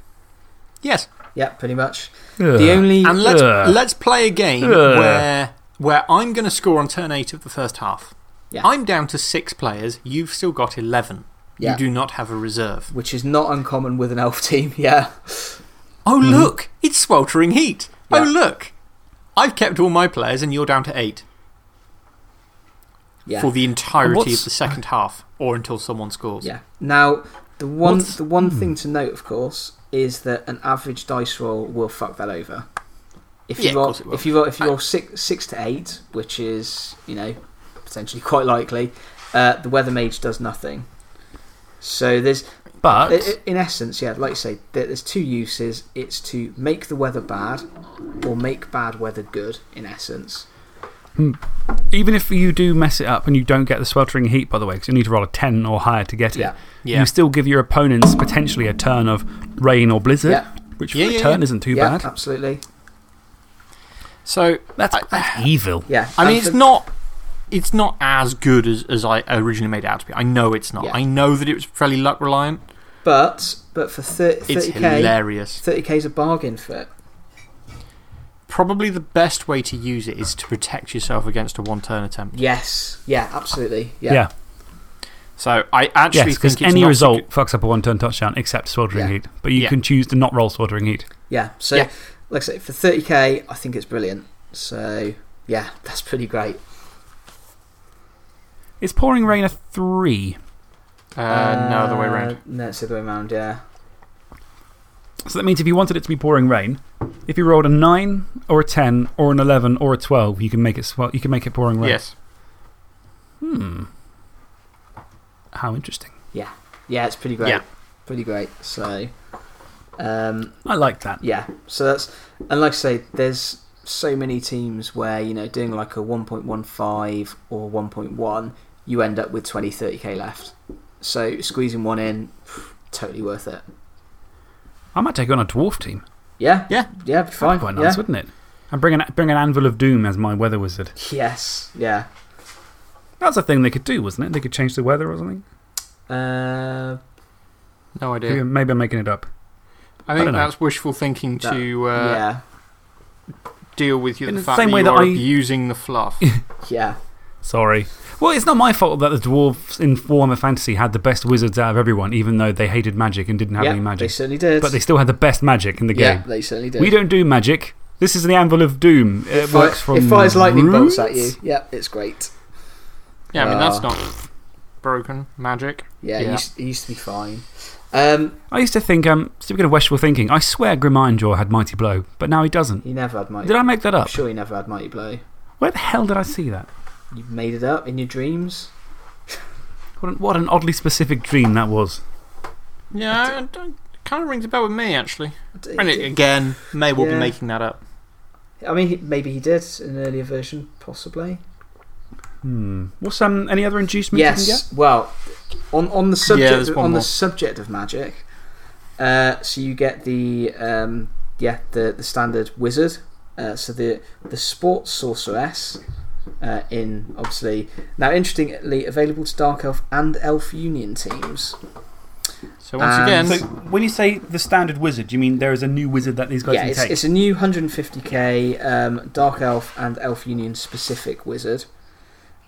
Speaker 3: Yes.
Speaker 2: Yeah, pretty much.
Speaker 1: Ugh.
Speaker 2: The only.
Speaker 3: And let's,
Speaker 1: Ugh.
Speaker 3: let's play a game
Speaker 1: Ugh.
Speaker 3: where, where I'm going to score on turn 8 of the first half.
Speaker 2: Yeah.
Speaker 3: I'm down to six players. You've still got 11.
Speaker 2: Yeah.
Speaker 3: You do not have a reserve.
Speaker 2: which is not uncommon with an elf team, yeah.
Speaker 3: Oh, look! It's sweltering heat.
Speaker 2: Yeah.
Speaker 3: Oh, look! I've kept all my players and you're down to 8
Speaker 2: Yeah.
Speaker 3: for the entirety of the second half or until someone scores.
Speaker 2: Yeah. Now, the one,
Speaker 1: What's-
Speaker 2: the one
Speaker 1: hmm.
Speaker 2: thing to note, of course, is that an average dice roll will fuck that over. If you
Speaker 3: Yeah, of
Speaker 2: roll,
Speaker 3: course it will.
Speaker 2: if you roll, if you
Speaker 3: I-
Speaker 2: roll six, six to eight, which is you know potentially quite likely, uh, the weather mage does nothing. So there's
Speaker 1: But.
Speaker 2: I- I- In essence, yeah, like you say, there's two uses. It's to make the weather bad or make bad weather good, in essence. Hmm.
Speaker 1: Even if you do mess it up and you don't get the sweltering heat, by the way, because you need to roll a 10 or higher to get it,
Speaker 2: Yeah.
Speaker 3: Yeah.
Speaker 1: you still give your opponents potentially a turn of rain or blizzard,
Speaker 2: Yeah.
Speaker 1: which
Speaker 3: Yeah,
Speaker 1: for a
Speaker 3: yeah,
Speaker 1: turn isn't too
Speaker 2: yeah,
Speaker 1: bad.
Speaker 2: absolutely.
Speaker 3: So,
Speaker 1: That's,
Speaker 3: I-
Speaker 1: that's evil.
Speaker 2: Yeah.
Speaker 3: I mean, it's not. It's not as good as, as I originally made it out to be. I know it's not.
Speaker 2: Yeah.
Speaker 3: I know that it was fairly luck reliant.
Speaker 2: But, but for thirty k,
Speaker 3: It's
Speaker 2: 30k,
Speaker 3: hilarious.
Speaker 2: 30k is a bargain for it.
Speaker 3: Probably the best way to use it is to protect yourself against a one turn attempt.
Speaker 2: Yes. Yeah, absolutely. Yeah.
Speaker 1: Yeah.
Speaker 3: So I actually
Speaker 1: Yes, because
Speaker 3: think it's
Speaker 1: any
Speaker 3: not
Speaker 1: result
Speaker 3: good-
Speaker 1: fucks up a one turn touchdown except sweltering
Speaker 2: Yeah.
Speaker 1: heat. But you
Speaker 3: Yeah.
Speaker 1: can choose to not roll sweltering heat.
Speaker 2: Yeah. So,
Speaker 3: Yeah.
Speaker 2: like I say, for 30k, I think it's brilliant. So, yeah, that's pretty great.
Speaker 1: Is pouring rain a three?
Speaker 3: Uh, no, the way
Speaker 2: Uh,
Speaker 3: around.
Speaker 2: No, it's the other way around, yeah.
Speaker 1: So that means if you wanted it to be pouring rain, if you rolled a 9 or a 10 or an 11 or a 12, you can make it, swell, you can make it pouring rain.
Speaker 3: Yes.
Speaker 1: Hmm. How interesting.
Speaker 2: Yeah. Yeah, it's pretty great.
Speaker 3: Yeah.
Speaker 2: Pretty great. So, um,
Speaker 1: I like that.
Speaker 2: Yeah, so that's and like I say, there's so many teams where you know doing like a 1.15 or 1.1, you end up with 20, 30k left. So squeezing one in, totally worth it.
Speaker 1: I might take on a dwarf team.
Speaker 2: Yeah,
Speaker 3: Yeah.
Speaker 2: yeah, be fine.
Speaker 1: That'd be quite nice,
Speaker 2: yeah.
Speaker 1: wouldn't it? And bring an, bring an Anvil of Doom as my weather wizard.
Speaker 2: Yes, yeah.
Speaker 1: That's a thing they could do, wasn't it? They could change the weather or something.
Speaker 2: Uh,
Speaker 3: No idea.
Speaker 1: Maybe, maybe I'm making it up.
Speaker 3: I think
Speaker 1: don't
Speaker 3: that's wishful thinking
Speaker 2: that-
Speaker 3: to uh,
Speaker 2: yeah,
Speaker 3: deal with you, the
Speaker 1: the
Speaker 3: fact
Speaker 1: same
Speaker 3: that
Speaker 1: way
Speaker 3: you
Speaker 1: that
Speaker 3: are
Speaker 1: I-
Speaker 3: abusing the fluff.
Speaker 2: yeah,
Speaker 1: Sorry. Well, it's not my fault that the dwarves in Warhammer Fantasy had the best wizards out of everyone, even though they hated magic and didn't have
Speaker 2: yeah.
Speaker 1: any magic.
Speaker 2: They certainly did.
Speaker 1: But they still had the best magic in the
Speaker 2: yeah,
Speaker 1: game.
Speaker 2: they certainly did.
Speaker 1: We don't do magic. This is the Anvil of Doom. It,
Speaker 2: It,
Speaker 1: works from.
Speaker 2: it fires lightning bolts at you. Yeah, it's great.
Speaker 3: yeah, I mean, that's
Speaker 2: Ah.
Speaker 3: not broken magic.
Speaker 2: Yeah, It,
Speaker 3: Yeah.
Speaker 2: used, it used to be fine. Um,
Speaker 1: I used to think, um, speaking of wishful thinking, I swear Grim Ironjaw had Mighty Blow, but now he doesn't.
Speaker 2: he never had mighty.
Speaker 1: Did I make that
Speaker 2: I'm
Speaker 1: up?
Speaker 2: sure he never had mighty blow.
Speaker 1: Where the hell did I see that?
Speaker 2: You made it up in your dreams.
Speaker 1: What an, what an oddly specific dream that was.
Speaker 3: Yeah, it, kind of rings a bell with me, actually. And it, again, may well
Speaker 2: Yeah.
Speaker 3: be making that up.
Speaker 2: I mean, maybe he did in an earlier version, possibly.
Speaker 1: Hmm. What's um, any other inducements you can get?
Speaker 2: Yes. Well, on, on, the subject,
Speaker 3: there's one
Speaker 2: on
Speaker 3: more.
Speaker 2: the subject of magic, uh, so you get the, um, yeah, the, the standard wizard. Uh, so the, the sports sorceress. Uh, in obviously now interestingly available to dark elf and elf union teams
Speaker 3: So, once
Speaker 2: And-
Speaker 3: again,
Speaker 1: So, when you say the standard wizard, do you mean there is a new wizard that these guys
Speaker 2: yeah
Speaker 1: can
Speaker 2: it's,
Speaker 1: take?
Speaker 2: it's a new 150k um, dark elf and elf union specific wizard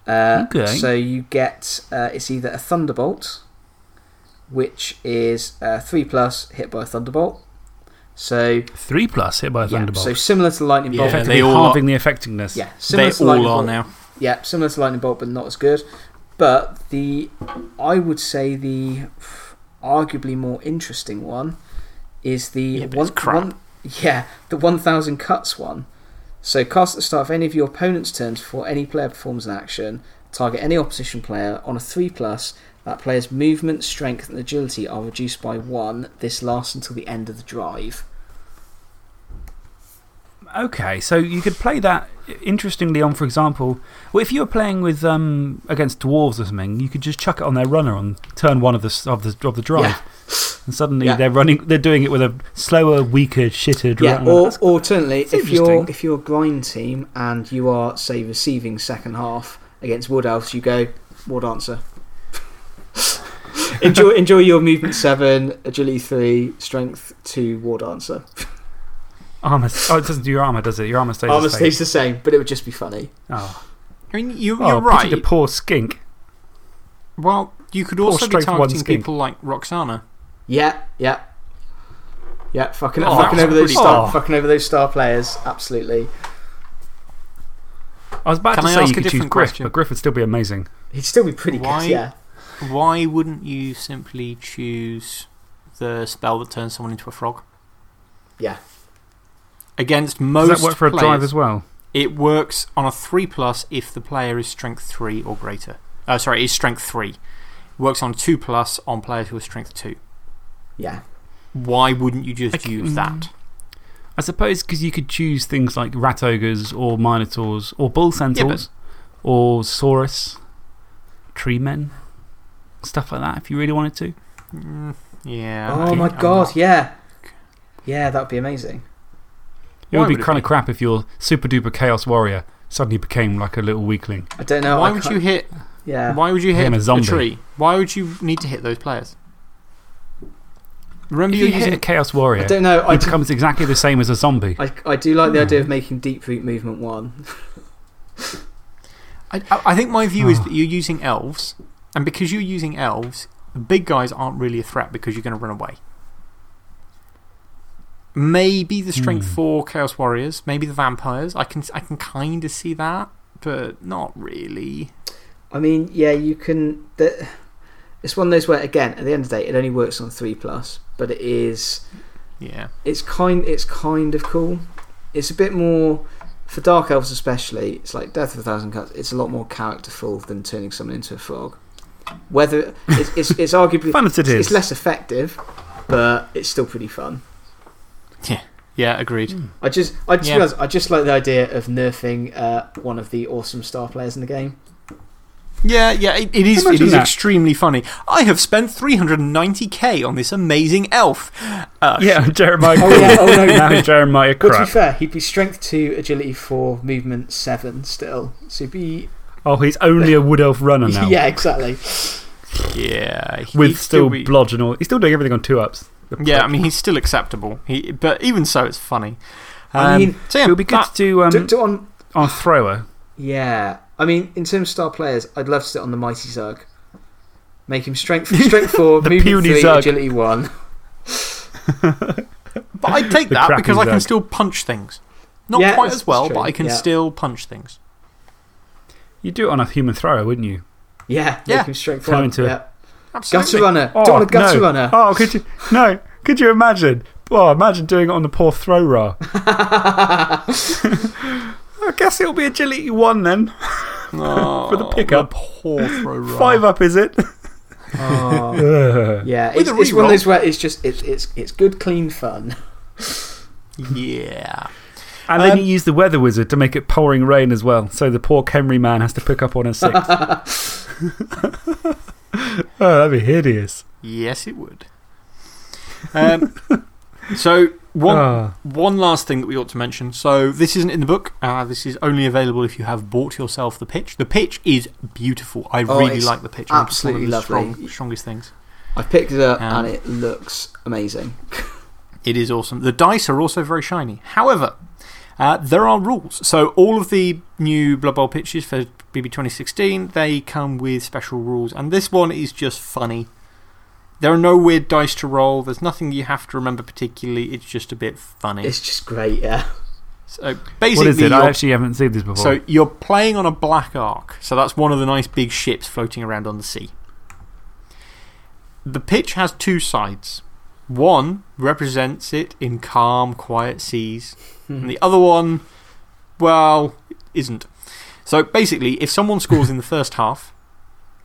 Speaker 2: uh,
Speaker 1: Okay.
Speaker 2: so you get uh, it's either a thunderbolt which is uh, 3 plus hit by a thunderbolt so
Speaker 1: Three plus hit by a
Speaker 2: yeah,
Speaker 1: thunderbolt.
Speaker 2: so similar to lightning bolt
Speaker 1: Effectively
Speaker 3: they all
Speaker 1: halving the effectiveness.
Speaker 2: yeah similar
Speaker 3: they
Speaker 2: to lightning
Speaker 3: all are
Speaker 2: bolt.
Speaker 3: now.
Speaker 2: Yeah, similar to Lightning Bolt, but not as good. But the, I would say the arguably more interesting one is the
Speaker 3: Yeah,
Speaker 2: one,
Speaker 3: crap.
Speaker 2: one- yeah, the 1000 cuts one. So cast at the start of any of your opponent's turns before any player performs an action. Target any opposition player on a 3 plus. That player's movement, strength, and agility are reduced by 1. This lasts until the end of the drive.
Speaker 1: Okay, so you could play that interestingly on, for example, well, if you were playing with um, against dwarves or something, you could just chuck it on their runner on turn one of the, of the, of the drive.
Speaker 2: Yeah.
Speaker 1: And suddenly
Speaker 2: Yeah.
Speaker 1: they're, running, they're doing it with a slower, weaker, shitter
Speaker 2: Yeah,
Speaker 1: runner.
Speaker 2: or
Speaker 1: That's-
Speaker 2: alternately, if you're, if you're a grind team and you are, say, receiving second half against Wood Elves, you go War Dancer. enjoy, enjoy your movement 7, agility 3, strength 2, War Dancer.
Speaker 1: armor. Oh, it doesn't do your armor, does it? Your armor stays
Speaker 2: Armor
Speaker 1: the same.
Speaker 2: stays the same, but it would just be funny.
Speaker 1: Oh,
Speaker 3: I mean, you,
Speaker 1: oh
Speaker 3: you're
Speaker 1: pity
Speaker 3: right.
Speaker 1: the poor skink.
Speaker 3: Well, you could
Speaker 1: Poor
Speaker 3: also be targeting people like Roxanna.
Speaker 2: Yeah, yeah. Yeah, fucking,
Speaker 3: Oh,
Speaker 2: fucking over those star,
Speaker 1: cool.
Speaker 2: fucking over those star players. Absolutely,
Speaker 1: I was about
Speaker 3: Can
Speaker 1: to
Speaker 3: I
Speaker 1: say
Speaker 3: ask
Speaker 1: you
Speaker 3: a
Speaker 1: could choose
Speaker 3: different
Speaker 1: Griff,
Speaker 3: question?
Speaker 1: but Griff would still be amazing.
Speaker 2: he'd still be pretty
Speaker 3: Why-
Speaker 2: good. Yeah,
Speaker 3: Why wouldn't you simply choose the spell that turns someone into a frog?
Speaker 2: yeah.
Speaker 3: Against
Speaker 1: Does
Speaker 3: most
Speaker 1: that work for a
Speaker 3: players,
Speaker 1: drive as well?
Speaker 3: It works on a 3 plus if the player is strength 3 or greater. Uh, sorry, is strength 3. It works on 2 plus on players who are strength 2.
Speaker 2: Yeah,
Speaker 3: Why wouldn't you just
Speaker 1: Like,
Speaker 3: use
Speaker 1: mm,
Speaker 3: that?
Speaker 1: I suppose because you could choose things like rat ogres or minotaurs or bull centaurs or saurus, tree men, stuff like that if you really wanted to.
Speaker 3: Mm, yeah.
Speaker 2: oh
Speaker 3: I-
Speaker 2: my god, yeah. Yeah, that'd be amazing.
Speaker 1: It
Speaker 3: Why
Speaker 1: would be
Speaker 3: would it
Speaker 1: kind of
Speaker 3: be?
Speaker 1: crap if your super duper chaos warrior suddenly became like a little weakling.
Speaker 2: I don't know.
Speaker 3: Why
Speaker 2: I
Speaker 3: would
Speaker 2: can't-
Speaker 3: you hit
Speaker 2: Yeah.
Speaker 3: Why would you hit
Speaker 1: Him, a zombie.
Speaker 3: tree? Why would you need to hit those players? Remember,
Speaker 1: If
Speaker 3: you're
Speaker 1: you hit a Chaos Warrior?
Speaker 2: I don't know. I,
Speaker 1: he becomes exactly the same as a zombie.
Speaker 2: I, I do like the
Speaker 1: Hmm.
Speaker 2: idea of making deep root movement one.
Speaker 3: I, I I think my view is
Speaker 1: Oh.
Speaker 3: that you're using elves, and because you're using elves, the big guys aren't really a threat because you're going to run away. Maybe the strength
Speaker 1: Hmm.
Speaker 3: 4 Chaos Warriors, maybe the vampires. I can, I can kind of see that, but not really.
Speaker 2: I mean, yeah, you can. The, it's one of those where, again, at the end of the day, it only works on three plus, but it is.
Speaker 3: Yeah.
Speaker 2: It's kind. It's kind of cool. It's a bit more for dark elves, especially. It's like Death of a Thousand Cuts. It's a lot more characterful than turning someone into a frog. Whether it's it's, it's arguably
Speaker 1: Fun as it
Speaker 2: it's, it's less effective, but it's still pretty fun.
Speaker 3: Yeah, yeah, agreed.
Speaker 2: I just, I just,
Speaker 3: Yeah.
Speaker 2: realised I just like the idea of nerfing uh, one of the awesome star players in the game.
Speaker 3: Yeah, yeah, it, it is, it
Speaker 1: Imagine
Speaker 3: is
Speaker 1: that.
Speaker 3: extremely funny. I have spent 390k on this amazing elf. Uh,
Speaker 1: Yeah, Jeremiah.
Speaker 2: Oh, yeah, oh, no.
Speaker 1: now Jeremiah
Speaker 2: But to be fair, he'd be strength two, agility four, movement seven still. So he'd be
Speaker 1: Oh, he's only a wood elf runner now.
Speaker 2: yeah, exactly.
Speaker 3: Yeah.
Speaker 1: With still
Speaker 3: be-
Speaker 1: blodge and all. He's still doing everything on two ups. The
Speaker 3: Yeah, I mean, he's still acceptable. He, but even so, it's funny.
Speaker 2: I
Speaker 3: Um,
Speaker 2: mean,
Speaker 3: so yeah,
Speaker 1: it would be good
Speaker 3: that-
Speaker 1: to do um,
Speaker 2: Do- do on
Speaker 1: on thrower.
Speaker 2: yeah. I mean, in terms of star players, I'd love to sit on the mighty Zug. Make him strength strength four,
Speaker 1: The
Speaker 2: movement
Speaker 1: puny
Speaker 2: three,
Speaker 1: Zug.
Speaker 2: agility one.
Speaker 3: But I take
Speaker 1: The
Speaker 3: that
Speaker 1: crappy
Speaker 3: because I can still punch things. Not
Speaker 2: Yeah,
Speaker 3: quite as well,
Speaker 2: that's
Speaker 3: but I can
Speaker 2: yeah.
Speaker 3: still punch things.
Speaker 1: You'd do it on a human thrower, wouldn't you?
Speaker 2: Yeah,
Speaker 3: Yeah.
Speaker 2: make him strength
Speaker 1: Turn
Speaker 2: one.
Speaker 1: into-
Speaker 2: yeah.
Speaker 3: Absolutely.
Speaker 2: Gutter runner. Don't oh, want a gutter
Speaker 1: no.
Speaker 2: runner.
Speaker 1: Oh, could you? No, could you imagine? Oh, imagine doing it on the poor thrower. I guess it'll be agility one then.
Speaker 3: Oh,
Speaker 1: For the pickup.
Speaker 3: poor throw.
Speaker 1: Five up, is it?
Speaker 2: Oh. Yeah,
Speaker 3: With
Speaker 2: it's, it's one
Speaker 3: reroll.
Speaker 2: of those where it's just it's it's it's good, clean fun.
Speaker 3: Yeah.
Speaker 1: And then
Speaker 3: Um,
Speaker 1: you use the weather wizard to make it pouring rain as well. So the poor Khemri man has to pick up on a six. oh, that'd be hideous.
Speaker 3: Yes, it would. Um, so, one,
Speaker 1: Oh.
Speaker 3: one last thing that we ought to mention. So, this isn't in the book. Uh, this is only available if you have bought yourself the pitch. The pitch is beautiful. I
Speaker 2: Oh,
Speaker 3: really like the pitch. I think it's
Speaker 2: absolutely
Speaker 3: the
Speaker 2: lovely.
Speaker 3: strong- strongest things.
Speaker 2: I picked it up
Speaker 3: Um,
Speaker 2: and it looks amazing.
Speaker 3: It is awesome. The dice are also very shiny. However, uh, there are rules. So, all of the new Blood Bowl pitches for BB 2016 they come with special rules. And this one is just funny. There are no weird dice to roll. There's nothing you have to remember particularly. It's just a bit funny.
Speaker 2: It's just great, yeah.
Speaker 3: So basically,
Speaker 1: What is it? I
Speaker 3: you're-
Speaker 1: actually haven't seen this before.
Speaker 3: so you're playing on a black ark. So that's one of the nice big ships floating around on the sea. The pitch has two sides. One represents it in calm, quiet seas, and the other one, well, isn't. So basically, if someone scores in the first half,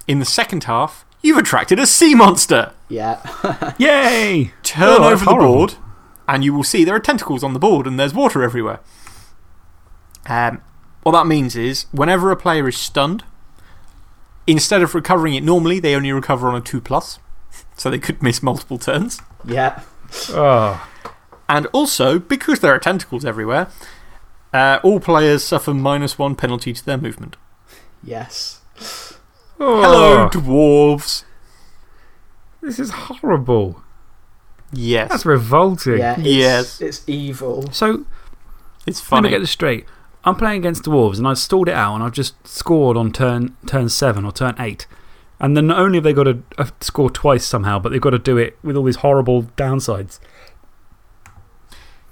Speaker 3: in the second half, you've attracted a sea monster.
Speaker 2: Yeah.
Speaker 1: Yay!
Speaker 3: Turn
Speaker 1: Oh,
Speaker 3: over the board, and you will see there are tentacles on the board and there's water everywhere. Um, what that means is, whenever a player is stunned, instead of recovering it normally, they only recover on a 2 plus. So they could miss multiple turns.
Speaker 2: yeah.
Speaker 1: Oh.
Speaker 3: And also, because there are tentacles everywhere, uh, all players suffer minus one penalty to their movement.
Speaker 2: Yes.
Speaker 3: Hello,
Speaker 1: Oh.
Speaker 3: dwarves.
Speaker 1: This is horrible.
Speaker 3: Yes.
Speaker 1: That's revolting.
Speaker 2: Yeah. It's,
Speaker 3: Yes.
Speaker 2: It's evil.
Speaker 1: So,
Speaker 3: it's
Speaker 1: let me
Speaker 3: funny.
Speaker 1: get this straight. I'm playing against dwarves and I've stalled it out and I've just scored on turn, turn 7 or turn 8. And then not only have they got to uh, score twice somehow, but they've got to do it with all these horrible downsides.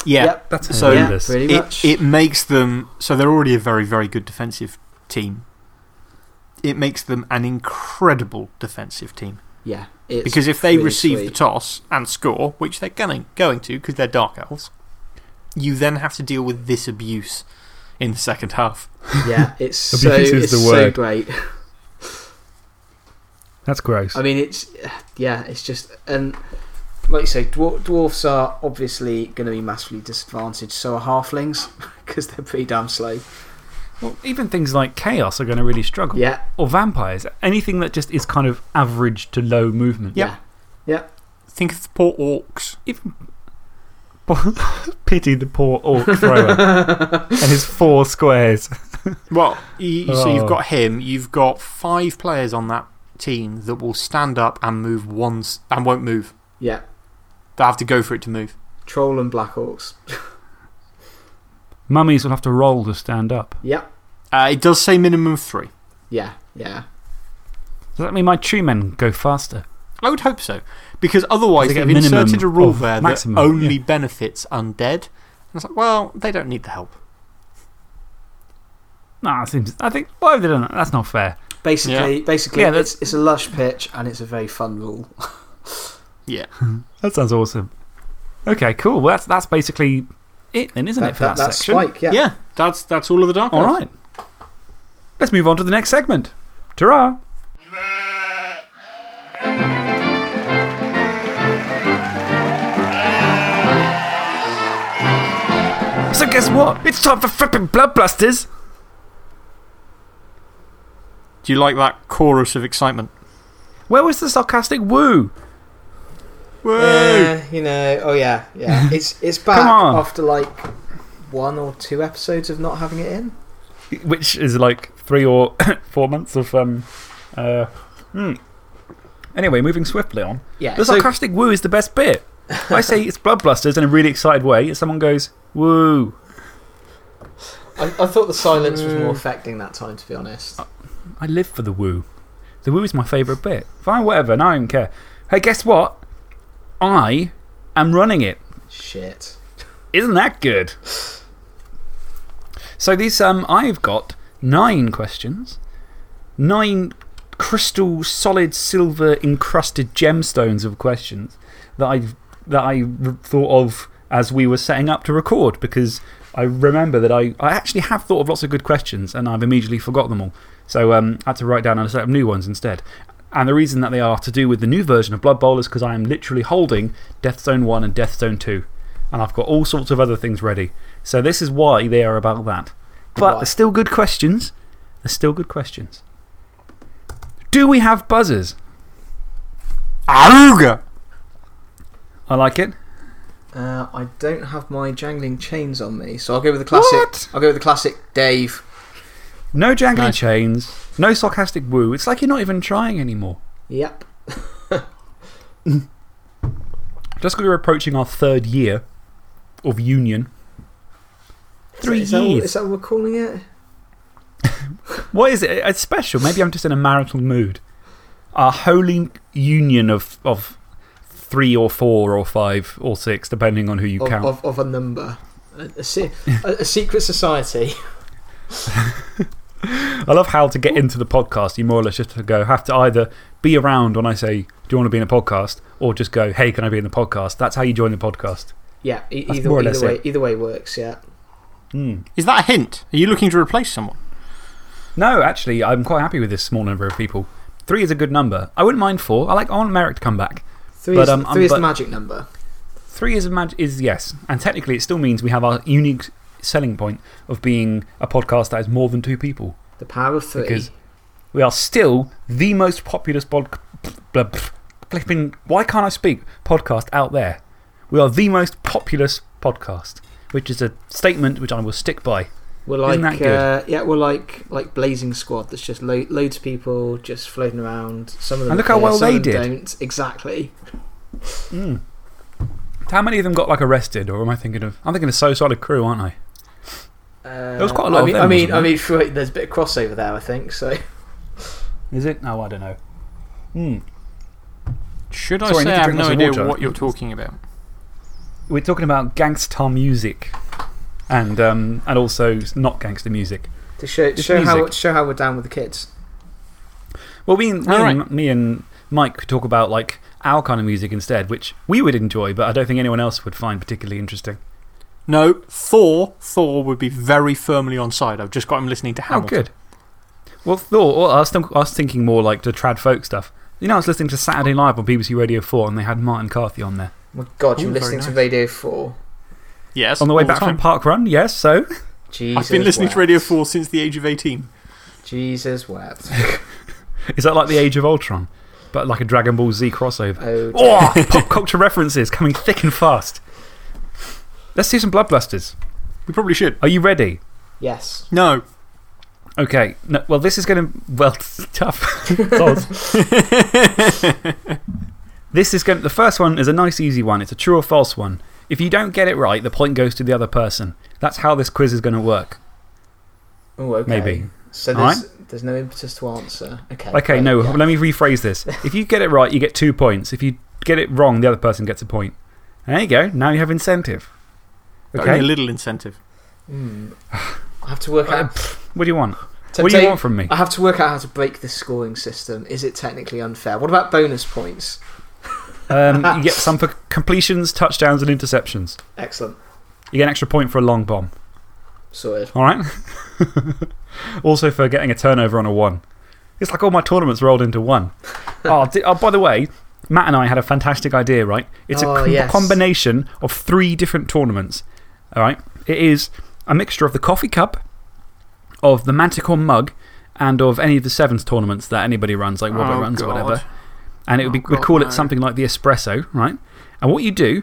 Speaker 3: yeah.
Speaker 2: Yep.
Speaker 1: That's
Speaker 3: So-
Speaker 1: horrendous.
Speaker 2: Yeah, pretty
Speaker 3: it,
Speaker 2: much.
Speaker 3: it makes them. So they're already a very, very good defensive team. It makes them an incredible defensive team.
Speaker 2: yeah.
Speaker 3: Because if they
Speaker 2: pretty
Speaker 3: receive the toss and score, which they're going, going to because they're Dark Elves, you then have to deal with this abuse in the second half.
Speaker 2: Yeah. It's so, it's so great.
Speaker 1: That's gross.
Speaker 2: I mean, it's. Yeah, it's just. And like you say, dwar- dwarfs are obviously going to be massively disadvantaged. So are halflings because they're pretty damn slow.
Speaker 1: Well, even things like chaos are going to really struggle.
Speaker 2: Yeah.
Speaker 1: Or vampires. Anything that just is kind of average to low movement.
Speaker 3: Yeah.
Speaker 2: Yeah.
Speaker 3: Think of the poor orcs.
Speaker 1: Even. Pity the poor orc thrower and his four squares.
Speaker 3: Well, you, so
Speaker 1: Oh.
Speaker 3: you've got him, you've got five players on that team that will stand up and move once and won't move.
Speaker 2: Yeah.
Speaker 3: They have to go for it to move.
Speaker 2: Troll and Black Orcs.
Speaker 1: Mummies will have to roll to stand up.
Speaker 2: Yep.
Speaker 3: Uh, it does say minimum three.
Speaker 2: Yeah. Yeah.
Speaker 1: Does that mean my tree men go faster?
Speaker 3: I would hope so. Because otherwise,
Speaker 1: They get
Speaker 3: they've
Speaker 1: a
Speaker 3: inserted a rule there
Speaker 1: maximum,
Speaker 3: that only
Speaker 1: yeah.
Speaker 3: benefits undead. And it's like, well, they don't need the help.
Speaker 1: No, it seems. I think. Why have they done that? That's not fair.
Speaker 2: Basically, basically
Speaker 1: Yeah,
Speaker 2: it's, it's a lush pitch and it's a very fun rule.
Speaker 3: Yeah.
Speaker 1: That sounds awesome. Okay, cool. Well, that's, that's basically it, then, isn't
Speaker 2: That-
Speaker 1: it, for that,
Speaker 2: that- that's
Speaker 1: section?
Speaker 2: Spike, yeah.
Speaker 3: Yeah, that's, that's all of the Dark
Speaker 1: All
Speaker 3: Elves.
Speaker 1: right. Let's move on to the next segment. Ta So, guess what? It's time for flipping Blood Blusters.
Speaker 3: Do you like that chorus of excitement?
Speaker 1: Where was the sarcastic woo?
Speaker 2: Yeah, uh, you know, oh yeah, yeah. It's, it's back after like one or two episodes of not having it in.
Speaker 1: Which is like three or four months of. Um, uh, hmm. Anyway, moving swiftly on.
Speaker 2: Yeah.
Speaker 1: The
Speaker 2: so-
Speaker 1: sarcastic woo is the best bit. I say it's Blood Blusters in a really excited way, and someone goes, woo.
Speaker 2: I, I thought the silence was more affecting that time, to be honest.
Speaker 1: I live for the woo. The woo is my favourite bit. Fine, whatever, no, I don't care. Hey, guess what? I am running it.
Speaker 2: Shit.
Speaker 1: Isn't that good? So, these, um, I've got nine questions, nine crystal, solid, silver encrusted gemstones of questions that I, that I thought of as we were setting up to record because I remember that I, I actually have thought of lots of good questions and I've immediately forgot them all. So um, I had to write down a set of new ones instead. And the reason that they are to do with the new version of Blood Bowl is because I am literally holding Death Zone 1 and Death Zone 2. And I've got all sorts of other things ready. So, this is why they are about that. But
Speaker 2: Why?
Speaker 1: they're still good questions. They're still good questions. Do we have buzzers?
Speaker 3: Auga!
Speaker 1: I like it.
Speaker 2: Uh, I don't have my jangling chains on me, so I'll go with the classic.
Speaker 1: What?
Speaker 2: I'll go with the classic Dave.
Speaker 1: No jangly
Speaker 3: Nice.
Speaker 1: chains. No sarcastic woo. It's like you're not even trying anymore.
Speaker 2: Yep.
Speaker 1: Just because we're approaching our third year of union. Three
Speaker 2: is that,
Speaker 1: years.
Speaker 2: is that what we're calling it?
Speaker 1: What is it? It's special. Maybe I'm just in a marital mood. Our holy union of, of three or four or five or six, depending on who you
Speaker 2: Of,
Speaker 1: count.
Speaker 2: of, of a number. A, a, se- a, a secret society.
Speaker 1: I love how to get into the podcast, you more or less just to go, have to either be around when I say, Do you want to be in a podcast? or just go, Hey, can I be in the podcast? That's how you join the podcast.
Speaker 2: Yeah, e- either, either, way,
Speaker 1: it.
Speaker 2: either way works, yeah.
Speaker 1: Hmm.
Speaker 3: Is that a hint? Are you looking to replace someone?
Speaker 1: No, actually, I'm quite happy with this small number of people. Three is a good number. I wouldn't mind four. I, like, I want Merrick to come back.
Speaker 2: Three
Speaker 1: But,
Speaker 2: is,
Speaker 1: um,
Speaker 2: three is the magic number.
Speaker 1: Three is, a mag- is yes. And technically, it still means we have our unique selling point of being a podcast that has more than two people.
Speaker 2: The power of three.
Speaker 1: Because we are still the most populous bod- blah, blah, flipping. Why can't I speak? Podcast out there. We are the most populous podcast, which is a statement which I will stick by.
Speaker 2: We're like,
Speaker 1: Isn't that good?
Speaker 2: Uh, yeah, we're like, like Blazing Squad. that's just lo- loads of people just floating around. Some of them
Speaker 1: And look
Speaker 2: are
Speaker 1: how well they did.
Speaker 2: Don't. Exactly.
Speaker 1: Mm. How many of them got like arrested, or am I thinking of. I'm thinking of So Solid Crew, aren't I?
Speaker 2: Uh,
Speaker 1: was quite a lot
Speaker 2: I
Speaker 1: of
Speaker 2: mean,
Speaker 1: them,
Speaker 2: I mean,
Speaker 1: wasn't
Speaker 2: I mean, for- there's a bit of crossover there, I think. So
Speaker 1: Is it? No, I don't know. Hmm.
Speaker 3: Should I
Speaker 1: Sorry,
Speaker 3: say
Speaker 1: need
Speaker 3: I have no
Speaker 1: lots
Speaker 3: idea
Speaker 1: water.
Speaker 3: what you're talking about?
Speaker 1: We're talking about gangster music and, um, and also not gangster music.
Speaker 2: to show, to show how
Speaker 1: music.
Speaker 2: to show how we're down with the kids.
Speaker 1: Well, me and, me,
Speaker 3: All
Speaker 1: and, me and Mike could talk about like our kind of music instead, which we would enjoy, but I don't think anyone else would find particularly interesting.
Speaker 3: No, Thor. Thor would be very firmly on side. I've just got him listening to
Speaker 1: Oh, good. Well, Thor, well, I, was I was thinking more like the trad folk stuff. You know, I was listening to Saturday Live on BBC Radio 4 and they had Martin Carthy on there.
Speaker 2: My God,
Speaker 3: you're
Speaker 2: were
Speaker 3: very
Speaker 2: listening to. Radio Four.
Speaker 3: Yes.
Speaker 1: On the way back
Speaker 3: time.
Speaker 1: from Park Run, yes, so.
Speaker 2: Jesus
Speaker 3: I've been listening to. Radio 4 since the age of 18.
Speaker 2: Jesus wept.
Speaker 1: Is that like the Age of Ultron? But like a Dragon Ball Z crossover?
Speaker 2: Oh.
Speaker 1: Oh, pop culture references coming thick and fast. Let's do some Bloodbusters.
Speaker 3: We probably should.
Speaker 1: Are you ready?
Speaker 2: yes.
Speaker 3: No.
Speaker 1: Okay. No, well, this is going to. Well, it's tough. Soz. this is going The first one is a nice, easy one. It's a true or false one. If you don't get it right, the point goes to the other person. That's how this quiz is going to work.
Speaker 2: Oh, okay.
Speaker 1: Maybe.
Speaker 2: So
Speaker 1: All
Speaker 2: there's, there's no impetus to answer. Okay.
Speaker 1: Okay,
Speaker 2: great,
Speaker 1: no,
Speaker 2: yeah.
Speaker 1: let me rephrase this. If you get it right, you get two points. If you get it wrong, the other person gets a point. There you go. Now you have incentive.
Speaker 3: Only a little incentive.
Speaker 2: Hmm. I have to work
Speaker 1: Uh,
Speaker 2: out.
Speaker 1: What do you want? What do you want from me?
Speaker 2: I have to work out how to break this scoring system. Is it technically unfair? What about bonus points?
Speaker 1: Um, you get some for completions, touchdowns, and interceptions.
Speaker 2: Excellent.
Speaker 1: You get an extra point for a long bomb.
Speaker 2: Sorted.
Speaker 1: All right? also for getting a turnover on a one. It's like all my tournaments rolled into one. oh, di- oh, by the way, Matt and I had a fantastic idea, right? It's a
Speaker 2: Oh,
Speaker 1: com-
Speaker 2: yes.
Speaker 1: combination of three different tournaments. All right? It is a mixture of the coffee cup, of the Manticore mug, and of any of the sevens tournaments that anybody runs, like Wobbler
Speaker 3: Oh,
Speaker 1: runs or whatever. And it would be,
Speaker 3: Oh,
Speaker 1: we'd call
Speaker 3: no.
Speaker 1: it something like the espresso, right? And what you do,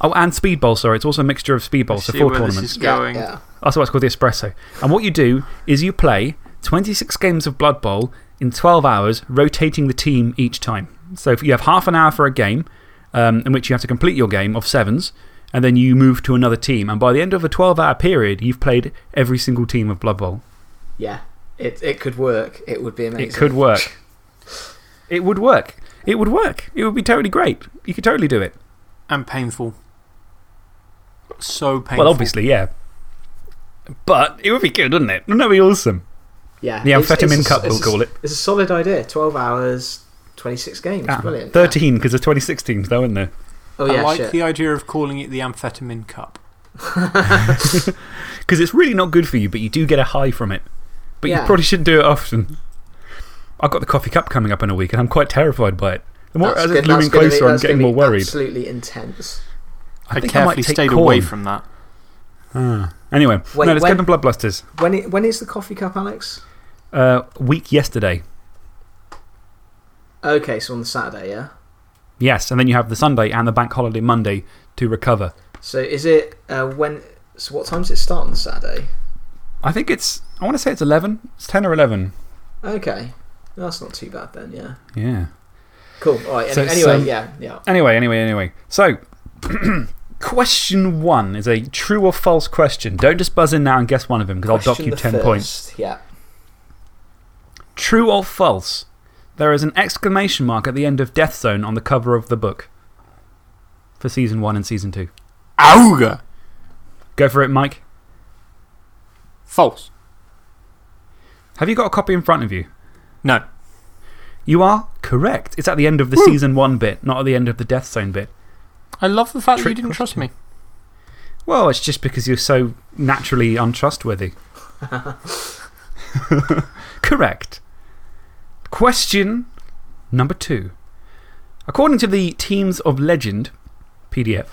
Speaker 1: oh, and speedball, sorry, it's also a mixture of speedball, so
Speaker 3: see
Speaker 1: four
Speaker 3: where this
Speaker 1: tournaments.
Speaker 3: is
Speaker 2: Yeah,
Speaker 3: going.
Speaker 2: yeah.
Speaker 1: That's why it's called the espresso. And what you do is you play 26 games of Blood Bowl in 12 hours, rotating the team each time. So if you have half an hour for a game, um, in which you have to complete your game of sevens, and then you move to another team. And by the end of a 12 hour period, you've played every single team of Blood Bowl.
Speaker 2: Yeah. It, it could work. It would be amazing.
Speaker 1: It could work. It would work. It would work. It would be totally great. You could totally do it.
Speaker 3: And painful. So painful.
Speaker 1: Well, obviously, yeah. But it would be good, wouldn't it? Wouldn't that be awesome?
Speaker 2: Yeah.
Speaker 1: The amphetamine
Speaker 2: it's a-
Speaker 1: cup,
Speaker 2: it's
Speaker 1: we'll
Speaker 2: a-
Speaker 1: call it.
Speaker 2: It's a solid idea. 12 hours, 26 games.
Speaker 1: Ah,
Speaker 2: Brilliant.
Speaker 1: 13, because there's 26 teams, though, isn't there?
Speaker 2: Oh, yeah,
Speaker 3: I like
Speaker 2: shit.
Speaker 3: the idea of calling it the amphetamine cup.
Speaker 1: Because it's really not good for you, but you do get a high from it. But you probably shouldn't do it often. I've got the coffee cup coming up in a week, and I'm quite terrified by it. The more
Speaker 2: That's
Speaker 1: as it's looming
Speaker 2: that's gonna be-
Speaker 1: closer, I'm getting
Speaker 2: gonna
Speaker 1: more worried.
Speaker 2: Absolutely intense.
Speaker 1: I,
Speaker 3: I,
Speaker 1: think I might
Speaker 3: carefully
Speaker 1: take
Speaker 3: stayed
Speaker 1: corn.
Speaker 3: away from that.
Speaker 1: Ah. Anyway,
Speaker 2: Wait,
Speaker 1: no, let's
Speaker 2: when-
Speaker 1: get the Bloodbusters.
Speaker 2: When, it, when is the coffee cup, Alex?
Speaker 1: Uh, week yesterday.
Speaker 2: Okay, so on the Saturday, yeah?
Speaker 1: Yes, and then you have the Sunday and the bank holiday Monday to recover.
Speaker 2: So is it uh, when. So what time does it start on the Saturday?
Speaker 1: I think it's, I want to say it's 11. It's 10 or 11.
Speaker 2: Okay. That's not too bad then, yeah.
Speaker 1: Yeah.
Speaker 2: Cool. All right.
Speaker 1: So
Speaker 2: Any,
Speaker 1: it's,
Speaker 2: anyway,
Speaker 1: um,
Speaker 2: yeah, yeah.
Speaker 1: Anyway, anyway, anyway. So, question one is a true or false question. Don't just buzz in now and guess one of them because I'll dock you 10
Speaker 2: first,
Speaker 1: points.
Speaker 2: Yeah.
Speaker 1: True or false? There is an exclamation mark at the end of Death Zone on the cover of the book for season one and season two.
Speaker 3: Auga!
Speaker 1: Go for it, Mike.
Speaker 3: False.
Speaker 1: Have you got a copy in front of you?
Speaker 3: No.
Speaker 1: You are correct. It's at the end of the season one bit, not at the end of the Death Zone bit.
Speaker 3: I love the fact that you didn't trust me.
Speaker 1: Well, it's just because you're so naturally untrustworthy. Correct. Question number two. According to the Teams of Legend PDF,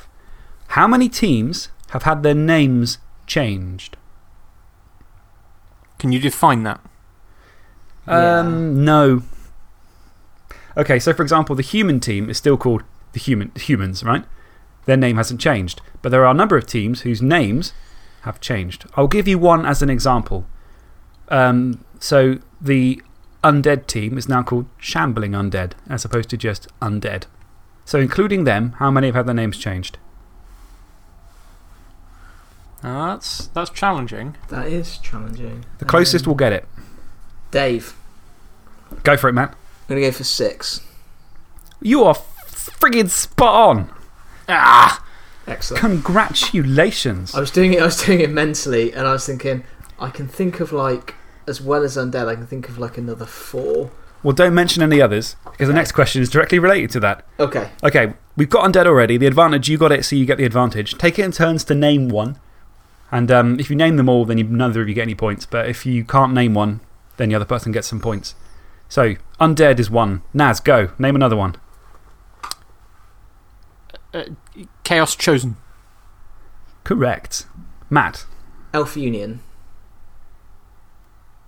Speaker 1: how many teams have had their names changed?
Speaker 3: Can you define that?
Speaker 2: Yeah.
Speaker 1: Um, no. Okay, so for example, the human team is still called the human, humans, right? Their name hasn't changed. But there are a number of teams whose names have changed. I'll give you one as an example. Um, so the undead team is now called Shambling Undead as opposed to just Undead. So, including them, how many have had their names changed?
Speaker 3: That's, that's challenging.
Speaker 2: That is challenging.
Speaker 1: The closest
Speaker 2: Um,
Speaker 1: will get it.
Speaker 2: Dave.
Speaker 1: Go for it, man.
Speaker 2: I'm going to go for six.
Speaker 1: You are friggin' spot on.
Speaker 3: Ah!
Speaker 2: Excellent.
Speaker 1: Congratulations.
Speaker 2: I was doing it. I was doing it mentally, and I was thinking, I can think of like, as well as undead, I can think of like another four.
Speaker 1: Well, don't mention any others because the next question is directly related to that.
Speaker 2: Okay.
Speaker 1: Okay, we've got undead already. The advantage, you got it, so you get the advantage. Take it in turns to name one. And um, if you name them all, then you, neither of you get any points. But if you can't name one, then the other person gets some points. So, undead is one. Naz, go. Name another one.
Speaker 3: Chaos Chosen.
Speaker 1: Correct. Matt.
Speaker 2: Elf Union.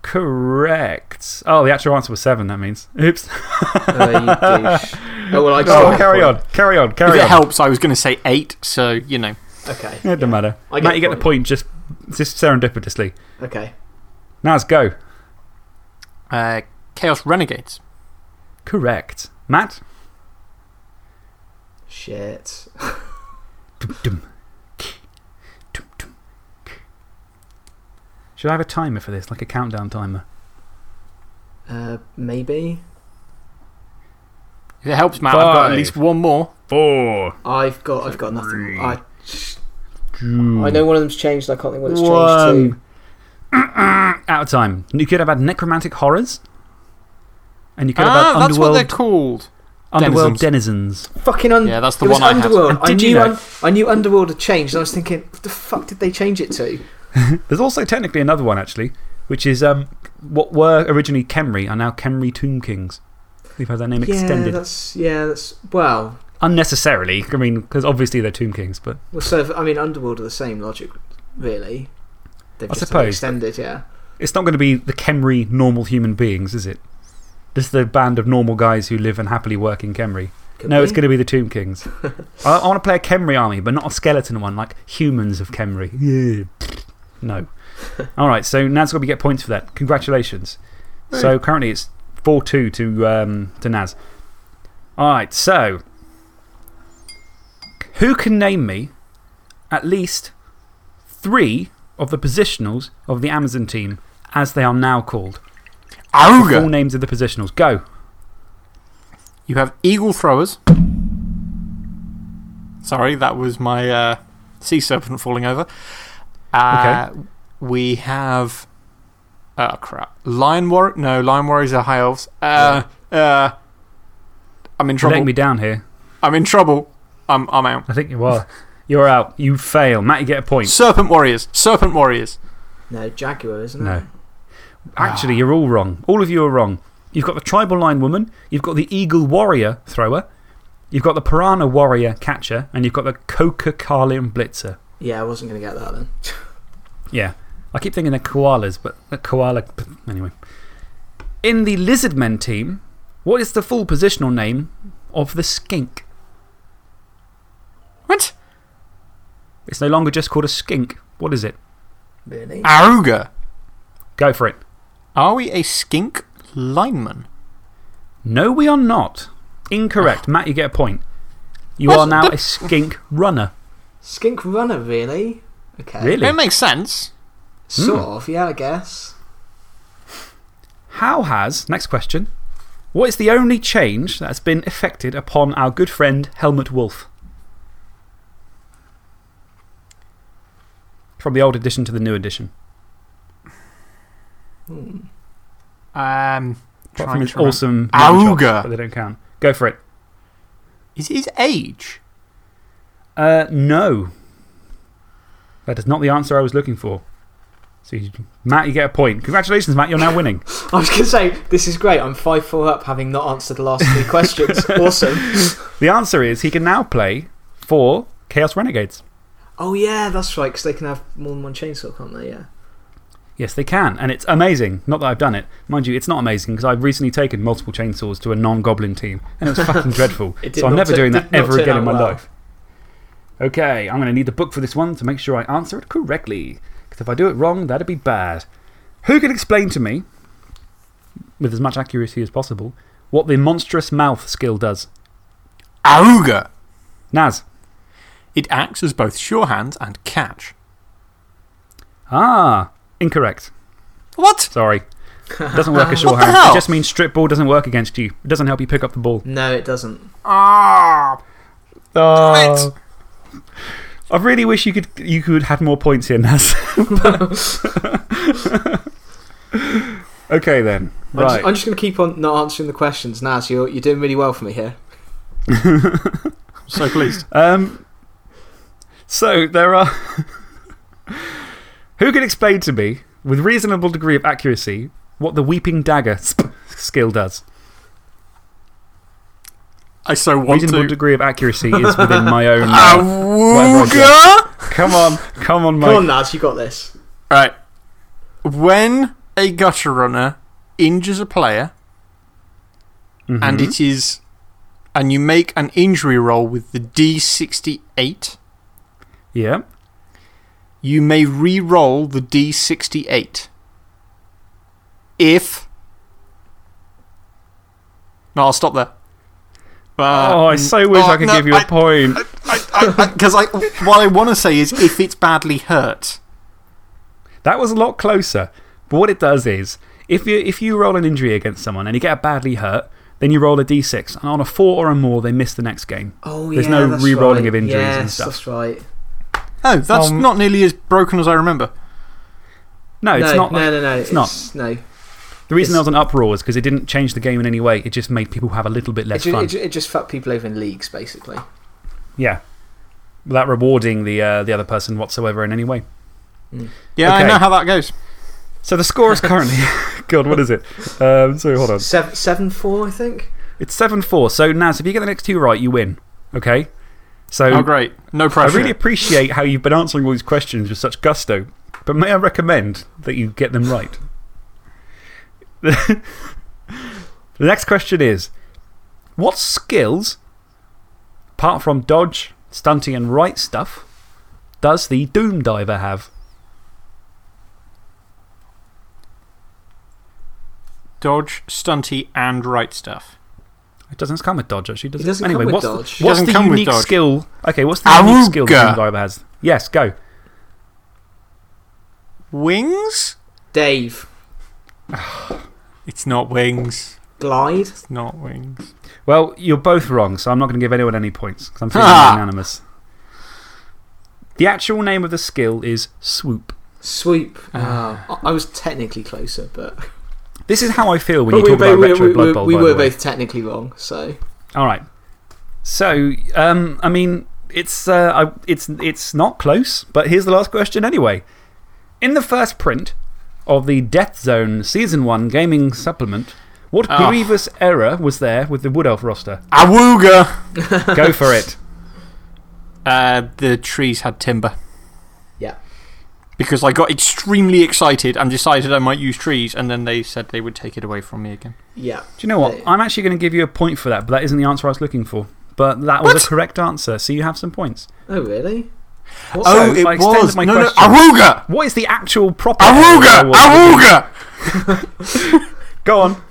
Speaker 1: Correct. Oh, the actual answer was seven, that means. Oops.
Speaker 2: Uh, you. Oh, well, I just
Speaker 1: Oh,
Speaker 2: got a
Speaker 1: carry on. Carry on.
Speaker 3: If
Speaker 1: Carry
Speaker 3: it
Speaker 1: on.
Speaker 3: helps, I was going to say eight, so, you know.
Speaker 2: Okay.
Speaker 1: It doesn't matter.
Speaker 2: I get
Speaker 1: Matt,
Speaker 2: the
Speaker 1: you get the
Speaker 2: point.
Speaker 1: point just, just serendipitously.
Speaker 2: Okay.
Speaker 1: Naz, go.
Speaker 3: Uh, Chaos Renegades.
Speaker 1: Correct. Matt?
Speaker 2: Shit.
Speaker 1: Should I have a timer for this, like a countdown timer?
Speaker 2: Uh, maybe.
Speaker 3: If it helps, Matt, I've got at least one more.
Speaker 1: Four.
Speaker 2: I've got. I've got nothing. I. I know one of them's changed. I can't think what it's changed
Speaker 1: One.
Speaker 2: to.
Speaker 1: Out of time. You could have had necromantic horrors. And you could have
Speaker 3: Ah,
Speaker 1: had
Speaker 3: that's what they're
Speaker 1: underworld,
Speaker 3: called.
Speaker 1: underworld
Speaker 3: denizens.
Speaker 1: denizens.
Speaker 2: Fucking un-
Speaker 3: Yeah, that's the
Speaker 2: it was
Speaker 3: one I had.
Speaker 2: Underworld.
Speaker 1: And
Speaker 2: I knew.
Speaker 1: you know-
Speaker 2: un- I knew Underworld had changed. And I was thinking, what the fuck did they change it to?
Speaker 1: There's also technically another one, actually, which is um, what were originally Khemri are now Khemri Tomb Kings. They've had their name
Speaker 2: Yeah,
Speaker 1: extended.
Speaker 2: that's yeah. That's well.
Speaker 1: Unnecessarily. I mean, because obviously they're Tomb Kings, but
Speaker 2: Well, so if- I mean, Underworld are the same logic, really. They've
Speaker 1: I suppose.
Speaker 2: extended. Yeah.
Speaker 1: it's not going to be the Khemri normal human beings, is it? Just the band of normal guys who live and happily work in Khemri.
Speaker 2: Could
Speaker 1: No,
Speaker 2: be.
Speaker 1: it's going to be the Tomb Kings. I, I want to play a Khemri army, but not a skeleton one, like humans of Khemri. Yeah. No. Alright, so Naz got to get points for that. Congratulations. So currently it's 4 2 to, um, to Naz. Alright, so. Who can name me at least three of the positionals of the Amazon team as they are now called? Full names of the positionals. Go.
Speaker 3: You have Eagle Throwers. Sorry, that was my uh, sea serpent falling over. Uh, We have. Oh, crap. Lion Warrior. No, Lion Warriors are high elves. Uh, uh, I'm in
Speaker 1: You're letting me down here.
Speaker 3: I'm in trouble. I'm, I'm out.
Speaker 1: I think you are. You're out. You fail. Matt, you get a point.
Speaker 3: Serpent Warriors. Serpent Warriors.
Speaker 2: No, Jaguar, isn't it?
Speaker 1: No. Actually, you're all wrong. All of you are wrong. You've got the Tribal Line Woman, you've got the Eagle Warrior Thrower, you've got the Piranha Warrior Catcher, and you've got the Koka Kalim Blitzer.
Speaker 2: Yeah, I wasn't going to get that then.
Speaker 1: Yeah. I keep thinking they're koalas, but a koala. Anyway. In the Lizardmen team, what is the full positional name of the skink?
Speaker 3: What?
Speaker 1: It's no longer just called a skink. What is it?
Speaker 2: Really?
Speaker 3: Auga.
Speaker 1: Go for it.
Speaker 3: Are we a skink lineman?
Speaker 1: No, we are not. Incorrect. Matt, you get a point. You
Speaker 3: What?
Speaker 1: are now
Speaker 3: The-
Speaker 1: a skink runner.
Speaker 2: Skink runner, really? Okay.
Speaker 1: Really?
Speaker 3: It makes sense.
Speaker 2: Sort
Speaker 1: Hmm.
Speaker 2: of, yeah, I guess.
Speaker 1: How has, next question, what is the only change that's been effected upon our good friend Helmut Wulf? From the old edition to the new edition.
Speaker 3: Um,
Speaker 1: Apart from his awesome.
Speaker 3: Auga.
Speaker 1: But they don't count. Go for it.
Speaker 3: Is it his age?
Speaker 1: Uh, no. That is not the answer I was looking for. So, you, Matt, you get a point. Congratulations, Matt, you're now winning.
Speaker 2: I was going to say, this is great. I'm 5 4 up having not answered the last three questions. awesome.
Speaker 1: The answer is he can now play for Chaos Renegades.
Speaker 2: Oh, yeah, that's right, because they can have more than one chainsaw, can't they? Yeah.
Speaker 1: Yes, they can. And it's amazing. Not that I've done it. Mind you, it's not amazing because I've recently taken multiple chainsaws to a non goblin team and it was fucking dreadful. So I'm never doing that ever again in my
Speaker 2: well.
Speaker 1: life. Okay, I'm going to need the book for this one to make sure I answer it correctly. Because if I do it wrong, that'd be bad. Who can explain to me, with as much accuracy as possible, what the monstrous mouth skill does?
Speaker 3: Auga.
Speaker 1: Naz.
Speaker 3: It acts as both sure hands and catch.
Speaker 1: Ah, incorrect.
Speaker 3: What?
Speaker 1: Sorry. It doesn't work as sure hand. It just means strip ball doesn't work against you. It doesn't help you pick up the ball.
Speaker 2: No, it doesn't.
Speaker 3: Ah.
Speaker 1: Oh. I really wish you could, you could have more points here, Naz. okay, then.
Speaker 2: I'm
Speaker 1: Right.
Speaker 2: just, I'm just going to keep on not answering the questions. Naz, you're, you're doing really well for me here.
Speaker 3: I'm so pleased.
Speaker 1: Um, so, there are. Who can explain to me, with reasonable degree of accuracy, what the Weeping Dagger skill does?
Speaker 3: I so want
Speaker 1: Reasonable
Speaker 3: to.
Speaker 1: degree of accuracy is within my own. uh,
Speaker 3: Auga.
Speaker 1: come on, come on, mate.
Speaker 2: Come on, Naz, you got this.
Speaker 3: Right. When a gutter runner injures a player and
Speaker 1: Mhm.
Speaker 3: it is. And you make an injury roll with the D68,
Speaker 1: Yeah.
Speaker 3: you may re roll the D68. If. No, I'll stop there. Uh,
Speaker 1: oh, I so wish
Speaker 3: oh,
Speaker 1: I could
Speaker 3: no,
Speaker 1: give you a
Speaker 3: I-
Speaker 1: point.
Speaker 3: Because I, what I want to say is if it's badly hurt.
Speaker 1: That was a lot closer. But what it does is, if you, if you roll an injury against someone and you get badly hurt, then you roll a d6. And on a 4 or a more, they miss the next game.
Speaker 2: Oh,
Speaker 1: There's
Speaker 2: yeah.
Speaker 1: no
Speaker 2: that's
Speaker 1: re-rolling
Speaker 2: right.
Speaker 1: of injuries and stuff.
Speaker 2: That's right.
Speaker 3: Oh, that's
Speaker 1: Um,
Speaker 3: not nearly as broken as I remember.
Speaker 1: No, it's
Speaker 2: no,
Speaker 1: not.
Speaker 2: No, no, no.
Speaker 1: it's not.
Speaker 2: No.
Speaker 1: the reason
Speaker 2: it's-
Speaker 1: there was an uproar was because it didn't change the game in any way. It just made people have a little bit
Speaker 2: It,
Speaker 1: less
Speaker 2: ju-
Speaker 1: fun.
Speaker 2: it, ju- it just fucked people over in leagues, basically.
Speaker 1: yeah. Without rewarding the, uh, the other person whatsoever in any way.
Speaker 3: Yeah,
Speaker 1: Okay.
Speaker 3: I know how that goes.
Speaker 1: So the score is currently. God, what is it? Um, so hold on.
Speaker 2: seven four, I think.
Speaker 1: It's 7 4. So, Naz, if you get the next two right, you win. Okay? So,
Speaker 3: Oh, great. No pressure.
Speaker 1: I really appreciate how you've been answering all these questions with such gusto, but may I recommend that you get them right? the next question is What skills, apart from dodge, stunting, and right stuff, does the Doom Diver have?
Speaker 3: Dodge, stunty, and right stuff.
Speaker 1: It doesn't come with dodge, actually, does
Speaker 2: It
Speaker 1: it?
Speaker 2: doesn't
Speaker 1: anyway,
Speaker 2: come with
Speaker 1: what's,
Speaker 2: dodge.
Speaker 1: The, what's the unique skill? Okay, what's the unique skill the
Speaker 3: Auga.
Speaker 1: Doom Diver has? Yes, go.
Speaker 3: Wings?
Speaker 2: Dave.
Speaker 3: It's not wings.
Speaker 2: Glide.
Speaker 3: It's not wings.
Speaker 1: Well, you're both wrong, so I'm not going to give anyone any points because I'm feeling
Speaker 3: Ah.
Speaker 1: unanimous. The actual name of the skill is Swoop.
Speaker 2: Swoop. Oh, I I was technically closer, but.
Speaker 1: This is how I feel when
Speaker 2: but
Speaker 1: you
Speaker 2: we,
Speaker 1: talk about
Speaker 2: we,
Speaker 1: Retro
Speaker 2: we,
Speaker 1: Blood
Speaker 2: we,
Speaker 1: Bowl.
Speaker 2: we
Speaker 1: by
Speaker 2: were both technically wrong, so.
Speaker 1: All right. So, um, I mean, it's, uh, I, it's, it's not close, but here's the last question anyway. In the first print of the Death Zone Season 1 gaming supplement, what
Speaker 3: Ah.
Speaker 1: grievous error was there with the Wood Elf roster?
Speaker 3: Awooga!
Speaker 1: Go for it.
Speaker 3: Uh, the trees had timber.
Speaker 2: Yeah.
Speaker 3: because I got extremely excited and decided I might use trees, and then they said they would take it away from me again.
Speaker 2: Yeah.
Speaker 1: Do you know what?
Speaker 2: They-
Speaker 1: I'm actually going to give you a point for that, but that isn't the answer I was looking for. But that was a correct answer, so you have some points.
Speaker 2: Oh, really? What-
Speaker 3: Oh,
Speaker 1: So,
Speaker 3: it
Speaker 1: I extended
Speaker 3: was.
Speaker 1: my
Speaker 3: no, no,
Speaker 1: question.
Speaker 3: Aruga!
Speaker 1: What is the actual proper.
Speaker 3: Aruga!
Speaker 1: area
Speaker 3: Aruga!
Speaker 1: Go on.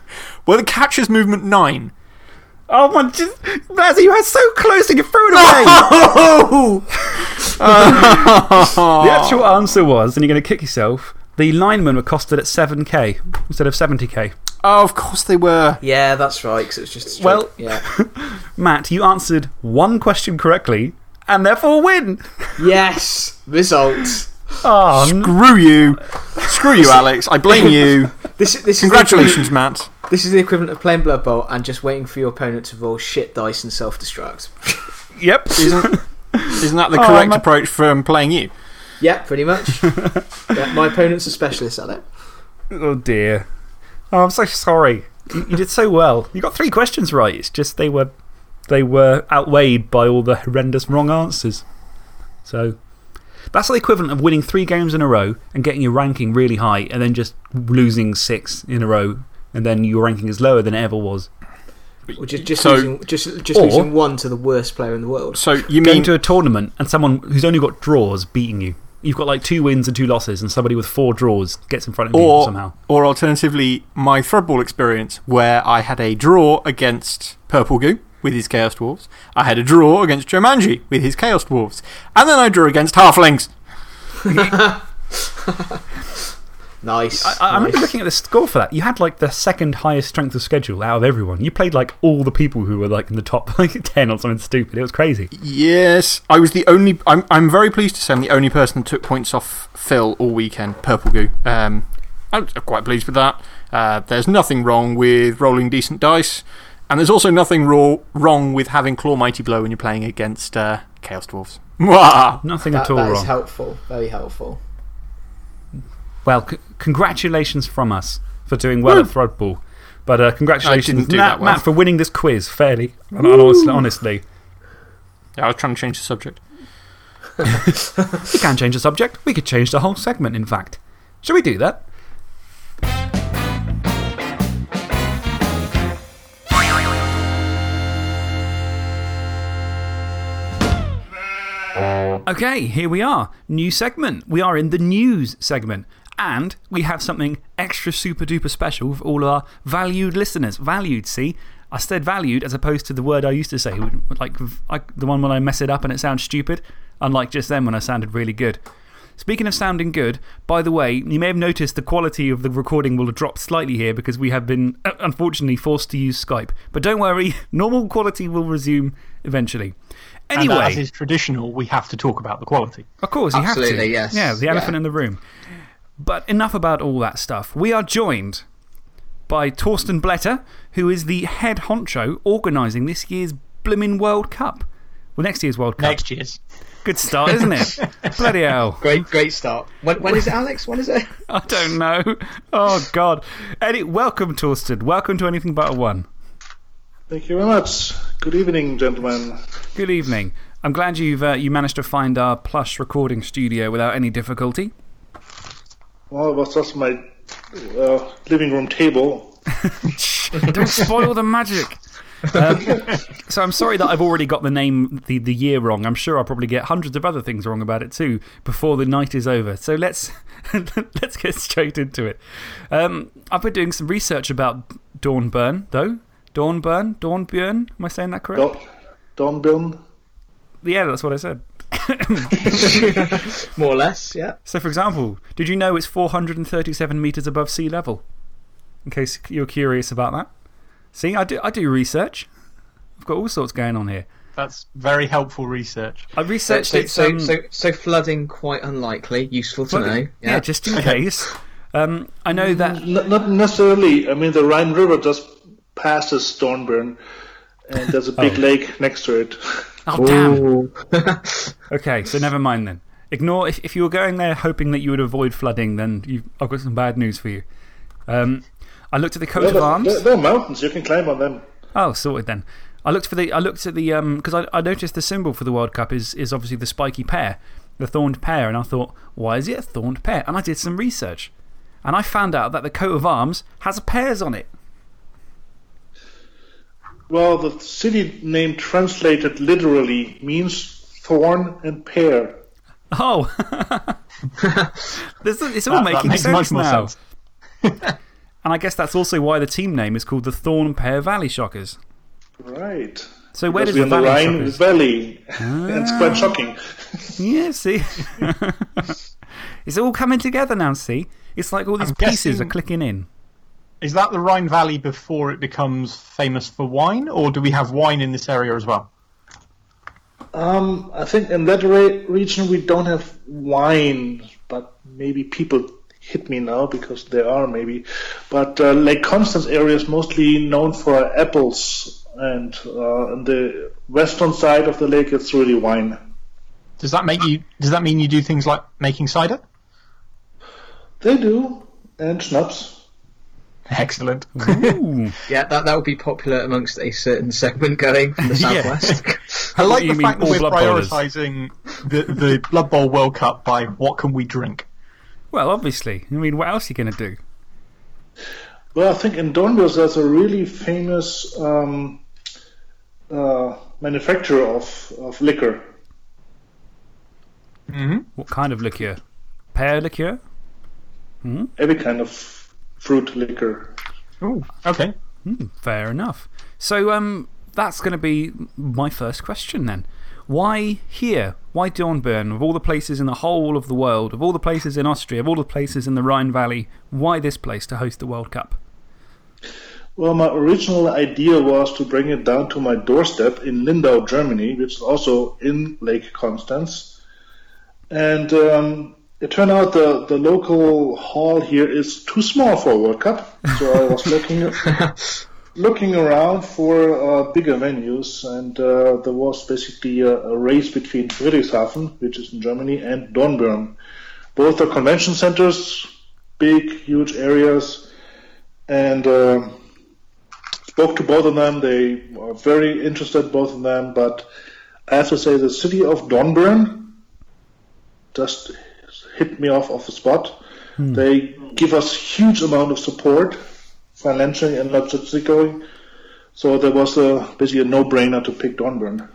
Speaker 3: Well, the catcher's movement 9.
Speaker 1: Oh my. Just, Blazzy, you had so close and you threw it away! Um, the actual answer was, and you're going to kick yourself, the linemen were costed at 7k instead of 70k.
Speaker 3: Oh, of course they were.
Speaker 2: Yeah, that's right, because it was just a
Speaker 1: Well-
Speaker 2: Yeah.
Speaker 1: Matt, you answered one question correctly and therefore win.
Speaker 2: yes! Results.
Speaker 1: Oh,
Speaker 3: Screw you. Screw you, Alex. I blame you.
Speaker 2: This, this, is
Speaker 3: Congratulations, Matt.
Speaker 2: The, this is the equivalent of playing Blood Bowl and just waiting for your opponent to roll shit dice and self destruct.
Speaker 1: yep.
Speaker 3: Isn't, isn't that the
Speaker 1: Oh,
Speaker 3: correct
Speaker 1: my-
Speaker 3: approach from playing you?
Speaker 2: yeah, pretty much. yeah, my opponent's a specialist at it.
Speaker 1: Oh dear. Oh, I'm so sorry. You, you did so well. You got three questions right. It's just they were, they were outweighed by all the horrendous wrong answers. So that's the equivalent of winning three games in a row and getting your ranking really high and then just losing six in a row and then your ranking is lower than it ever was.
Speaker 2: Or just, just,
Speaker 3: So-
Speaker 2: losing, just, just
Speaker 1: Or-
Speaker 2: losing one to the worst player in the world.
Speaker 3: So you
Speaker 1: Going
Speaker 3: mean.
Speaker 1: to a tournament and someone who's only got draws beating you. You've got like two wins and two losses, and somebody with four draws gets in front of you somehow.
Speaker 3: or alternatively, my Thrudball experience, where I had a draw against Purple Goo with his Chaos Dwarves. I had a draw against Joemanji with his Chaos Dwarves. And then I drew against Halflings.
Speaker 2: Nice.
Speaker 1: I, I remember looking at the score for that. You had like the second highest strength of schedule out of everyone. You played like all the people who were like in the top like 10 or something stupid. It was crazy.
Speaker 3: Yes, I was the only. I'm, I'm very pleased to say I'm the only person that took points off Phil all weekend, Purple Goo. Um, I'm quite pleased with that. Uh, there's nothing wrong with rolling decent dice, and there's also nothing raw, wrong with having Claw Mighty Blow when you're playing against uh, Chaos Dwarves. Mwah!
Speaker 1: Nothing
Speaker 2: That,
Speaker 1: at all
Speaker 2: that is
Speaker 1: wrong.
Speaker 2: helpful. Very helpful.
Speaker 1: Well, congratulations from us for doing well at Thrudball. But uh, congratulations, Matt,
Speaker 3: well.
Speaker 1: Matt, for winning this quiz fairly. and honestly, honestly.
Speaker 3: Yeah, I was trying to change the subject.
Speaker 1: We can change the subject. We could change the whole segment, in fact. Should we do that? Okay, here we are. New segment. We are in the news segment. And we have something extra super duper special for all of our valued listeners. Valued, see? I said valued as opposed to the word I used to say, like I, the one when I mess it up and it sounds stupid, unlike just then when I sounded really good. Speaking of sounding good, by the way, you may have noticed the quality of the recording will have dropped slightly here because we have been, uh, unfortunately, forced to use Skype. But don't worry, normal quality will resume eventually. Anyway.
Speaker 4: And as is traditional, we have to talk about the quality.
Speaker 1: Of course, you have to.
Speaker 2: Absolutely, yes.
Speaker 1: Yeah, the elephant
Speaker 2: Yeah.
Speaker 1: in the room. But enough about all that stuff. We are joined by Torsten Bletter, who is the head honcho organising this year's Blimmin' World Cup. Well, next year's World Cup.
Speaker 4: Next year's.
Speaker 1: Good start, isn't it? Bloody hell.
Speaker 2: Great, great start. When, when is it, Alex? When is it?
Speaker 1: I don't know. Oh, God. Eddie, welcome, Torsten. Welcome to Anything But a One.
Speaker 5: Thank you very much. Good evening, gentlemen.
Speaker 1: Good evening. I'm glad you've uh, you managed to find our plush recording studio without any difficulty.
Speaker 5: Well, it was just my uh, living room table.
Speaker 1: Don't spoil the magic. Um, so I'm sorry that I've already got the name, the, the year wrong. I'm sure I'll probably get hundreds of other things wrong about it too before the night is over. So let's, let's get straight into it. Um, I've been doing some research about Dawnburn, though. Dawnburn? Dawnbjörn? Am I saying that correct?
Speaker 5: Don
Speaker 1: Yeah, that's what I said.
Speaker 2: More or less, yeah.
Speaker 1: So, for example, did you know it's 437 metres above sea level? In case you're curious about that. See, I do, I do research. I've got all sorts going on here.
Speaker 4: That's very helpful research.
Speaker 1: I researched
Speaker 2: so,
Speaker 1: it.
Speaker 2: so,
Speaker 1: um,
Speaker 2: so, so flooding quite unlikely. Useful to
Speaker 1: Well,
Speaker 2: know.
Speaker 1: Yeah, just in case. Um, I know that.
Speaker 5: N- not necessarily. I mean, the Rhine River just passes Dornbirn, and there's a big lake next to it.
Speaker 1: Oh, damn. Okay, so never mind then. Ignore. If, if you were going there hoping that you would avoid flooding, then you, I've got some bad news for you. Um, I looked at the coat
Speaker 5: Yeah,
Speaker 1: of
Speaker 5: there,
Speaker 1: arms.
Speaker 5: there, there are mountains. You can climb on them.
Speaker 1: Oh, sorted then. I looked for the. I looked at the. Because I, I noticed the symbol for the World Cup is, is obviously the spiky pear. the thorned pear, and I thought, why is it a thorned pear? And I did some research. And I found out that the coat of arms has pears on it.
Speaker 5: Well, the city name translated literally means thorn and pear.
Speaker 1: Oh! This- it's all
Speaker 4: That- that
Speaker 1: making
Speaker 4: makes
Speaker 1: sense
Speaker 4: much more
Speaker 1: now.
Speaker 4: sense.
Speaker 1: And I guess that's also why the team name is called the Thorn and Pear Valley Shockers.
Speaker 5: Right.
Speaker 1: So, where
Speaker 5: Because
Speaker 1: does the
Speaker 5: we're
Speaker 1: Valley
Speaker 5: Rhine
Speaker 1: Shockers?
Speaker 5: Valley. it's ah. quite shocking.
Speaker 1: Yeah, see? it's all coming together now, see? It's like all these
Speaker 4: I'm
Speaker 1: pieces are clicking in.
Speaker 4: Is that the Rhine Valley before it becomes famous for wine, or do we have wine in this area as well?
Speaker 5: Um, I think in that re- region we don't have wine, but maybe people hit me now because there are maybe. But uh, Lake Constance area is mostly known for apples, and uh, on the western side of the lake it's really wine.
Speaker 4: Does that make you? Does that mean you do things like making cider?
Speaker 5: They do, and schnapps.
Speaker 4: Excellent.
Speaker 1: Ooh.
Speaker 2: Yeah, that, that would be popular amongst a certain segment going from the
Speaker 1: Yeah.
Speaker 2: southwest.
Speaker 4: I like
Speaker 1: you
Speaker 4: the
Speaker 1: mean
Speaker 4: fact that we're
Speaker 1: Blood Bowlers?
Speaker 4: prioritising the, the Blood Bowl World Cup by what can we drink.
Speaker 1: well, obviously. I mean, what else are you going to do?
Speaker 5: Well, I think in Dornbirn there's a really famous um, uh, manufacturer of, of liquor.
Speaker 4: hmm
Speaker 1: What kind of liqueur? Pear liqueur?
Speaker 5: Every kind of fruit liquor.
Speaker 4: Oh, okay.
Speaker 1: Fair enough. So, um, that's going to be my first question then. Why here? Why Dornbirn? Of all the places in the whole of the world, of all the places in Austria, of all the places in the Rhine Valley, why this place to host the World Cup?
Speaker 5: Well, my original idea was to bring it down to my doorstep in Lindau, Germany, which is also in Lake Constance. And um, it turned out the, the local hall here is too small for a World Cup. So I was looking, looking around for uh, bigger venues, and uh, there was basically a, a race between Friedrichshafen, which is in Germany, and Dornbirn. Both are convention centers, big, huge areas, and uh, spoke to both of them. They were very interested, both of them. But I have to say, the city of Dornbirn just hit me off of the spot. They give us huge amount of support, financially and logistically. So there was a, basically a no-brainer to pick Dornbirn.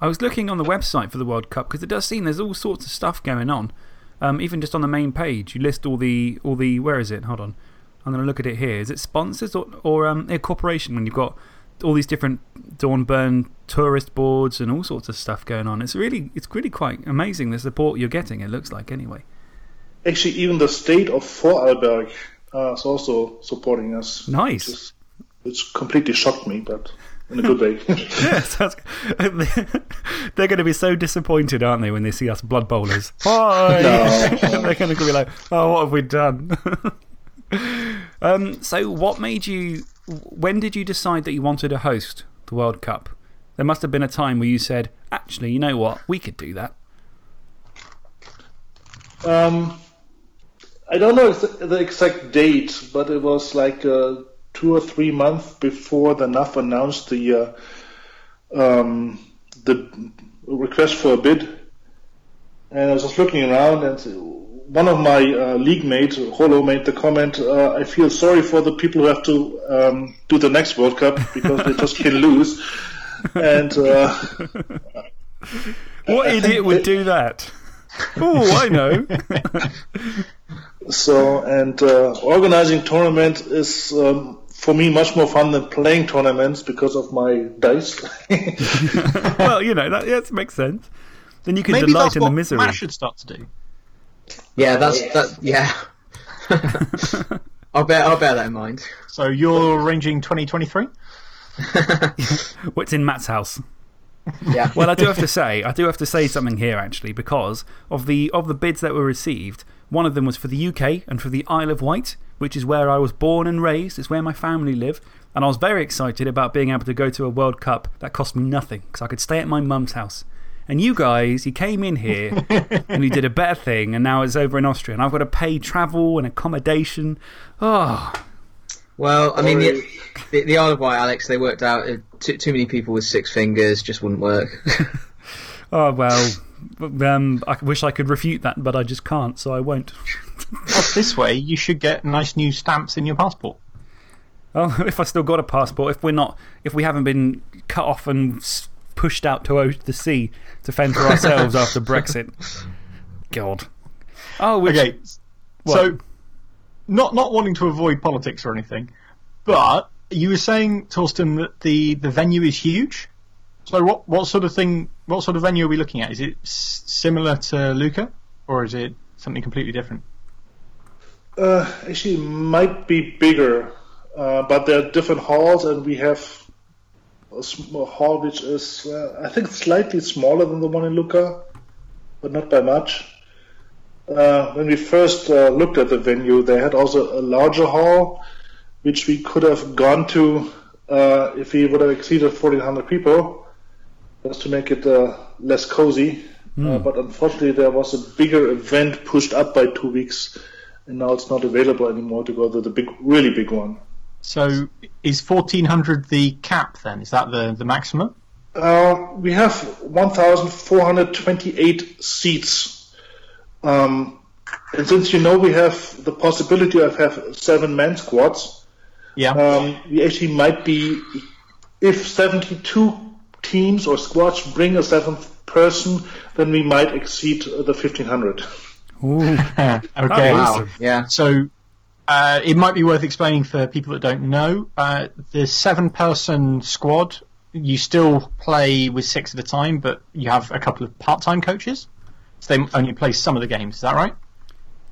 Speaker 1: I was looking on the website for the World Cup because it does seem there's all sorts of stuff going on. Um, even just on the main page, you list all the, all the. Where is it? Hold on. I'm going to look at it here. Is it sponsors or, or um, a corporation when you've got all these different Dornbirn tourist boards and all sorts of stuff going on? It's really, it's really quite amazing the support you're getting, it looks like, anyway.
Speaker 5: Actually, even the state of Vorarlberg uh, is also supporting us.
Speaker 1: Nice.
Speaker 5: Which, is- which completely shocked me, but in a good way.
Speaker 1: Sounds They're going to be so disappointed, aren't they, when they see us blood bowlers? Hi!
Speaker 5: No.
Speaker 1: They're going to be like, oh, what have we done? um, so, what made you. When did you decide that you wanted to host the World Cup? There must have been a time where you said, actually, you know what? We could do that.
Speaker 5: Um, I don't know the exact date, but it was like uh, two or three months before the NAF announced the uh, um, the request for a bid. And I was just looking around, and one of my uh, league mates, Holo, made the comment uh, I feel sorry for the people who have to um, do the next World Cup because they just can lose. And uh,
Speaker 1: What
Speaker 5: I
Speaker 1: idiot would
Speaker 5: that-
Speaker 1: do that? Oh, I know.
Speaker 5: So, and uh, organizing tournament is um, for me much more fun than playing tournaments because of my dice.
Speaker 1: well, you know, that, yeah, that makes sense. Then you can
Speaker 4: Maybe
Speaker 1: delight
Speaker 4: that's
Speaker 1: in the misery.
Speaker 4: Matt should start to do.
Speaker 2: yeah, that's. That, yeah. I'll bear, I'll bear that in mind.
Speaker 4: So you're arranging 2023?
Speaker 1: What's in Matt's house?
Speaker 2: Yeah.
Speaker 1: Well, I do have to say, I do have to say something here actually, because of the, of the bids that were received, one of them was for the UK and for the Isle of Wight, which is where I was born and raised, it's where my family live. And I was very excited about being able to go to a World Cup that cost me nothing, because I could stay at my mum's house. And you guys, you came in here and you did a better thing, and now it's over in Austria, and I've got to pay travel and accommodation. Oh,
Speaker 2: Well, I mean, the, the, the Isle of Wight, Alex, they worked out uh, too, too many people with six fingers just wouldn't work.
Speaker 1: Oh, well, um, I wish I could refute that, but I just can't, so I won't.
Speaker 3: This way, you should get nice new stamps in your passport.
Speaker 1: Oh, if I still got a passport, if we're not, if we haven't been cut off and pushed out to the sea to fend for ourselves after Brexit. God. Oh, which,
Speaker 3: Okay,
Speaker 1: What?
Speaker 3: so not not wanting to avoid politics or anything, but you were saying, Torsten, that the, the venue is huge. So what what sort of thing? What sort of venue are we looking at? Is it s- similar to Lucca, or is it something completely different?
Speaker 5: Uh, actually, might be bigger, uh, but there are different halls, and we have a small hall which is, uh, I think, slightly smaller than the one in Lucca, but not by much. Uh, when we first uh, looked at the venue, they had also a larger hall, which we could have gone to uh, if we would have exceeded 1,400 people, just to make it uh, less cozy. Uh, but unfortunately, there was a bigger event pushed up by two weeks, and now it's not available anymore to go to the big, really big one.
Speaker 3: So is fourteen hundred the cap then? Is that the the maximum?
Speaker 5: Uh, we have 1,428 seats. Um, and since you know we have the possibility of have seven man squads,
Speaker 3: Yeah.
Speaker 5: um, we actually might be, if 72 teams or squads bring a seventh person, then we might exceed uh, the 1,500.
Speaker 1: Ooh,
Speaker 3: okay.
Speaker 1: Wow.
Speaker 2: Yeah.
Speaker 3: So uh, it might be worth explaining for people that don't know. Uh, the seven-person squad, you still play with six at a time, but you have a couple of part-time coaches. So they only play some of the games. Is that right?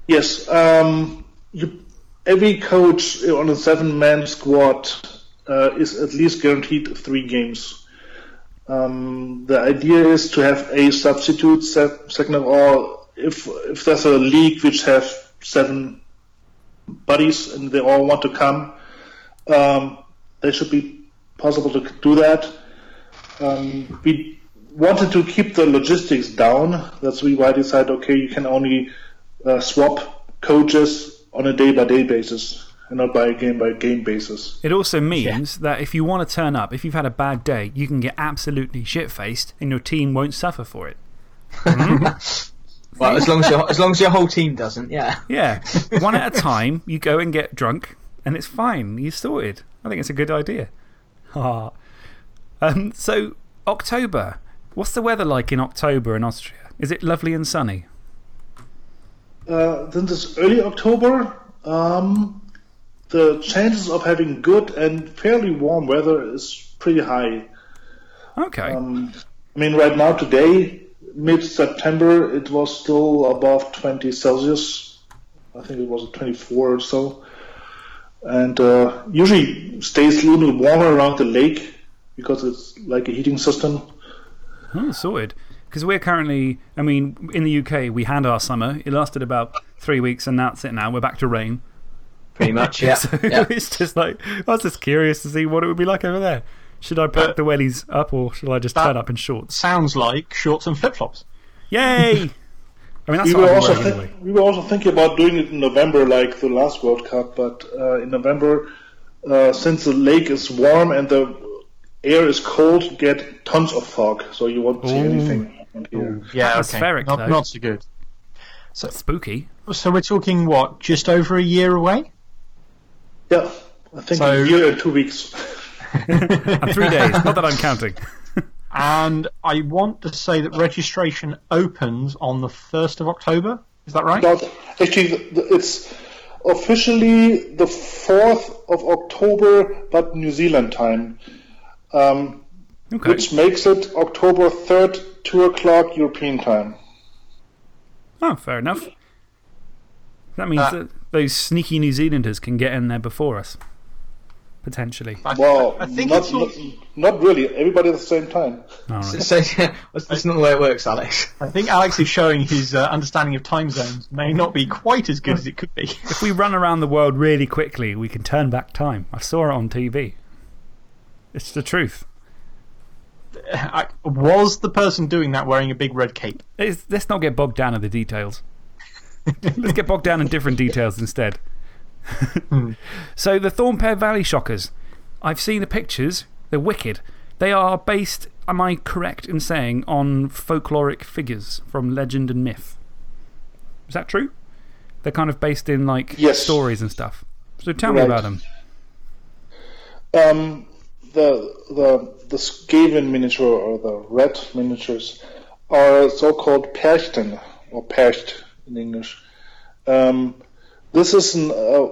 Speaker 5: Yes, um, you, every coach on a seven-man squad uh, is at least guaranteed three games. Um, the idea is to have a substitute. Se- second of all, if if there's a league which have seven buddies and they all want to come, um, they should be possible to do that. Um, we wanted to keep the logistics down. That's why I decided, okay, you can only uh, swap coaches on a day by day basis and not by a game by game basis.
Speaker 1: It also means that if you want to turn up, if you've had a bad day, you can get absolutely shit faced and your team won't suffer for it.
Speaker 2: Well, as long as your as long as your whole team doesn't, yeah.
Speaker 1: Yeah. One at a time, you go and get drunk, and it's fine. You're sorted. I think it's a good idea. Ah. um, so, October. What's the weather like in October in Austria? Is it lovely and sunny?
Speaker 5: Uh, since it's early October, um, the chances of having good and fairly warm weather is pretty high.
Speaker 1: Okay.
Speaker 5: Um, I mean, right now, today, mid September, it was still above 20 Celsius. I think it was 24 or so. And uh, usually stays a little warmer around the lake because it's like a heating system.
Speaker 1: Oh, sorted. Because we're currently, I mean, in the UK, we had our summer. It lasted about three weeks, and that's it now. We're back to rain.
Speaker 2: Pretty much, yeah.
Speaker 1: So
Speaker 2: yeah.
Speaker 1: it's just like, I was just curious to see what it would be like over there. Should I pack the wellies up or should I just turn up in shorts?
Speaker 3: Sounds like shorts and flip-flops.
Speaker 1: Yay! I mean, that's
Speaker 5: We
Speaker 1: what
Speaker 5: were,
Speaker 1: I'm
Speaker 5: also
Speaker 1: wearing anyway.
Speaker 5: we were also thinking about doing it in November, like the last World Cup. But uh, in November, uh, since the lake is warm and the air is cold, you get tons of fog, so you won't see anything. Around.
Speaker 3: Yeah,
Speaker 1: Atmospheric,
Speaker 3: okay.
Speaker 1: though.
Speaker 3: Not, not so good.
Speaker 1: Spooky.
Speaker 3: So we're talking what? Just over a year away?
Speaker 5: Yeah, I think
Speaker 3: So-
Speaker 5: a year and two weeks.
Speaker 1: And three days. Not that I'm counting.
Speaker 3: And I want to say that registration opens on the 1st of October. Is that right?
Speaker 5: Not actually, the- the- it's officially the fourth of October, but New Zealand time, um,
Speaker 1: Okay.
Speaker 5: which makes it October third, two o'clock European time.
Speaker 1: Oh, fair enough. That means
Speaker 3: Uh,
Speaker 1: that those sneaky New Zealanders can get in there before us. Potentially.
Speaker 5: Well,
Speaker 3: I think
Speaker 5: not,
Speaker 3: it's
Speaker 5: not, not really. Everybody at the same time.
Speaker 1: All right.
Speaker 2: So, yeah, that's, that's not the way it works, Alex.
Speaker 3: I think Alex is showing his uh, understanding of time zones may not be quite as good as it could be.
Speaker 1: If we run around the world really quickly, we can turn back time. I saw it on TV. It's the truth.
Speaker 3: I, was the person doing that wearing a big red cape?
Speaker 1: It's, let's not get bogged down in the details. let's get bogged down in different details instead. so, the Thornpear Valley Shockers. I've seen the pictures. They're wicked. They are based am I correct in saying, on folkloric figures from legend and myth. Is that true? They're kind of based in like
Speaker 5: Yes.
Speaker 1: stories and stuff. So tell me about them.
Speaker 5: Um, the the the Skaven miniature or the red miniatures are so-called Perchten or Percht in English. Um, this is an uh,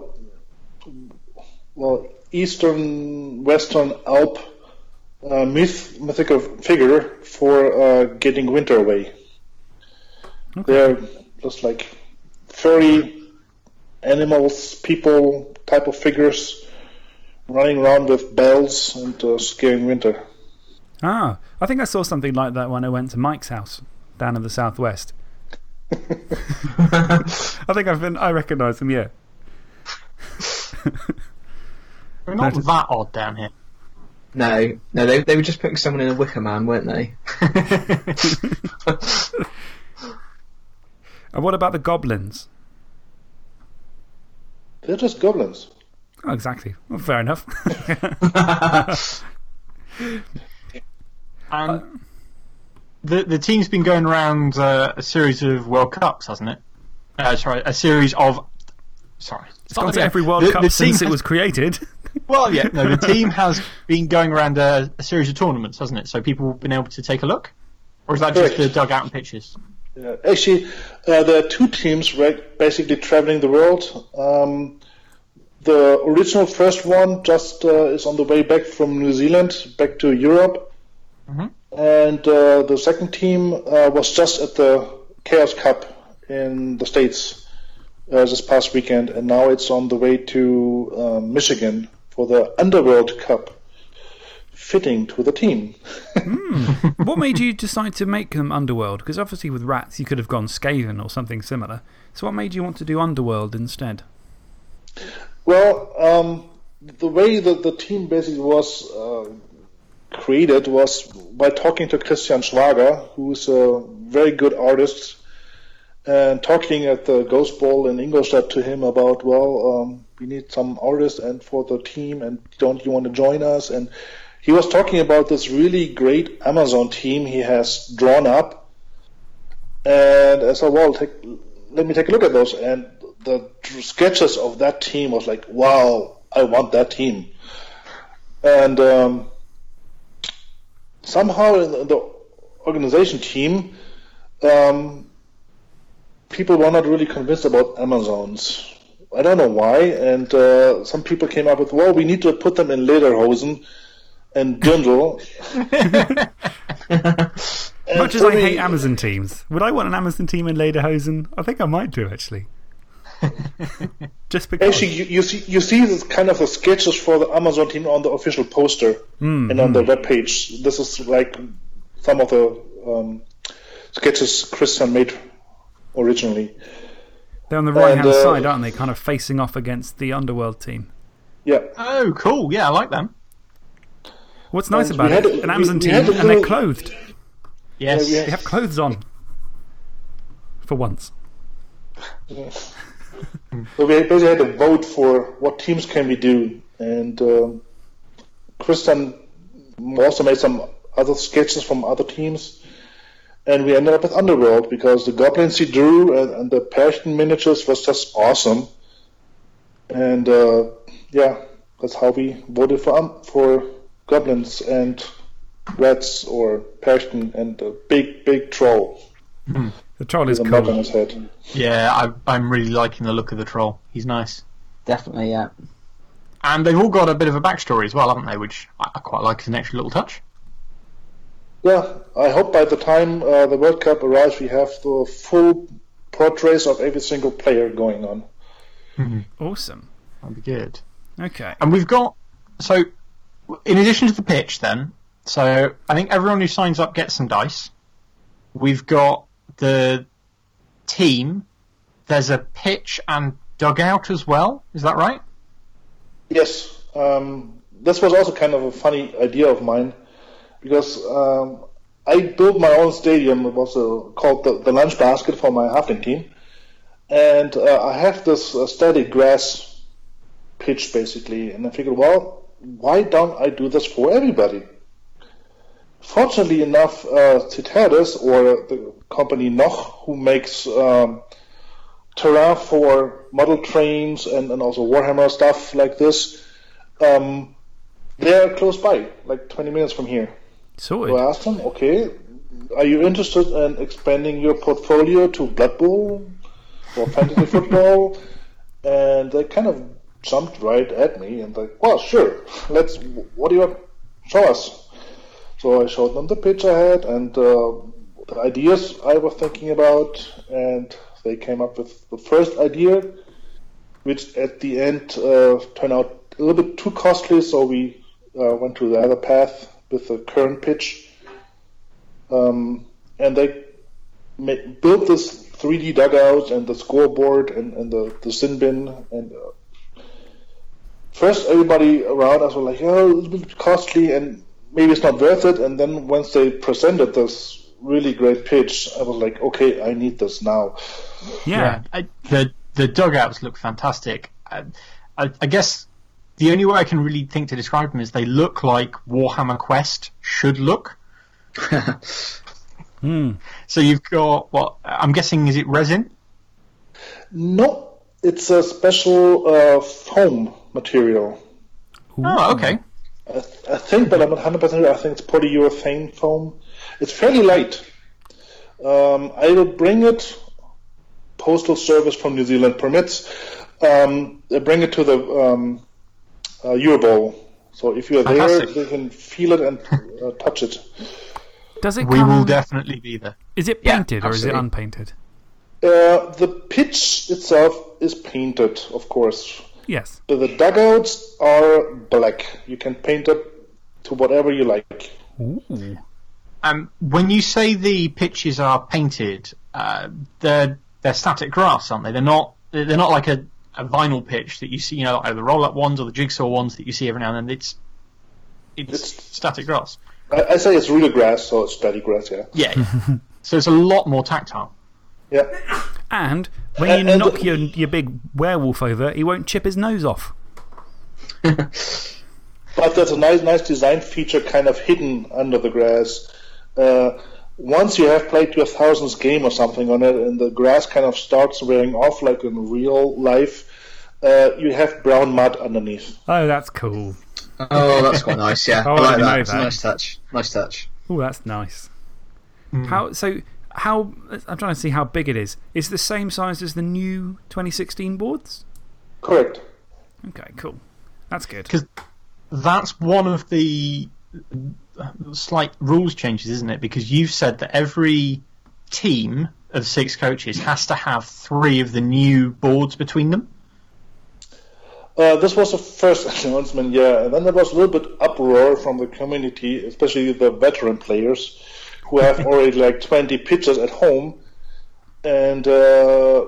Speaker 5: well Eastern Western Alp uh, myth mythical figure for uh, getting winter away. They're just like furry animals, people type of figures running around with bells and uh, scaring winter.
Speaker 1: Ah, I think I saw something like that when I went to Mike's house down in the southwest. I think I've been, I recognise them, yeah.
Speaker 3: We're not
Speaker 1: Notice.
Speaker 3: that odd down here.
Speaker 2: No, no, they, they were just putting someone in a wicker man, weren't they?
Speaker 1: And what about the goblins?
Speaker 5: They're just goblins.
Speaker 1: Oh, exactly. Well, fair enough.
Speaker 3: And the, the team's been going around uh, a series of World Cups, hasn't it? Uh, sorry, a series of. Sorry.
Speaker 1: It's gone to every World
Speaker 3: The-
Speaker 1: Cup
Speaker 3: the
Speaker 1: since
Speaker 3: team
Speaker 1: it was created.
Speaker 3: Well, yeah, no, the team has been going around a, a series of tournaments, hasn't it? So people have been able to take a look? Or is that just
Speaker 5: Correct.
Speaker 3: the dugout and pitches?
Speaker 5: Yeah. Actually, uh, there are two teams basically traveling the world. Um, the original first one just uh, is on the way back from New Zealand back to Europe.
Speaker 3: Mhm.
Speaker 5: And uh, the second team uh, was just at the Chaos Cup in the States uh, this past weekend, and now it's on the way to uh, Michigan for the Underworld Cup, fitting to the team.
Speaker 1: what made you decide to make them Underworld? Because obviously, with rats, you could have gone Skaven or something similar. So, what made you want to do Underworld instead?
Speaker 5: Well, um, the way that the team basically was uh, created was by talking to Christian Schwager, who's a very good artist, and talking at the Ghost Ball in Ingolstadt to him about, well, um, we need some artists and for the team, and don't you want to join us? And he was talking about this really great Amazon team he has drawn up, and I said, well, take, let me take a look at those. And the sketches of that team was like, wow, I want that team. And um, somehow in the, organization team, um, people were not really convinced about Amazons. I don't know why. And uh, some people came up with, well, we need to put them in lederhosen and dirndl.
Speaker 1: Much as I hate Amazon teams, would I want an Amazon team in Lederhosen? I think I might do, actually. Just because.
Speaker 5: Actually, you, you see you see this kind of the sketches for the Amazon team on the official poster
Speaker 1: Hmm,
Speaker 5: and on the web page. This is like some of the um, sketches Christian made originally.
Speaker 1: They're on the right hand
Speaker 5: uh,
Speaker 1: side, aren't they? Kind of facing off against the Underworld team.
Speaker 5: Yeah,
Speaker 3: Oh, cool. Yeah, I like them.
Speaker 1: What's nice
Speaker 5: And
Speaker 1: about it?
Speaker 5: a-
Speaker 1: An Amazon
Speaker 5: we- we
Speaker 1: team,
Speaker 5: had a
Speaker 1: and they're clothed.
Speaker 3: Yes.
Speaker 5: Yeah,
Speaker 1: They have clothes on. For once.
Speaker 5: So we basically had to vote for what teams can we do, and um, Christian also made some other sketches from other teams. And we ended up with Underworld because the goblins he drew and, and the Persian miniatures was just awesome. And uh, yeah, that's how we voted for um, for goblins and rats or Persian and a big big troll
Speaker 1: The troll is
Speaker 5: with a mug on
Speaker 1: cool.
Speaker 5: his head.
Speaker 3: Yeah, I, I'm really liking the look of the troll. He's nice.
Speaker 2: Definitely, yeah.
Speaker 3: And they've all got a bit of a backstory as well, haven't they? Which I, I quite like as an extra little touch.
Speaker 5: Yeah, I hope by the time uh, the World Cup arrives, we have the full portraits of every single player going on.
Speaker 1: Awesome.
Speaker 3: That'd be good.
Speaker 1: Okay.
Speaker 3: And we've got. So, in addition to the pitch, then, so I think everyone who signs up gets some dice. We've got the team. There's a pitch and dugout as well. Is that right?
Speaker 5: Yes, um, this was also kind of a funny idea of mine because um, I built my own stadium. It was uh, called the, the Lunch Basket for my halfling team, and uh, I have this uh, static grass pitch basically, and I figured, well, why don't I do this for everybody? fortunately enough, uh, Citadis, or the company Noch, who makes um, terrain for model trains and, and also Warhammer stuff like this, um, they're close by, like 20 minutes from here. So I asked them, okay, are you interested in expanding your portfolio to Blood Bowl or fantasy football? And they kind of jumped right at me and like, well, sure, let's. What do you want? Show us. So I showed them the pitch I had and uh, the ideas I was thinking about, and they came up with the first idea, which at the end uh, turned out a little bit too costly. So we uh, went to the other path with the current pitch, um, and they ma- built this 3D dugout and the scoreboard and, and the, the sin bin and uh, first everybody around us were like, oh, it's a bit costly and maybe it's not worth it. And then once they presented this really great pitch, I was like, okay, I need this now.
Speaker 1: Yeah.
Speaker 3: I, the the dugouts look fantastic. I, I, I guess the only way I can really think to describe them is they look like Warhammer Quest should look.
Speaker 1: Hmm.
Speaker 3: So you've got what I'm guessing is it resin?
Speaker 5: No, it's a special uh, foam material.
Speaker 3: Oh, okay.
Speaker 5: I, th- I think, but I'm not 100% sure. I think it's polyurethane foam. It's fairly light. Um, I will bring it. Postal Service from New Zealand permits. Um, I bring it to the um, uh, Eurobowl. So if you're there,
Speaker 3: Fantastic.
Speaker 5: they can feel it and uh, touch it.
Speaker 1: Does it
Speaker 3: We
Speaker 1: come,
Speaker 3: will definitely be there.
Speaker 1: Is it
Speaker 2: Yeah,
Speaker 1: painted or is it unpainted?
Speaker 5: Uh, the pitch itself is painted, of course.
Speaker 1: Yes.
Speaker 5: But the dugouts are black. You can paint it to whatever you like.
Speaker 1: Ooh.
Speaker 3: Um, when you say the pitches are painted, uh, they're they're static grass, aren't they? They're not they're not like a, a vinyl pitch that you see, you know, like the roll up ones or the jigsaw ones that you see every now and then. It's it's,
Speaker 5: It's-
Speaker 3: static grass.
Speaker 5: I, I say it's real grass, so it's steady grass, yeah.
Speaker 3: Yeah. so it's a lot more tactile.
Speaker 5: Yeah.
Speaker 1: And when
Speaker 5: And-
Speaker 1: you
Speaker 5: and-
Speaker 1: knock your, your big werewolf over, he won't chip his nose off.
Speaker 5: But there's a nice, nice design feature kind of hidden under the grass. Uh, once you have played your thousandth game or something on it, and the grass kind of starts wearing off like in real life, uh, you have brown mud underneath.
Speaker 1: Oh, that's cool.
Speaker 2: Oh, that's quite nice. Yeah,
Speaker 1: Oh,
Speaker 2: I
Speaker 1: I
Speaker 2: like
Speaker 1: didn't know
Speaker 2: that. It's a nice touch. Nice touch.
Speaker 1: Oh, that's nice. How so? How I'm trying to see how big it is. Is the same size as the new 2016 boards?
Speaker 5: Correct.
Speaker 1: Okay, cool. That's good.
Speaker 3: Because That's one of the slight rules changes, isn't it? Because you've said that every team of six coaches has to have three of the new boards between them.
Speaker 5: Uh, this was the first announcement, yeah, and then there was a little bit uproar from the community, especially the veteran players who have already like 20 pitches at home, and uh,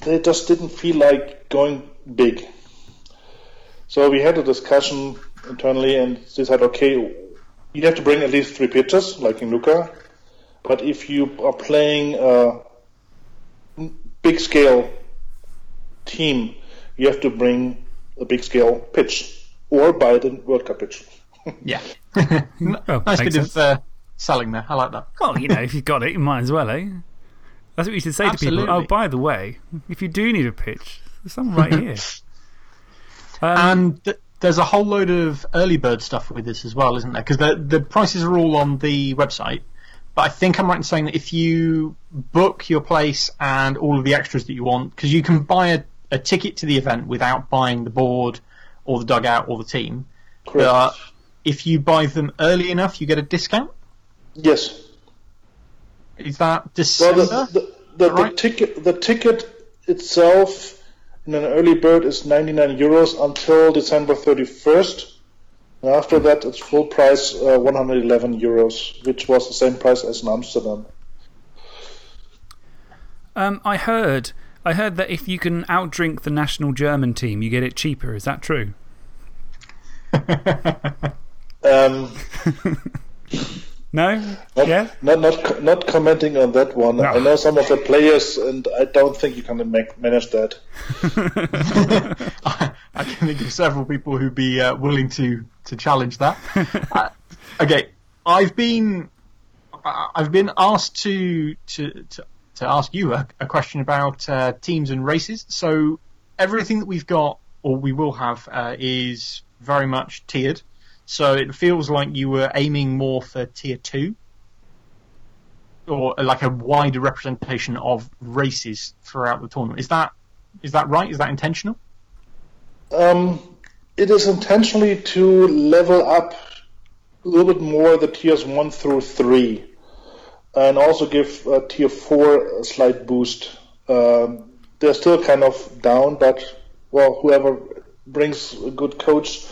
Speaker 5: they just didn't feel like going big. So we had a discussion internally, and said, okay, you have to bring at least three pitches, like in Lucca, but if you are playing a big scale team, you have to bring a big scale pitch or buy the World Cup pitch.
Speaker 3: Yeah.
Speaker 1: Well,
Speaker 3: nice
Speaker 1: makes
Speaker 3: bit of uh, selling there. I like that.
Speaker 1: Well, you know, if you've got it, you might as well, eh? That's what you should say to people. Oh, by the way, if you do need a pitch, there's some right here. Um,
Speaker 3: And th- there's a whole load of early bird stuff with this as well, isn't there? Because the, the prices are all on the website. But I think I'm right in saying that if you book your place and all of the extras that you want, because you can buy a, a ticket to the event without buying the board or the dugout or the team.
Speaker 5: Correct.
Speaker 3: But if you buy them early enough, you get a discount.
Speaker 5: yes.
Speaker 3: Is that
Speaker 5: Well,
Speaker 3: December?
Speaker 5: the, the, the,
Speaker 3: Right.
Speaker 5: the ticket the ticket itself in an early bird is 99 euros until December 31st. And after that, it's full price uh, 111 euros, which was the same price as in Amsterdam.
Speaker 1: um, I heard. I heard that if you can outdrink the national German team, you get it cheaper. Is that true?
Speaker 5: Um,
Speaker 1: No?
Speaker 5: Not,
Speaker 1: Yeah?
Speaker 5: not, not, not commenting on that one.
Speaker 1: No.
Speaker 5: I know some of the players, and I don't think you can make, manage that.
Speaker 3: I can think of several people who'd be uh, willing to, to challenge that. uh, okay, I've been I- I've been asked to to to, to ask you a, a question about uh, teams and races. So everything that we've got or we will have uh, is very much tiered. So it feels like you were aiming more for tier two, or like a wider representation of races throughout the tournament. Is that is that right? Is that intentional?
Speaker 5: Um, it is intentionally to level up a little bit more the tiers 1 through 3 and also give uh, tier 4 a slight boost. Um, they're still kind of down, but well, whoever brings a good coach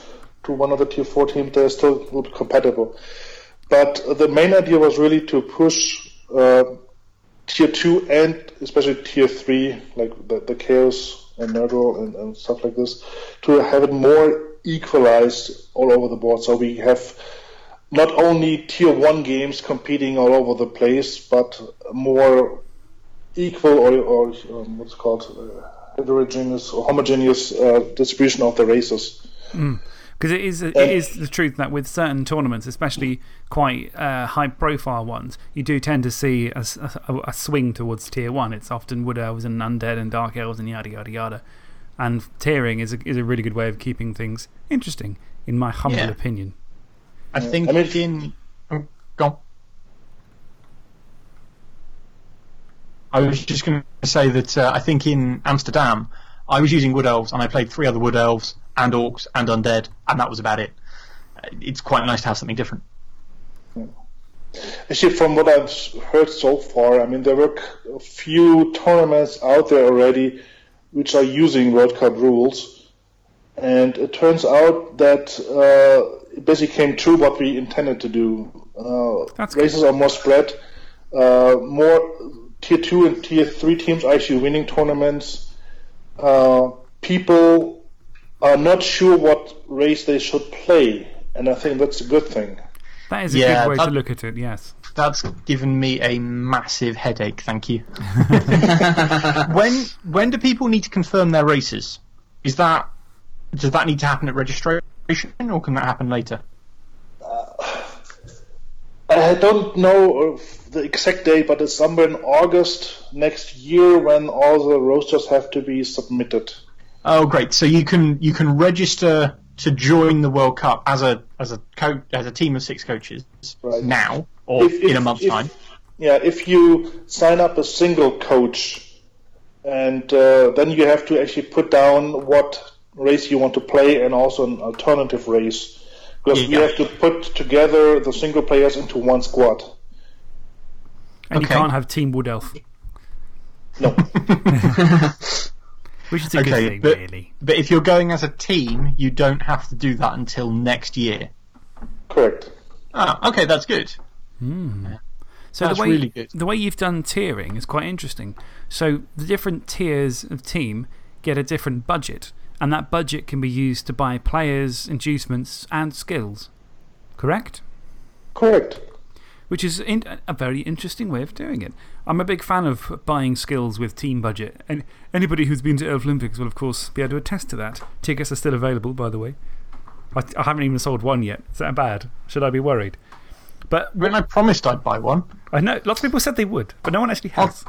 Speaker 5: to one of the tier 4 teams, they're still a little bit compatible. But the main idea was really to push uh, tier 2 and especially tier 3, like the, the Chaos and Nerdroll and, and stuff like this, to have it more equalized all over the board. So we have not only tier 1 games competing all over the place, but more equal or, or um, what's called uh, heterogeneous or homogeneous uh, distribution of the races.
Speaker 1: Because it is, it is the truth that with certain tournaments, especially quite uh, high profile ones, you do tend to see a swing towards tier one. It's often Wood Elves and Undead and Dark Elves and yada yada yada. And tiering is a, is a really good way of keeping things interesting, in my humble
Speaker 3: Yeah.
Speaker 1: opinion.
Speaker 3: I think
Speaker 5: I mean-
Speaker 3: in. Oh, go on. I was just going to say that uh, I think in Amsterdam, I was using Wood Elves and I played three other Wood Elves and Orcs and Undead, and that was about it. It's quite nice to have something different.
Speaker 5: Actually, from what I've heard so far, I mean, there were a few tournaments out there already which are using World Cup rules, and it turns out that uh, it basically came true what we intended to do. Uh,
Speaker 1: That's good.
Speaker 5: races are more spread, uh, more tier two and tier three teams are actually winning tournaments. Uh, people are not sure what race they should play, and I think that's a good thing.
Speaker 1: That is a
Speaker 3: Yeah,
Speaker 1: good way to look at it, yes.
Speaker 3: That's given me a massive headache, thank you. when, when do people need to confirm their races? Is that, does that need to happen at registration or can that happen later?
Speaker 5: Uh, I don't know uh, the exact date, but it's somewhere in August next year when all the rosters have to be submitted.
Speaker 3: Oh, great! So you can you can register to join the World Cup as a as a co- as a team of six coaches
Speaker 5: Right.
Speaker 3: now or
Speaker 5: If- if-
Speaker 3: in a month's
Speaker 5: if-
Speaker 3: time.
Speaker 5: Yeah, if you sign up a single coach, and uh, then you have to actually put down what race you want to play and also an alternative race. Because we
Speaker 3: Yeah.
Speaker 5: have to put together the single players into one squad.
Speaker 1: And you can't have Team Wood Elf,
Speaker 5: No.
Speaker 1: which is a good
Speaker 3: Okay,
Speaker 1: thing,
Speaker 3: but-
Speaker 1: really.
Speaker 3: But if you're going as a team, you don't have to do that until next year.
Speaker 5: Correct.
Speaker 3: Ah, okay, that's good.
Speaker 1: So
Speaker 3: That's
Speaker 1: the way,
Speaker 3: really good.
Speaker 1: The way you've done tiering is quite interesting. So the different tiers of team get a different budget, and that budget can be used to buy players, inducements, and skills. Correct?
Speaker 5: Correct.
Speaker 1: Which is in, a very interesting way of doing it. I'm a big fan of buying skills with team budget. And anybody who's been to Elf Olympics will, of course, be able to attest to that. Tickets are still available, by the way. I, I haven't even sold one yet. Is that bad? Should I be worried? But
Speaker 3: When I promised I'd buy one,
Speaker 1: I know lots of people said they would, but no one actually has.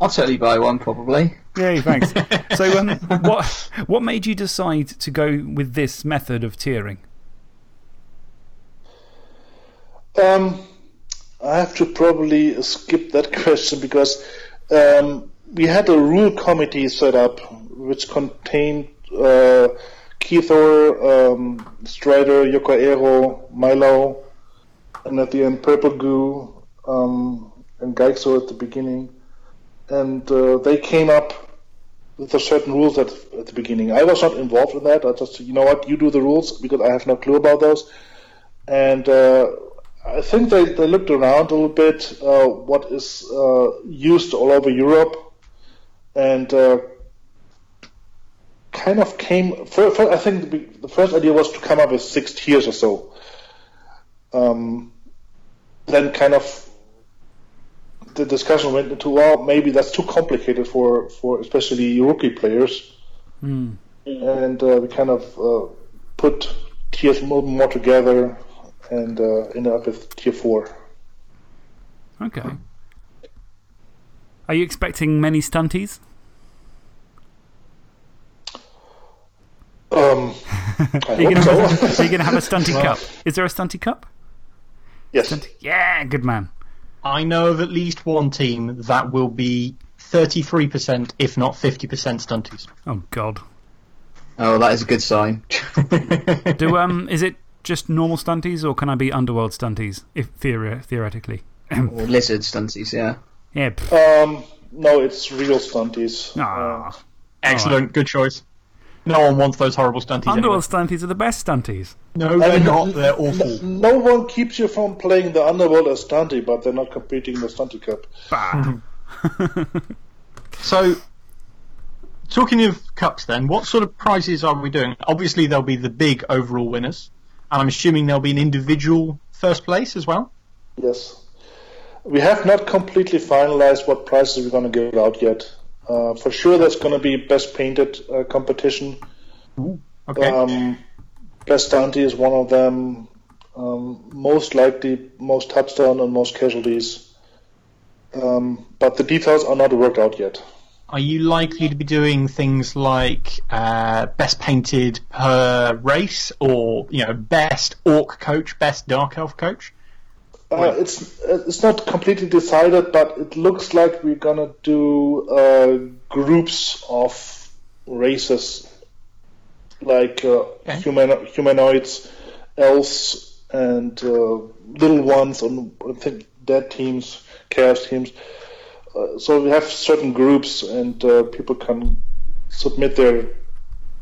Speaker 2: I'll totally buy one, probably.
Speaker 1: Yay, thanks. so, um, what, what made you decide to go with this method of tiering?
Speaker 5: Um, I have to probably skip that question because um, we had a rule committee set up which contained uh, Keithor, um, Strider, Yokoero, Milo, and at the end Purple Goo um, and Geixo at the beginning. And uh, they came up with a certain rules at, at the beginning. I was not involved in that. I just, you know what, you do the rules because I have no clue about those. And uh, I think they, they looked around a little bit uh, what is uh, used all over Europe and uh, kind of came. For, for, I think the, the first idea was to come up with six tiers or so. Um, then kind of the discussion went into well maybe that's too complicated for, for especially rookie players and uh, we kind of uh, put tiers more, more together and uh, ended up with tier 4.
Speaker 1: Okay. Are you expecting many stunties?
Speaker 5: Um,
Speaker 1: Are you
Speaker 5: hope so.
Speaker 1: going to have a stunty cup? Is there a stunty cup?
Speaker 5: yes.
Speaker 1: Yeah, good man.
Speaker 3: I know of at least one team that will be 33%, if not 50% stunties.
Speaker 1: Oh, God.
Speaker 2: Oh, that is a good sign.
Speaker 1: Do, um, is it just normal stunties or can I be underworld stunties, if theori theoretically?
Speaker 2: or lizard stunties, yeah.
Speaker 1: Yeah.
Speaker 5: Um, no, it's real stunties.
Speaker 1: ah.
Speaker 3: Excellent, good choice. No one wants those horrible stunties.
Speaker 1: underworld
Speaker 3: Anyway.
Speaker 1: stunties are the best stunties.
Speaker 3: No, they're
Speaker 5: mean,
Speaker 3: not. They're awful.
Speaker 5: n- No one keeps you from playing the Underworld as Stunty, but they're not competing in the Stunty Cup.
Speaker 1: Bah.
Speaker 3: So, talking of cups, then, what sort of prizes are we doing? Obviously, there'll be the big overall winners, and I'm assuming there'll be an individual first place as well.
Speaker 5: Yes. We have not completely finalized what prizes we're going to give out yet. Uh, for sure, there's going to be best painted uh, competition.
Speaker 3: Okay.
Speaker 5: Um, best Stunty is one of them. Um, most likely, most touchdown and most casualties. Um, but the details are not worked out yet.
Speaker 3: Are you likely to be doing things like uh, best painted per race, or you know, best orc coach, best dark elf coach?
Speaker 5: Uh, it's it's not completely decided, but it looks like we're gonna do uh, groups of races, like uh,
Speaker 3: Okay.
Speaker 5: human, humanoids, elves, and uh, little ones, and I think dead teams, chaos teams. Uh, so we have certain groups, and uh, people can submit their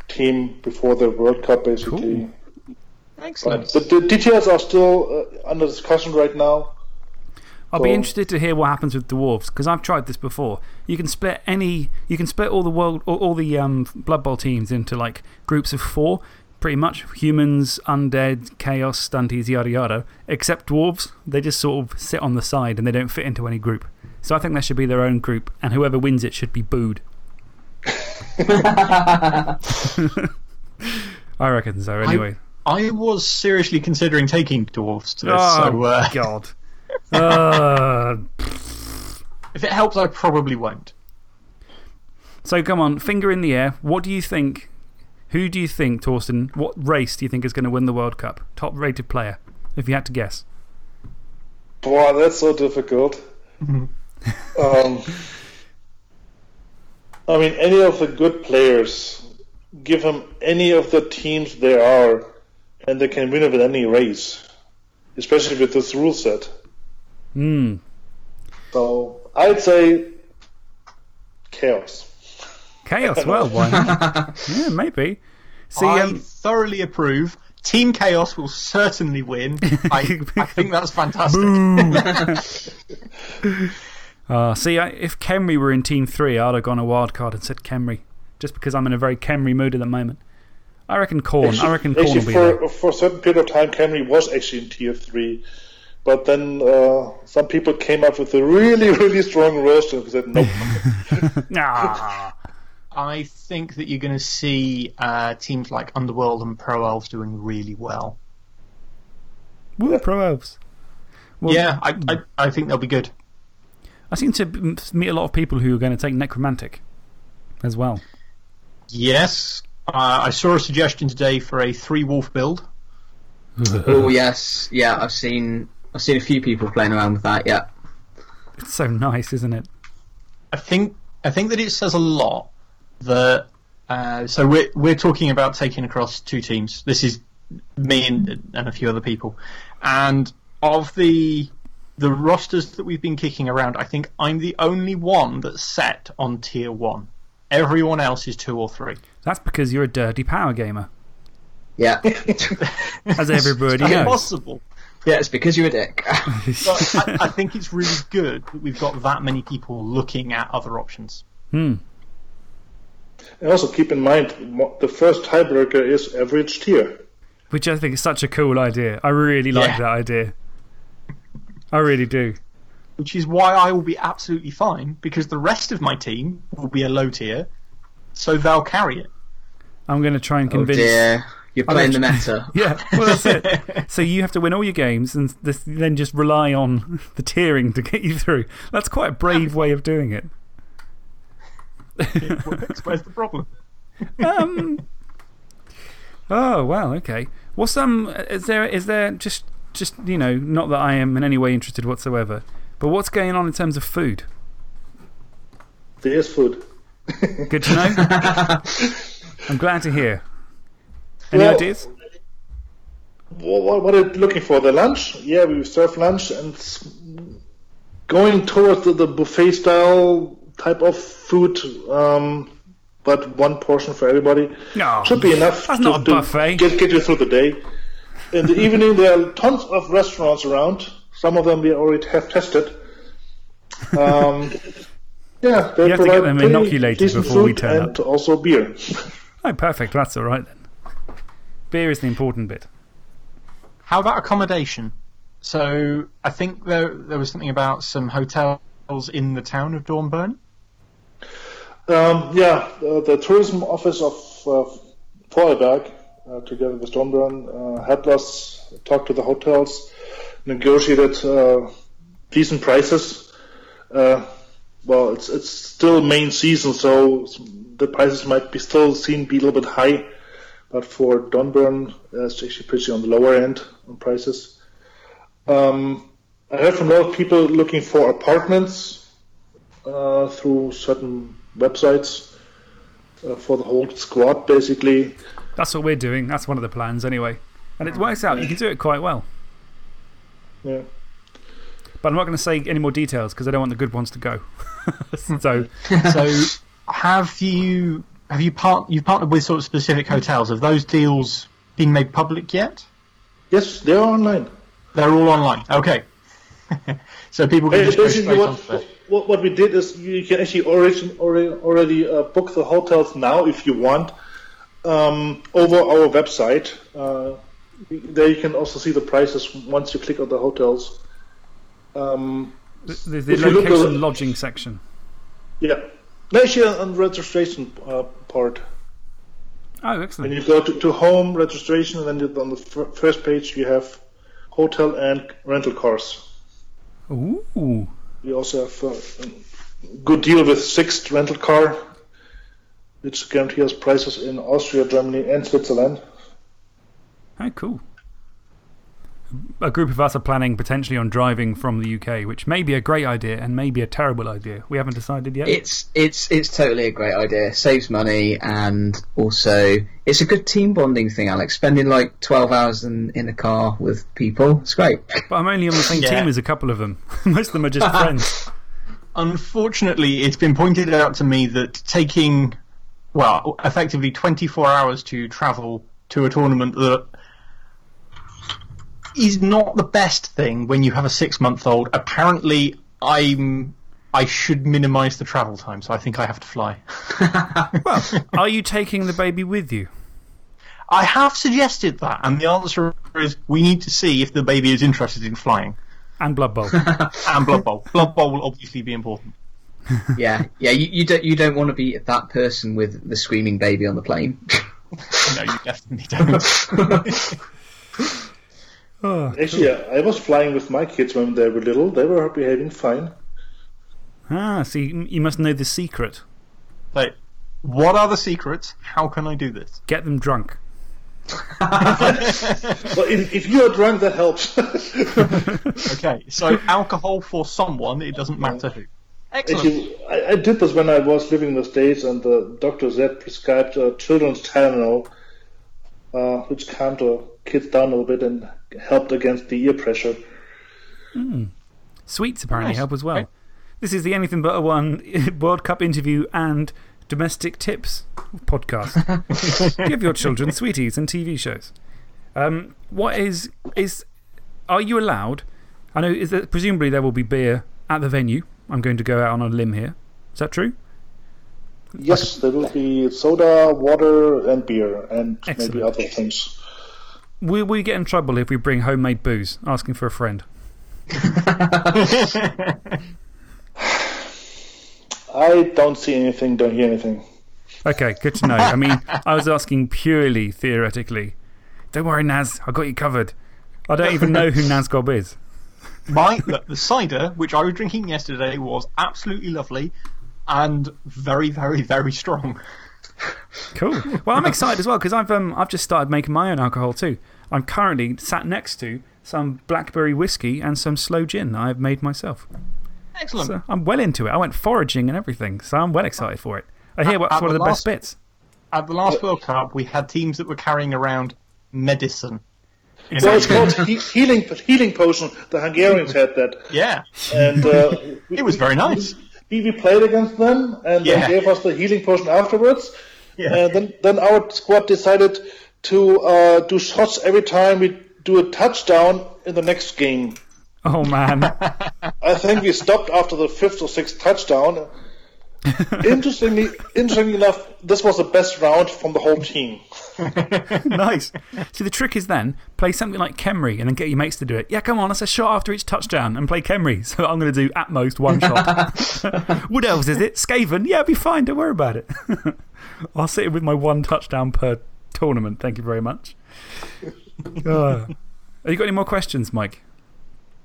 Speaker 5: team before the World Cup, basically. But
Speaker 3: Excellent.
Speaker 5: the, the details are still uh, under discussion right now.
Speaker 1: I'll be interested to hear what happens with dwarves because I've tried this before. You can split any, you can split all the world, all, all the um, Blood Bowl teams into like groups of four, pretty much humans, undead, chaos, stunties, yada yada. Except dwarves, they just sort of sit on the side and they don't fit into any group. So I think there should be their own group, and whoever wins it should be booed. I reckon so, anyway.
Speaker 3: I was seriously considering taking dwarves to this,
Speaker 1: oh,
Speaker 3: so uh,
Speaker 1: God. uh,
Speaker 3: if it helps, I probably won't.
Speaker 1: So come on, finger in the air. What do you think? Who do you think, Torsten, what race do you think is going to win the World Cup? Top rated player, if you had to guess.
Speaker 5: Boy, that's so difficult. Um, I mean, any of the good players, give them any of the teams they are, and they can win it with any race, especially with this rule set.
Speaker 1: Hmm.
Speaker 5: So I'd say chaos.
Speaker 1: Chaos, well, why not? yeah, maybe. See,
Speaker 3: I
Speaker 1: um,
Speaker 3: thoroughly approve. Team Chaos will certainly win. I, I think that's fantastic.
Speaker 1: uh, see, I, if Khemri were in Team 3, I'd have gone a wild card and said Khemri, just because I'm in a very Khemri mood at the moment. I reckon Khorne. I reckon Khorne will be
Speaker 5: for,
Speaker 1: there.
Speaker 5: for a certain period of time, Khemri was actually in tier 3. But then uh, some people came up with a really, really strong roster and said, nope.
Speaker 1: Ah,
Speaker 3: I think that you're going to see uh, teams like Underworld and Pro Elves doing really well.
Speaker 1: woo, Pro Elves. Well,
Speaker 3: yeah, I, I, I think they'll be good.
Speaker 1: I seem to meet a lot of people who are going to take Necromantic as well.
Speaker 3: Yes. Uh, I saw a suggestion today for a three wolf build.
Speaker 2: oh, yes. Yeah, I've seen, I've seen a few people playing around with that, yeah.
Speaker 1: It's so nice, isn't it?
Speaker 3: I think I think that it says a lot that uh, so we're we're talking about taking across two teams. This is me and, and a few other people, and of the the rosters that we've been kicking around, I think I'm the only one that's set on tier one. Everyone else is two or three.
Speaker 1: That's because you're a dirty power gamer,
Speaker 2: Yeah.
Speaker 1: as everybody
Speaker 3: It's
Speaker 1: knows.
Speaker 3: possible.
Speaker 2: yeah, it's because you're a dick.
Speaker 3: But I, I think it's really good that we've got that many people looking at other options.
Speaker 1: Hmm.
Speaker 5: and also keep in mind, the first tiebreaker is average tier.
Speaker 1: Which I think is such a cool idea. I really like
Speaker 3: Yeah.
Speaker 1: that idea. I really do.
Speaker 3: which is why I will be absolutely fine because the rest of my team will be a low tier, so they'll carry it.
Speaker 1: I'm going to try and convince.
Speaker 2: oh
Speaker 1: convince.
Speaker 2: dear. You're playing the meta.
Speaker 1: Yeah, well, that's it. so you have to win all your games and this, then just rely on the tiering to get you through. That's quite a brave way of doing it.
Speaker 3: Where's the problem?
Speaker 1: Um, oh, wow, okay. What's um, is there, is there just, just, you know, not that I am in any way interested whatsoever, but what's going on in terms of food?
Speaker 5: There is food.
Speaker 1: Good to know. I'm glad to hear. Any
Speaker 5: Well-
Speaker 1: ideas?
Speaker 5: What, what are you looking for? The lunch? Yeah, we serve lunch and going towards the, the buffet style type of food, um, but one portion for everybody.
Speaker 1: No,
Speaker 5: Should be enough
Speaker 1: that's
Speaker 5: to,
Speaker 1: not a buffet.
Speaker 5: Get, get you through the day. In the evening, there are tons of restaurants around. Some of them we already have tested. Um, yeah, they
Speaker 1: You have to get
Speaker 5: provide
Speaker 1: them
Speaker 5: pretty
Speaker 1: inoculated before we turn
Speaker 5: and also beer.
Speaker 1: Oh, perfect. That's all right then. Beer is the important bit.
Speaker 3: How about accommodation? So I think there there was something about some hotels in the town of Dornbirn.
Speaker 5: Um, yeah, uh, the tourism office of uh, Vorarlberg, uh, together with Dornbirn, uh, helped us talk to the hotels, negotiated uh, decent prices. Uh, well, it's it's still main season, so the prices might be still seen be a little bit high, but for Dornbirn, uh, it's actually pretty on the lower end on prices. Um, I heard from a lot of people looking for apartments uh, through certain websites uh, for the whole squad, basically.
Speaker 1: That's what we're doing. That's one of the plans, anyway. And it works out. You can do it quite well.
Speaker 5: Yeah.
Speaker 1: But I'm not going to say any more details because I don't want the good ones to go. so,
Speaker 3: So have you have you part you've partnered with sort of specific hotels? Have those deals been made public yet?
Speaker 5: Yes, they are online.
Speaker 3: They're all online. Okay. so people can
Speaker 5: Hey,
Speaker 3: just go straight
Speaker 5: what,
Speaker 3: onto
Speaker 5: what what we did is you can actually origin, already already uh, book the hotels now if you want um, over our website. Uh, there you can also see the prices once you click on the hotels. Um,
Speaker 1: the, the, the
Speaker 5: If you look
Speaker 1: location
Speaker 5: at-
Speaker 1: lodging section.
Speaker 5: yeah, actually on registration uh, part.
Speaker 1: Oh, excellent!
Speaker 5: And you go to, to home registration, and then you- on the fir- first page you have hotel and rental cars.
Speaker 1: Ooh.
Speaker 5: We also have uh, a good deal with Sixt rental car, which guarantees prices in Austria, Germany, and Switzerland.
Speaker 1: Oh, cool. A group of us are planning potentially on driving from the UK, which may be a great idea and may be a terrible idea. We haven't decided yet.
Speaker 2: It's it's it's totally a great idea. Saves money and also it's a good team bonding thing, Alex. Spending like twelve hours in, in a car with people, it's great.
Speaker 1: but I'm only on the same
Speaker 3: Yeah.
Speaker 1: team as a couple of them. Most of them are just friends.
Speaker 3: Unfortunately, it's been pointed out to me that taking, well, effectively 24 hours to travel to a tournament that is not the best thing when you have a six month old. Apparently, I'm. I should minimise the travel time, so I think I have to fly.
Speaker 1: Well, are you taking the baby with you?
Speaker 3: I have suggested that, and the answer is we need to see if the baby is interested in flying.
Speaker 1: And Blood Bowl.
Speaker 3: And Blood Bowl. Blood Bowl will obviously be important.
Speaker 2: Yeah, yeah. You, you don't you don't want to be that person with the screaming baby on the plane.
Speaker 3: No, you definitely don't.
Speaker 1: oh,
Speaker 5: Actually, I I was flying with my kids when they were little. They were behaving fine.
Speaker 1: ah, so you, you must know the secret.
Speaker 3: Like, what are the secrets? How can I do this?
Speaker 1: Get them drunk.
Speaker 5: Well, if, if you are drunk, that helps.
Speaker 3: Okay, so alcohol for someone, it doesn't matter who. Excellent.
Speaker 5: Actually, I, I did this when I was living in the States, and the doctor said prescribed a children's Tylenol, uh, which calmed the kids down a little bit and helped against the ear pressure.
Speaker 1: Sweets apparently
Speaker 3: Nice.
Speaker 1: help as well.
Speaker 3: Okay.
Speaker 1: This is the Anything But a One World Cup interview and domestic tips podcast. Give your children sweeties and TV shows. Um, what is, is, are you allowed? I know, is there, presumably there will be beer at the venue. I'm going to go out on a limb here. Is that true?
Speaker 5: Yes, there will be soda, water, and beer, and maybe other things.
Speaker 1: Will we get in trouble if we bring homemade booze asking for a friend?
Speaker 5: I don't see anything, don't hear anything.
Speaker 1: Okay, good to know. I mean, I was asking purely theoretically. Don't worry, Naz. I got you covered. I don't even know who Nazgob is.
Speaker 4: My, look, the cider, which I was drinking yesterday, was absolutely lovely and very, very, very strong.
Speaker 1: Cool. Well, I'm excited as well because I've, um, I've just started making my own alcohol too. I'm currently sat next to some blackberry whiskey and some slow gin that I've made myself.
Speaker 4: Excellent.
Speaker 1: So I'm well into it. I went foraging and everything, so I'm well excited for it. I hear
Speaker 4: At-
Speaker 1: what's
Speaker 4: at
Speaker 1: one of
Speaker 4: the
Speaker 1: the best bits.
Speaker 4: At the last World Cup, we had teams that were carrying around medicine.
Speaker 5: Well, it's called he- healing healing potion. The Hungarians had that,
Speaker 4: Yeah.
Speaker 5: and uh,
Speaker 4: It was very nice.
Speaker 5: we, we played against them, and
Speaker 4: Yeah.
Speaker 5: they gave us the healing potion afterwards.
Speaker 4: Yeah.
Speaker 5: And then, then our squad decided to uh, do shots every time we do a touchdown in the next game.
Speaker 1: Oh, man.
Speaker 5: I think we stopped after the fifth or sixth touchdown. interestingly, interestingly enough, this was the best round from the whole team.
Speaker 1: nice. See, the trick is then play something like Khemri and then get your mates to do it. Yeah, come on, let's a shot after each touchdown and play Khemri. So I'm going to do at most one shot. what else is it? Skaven? Yeah, it'll be fine. Don't worry about it. I'll sit with my one touchdown per tournament. Thank you very much. Uh, have you got any more questions, Mike?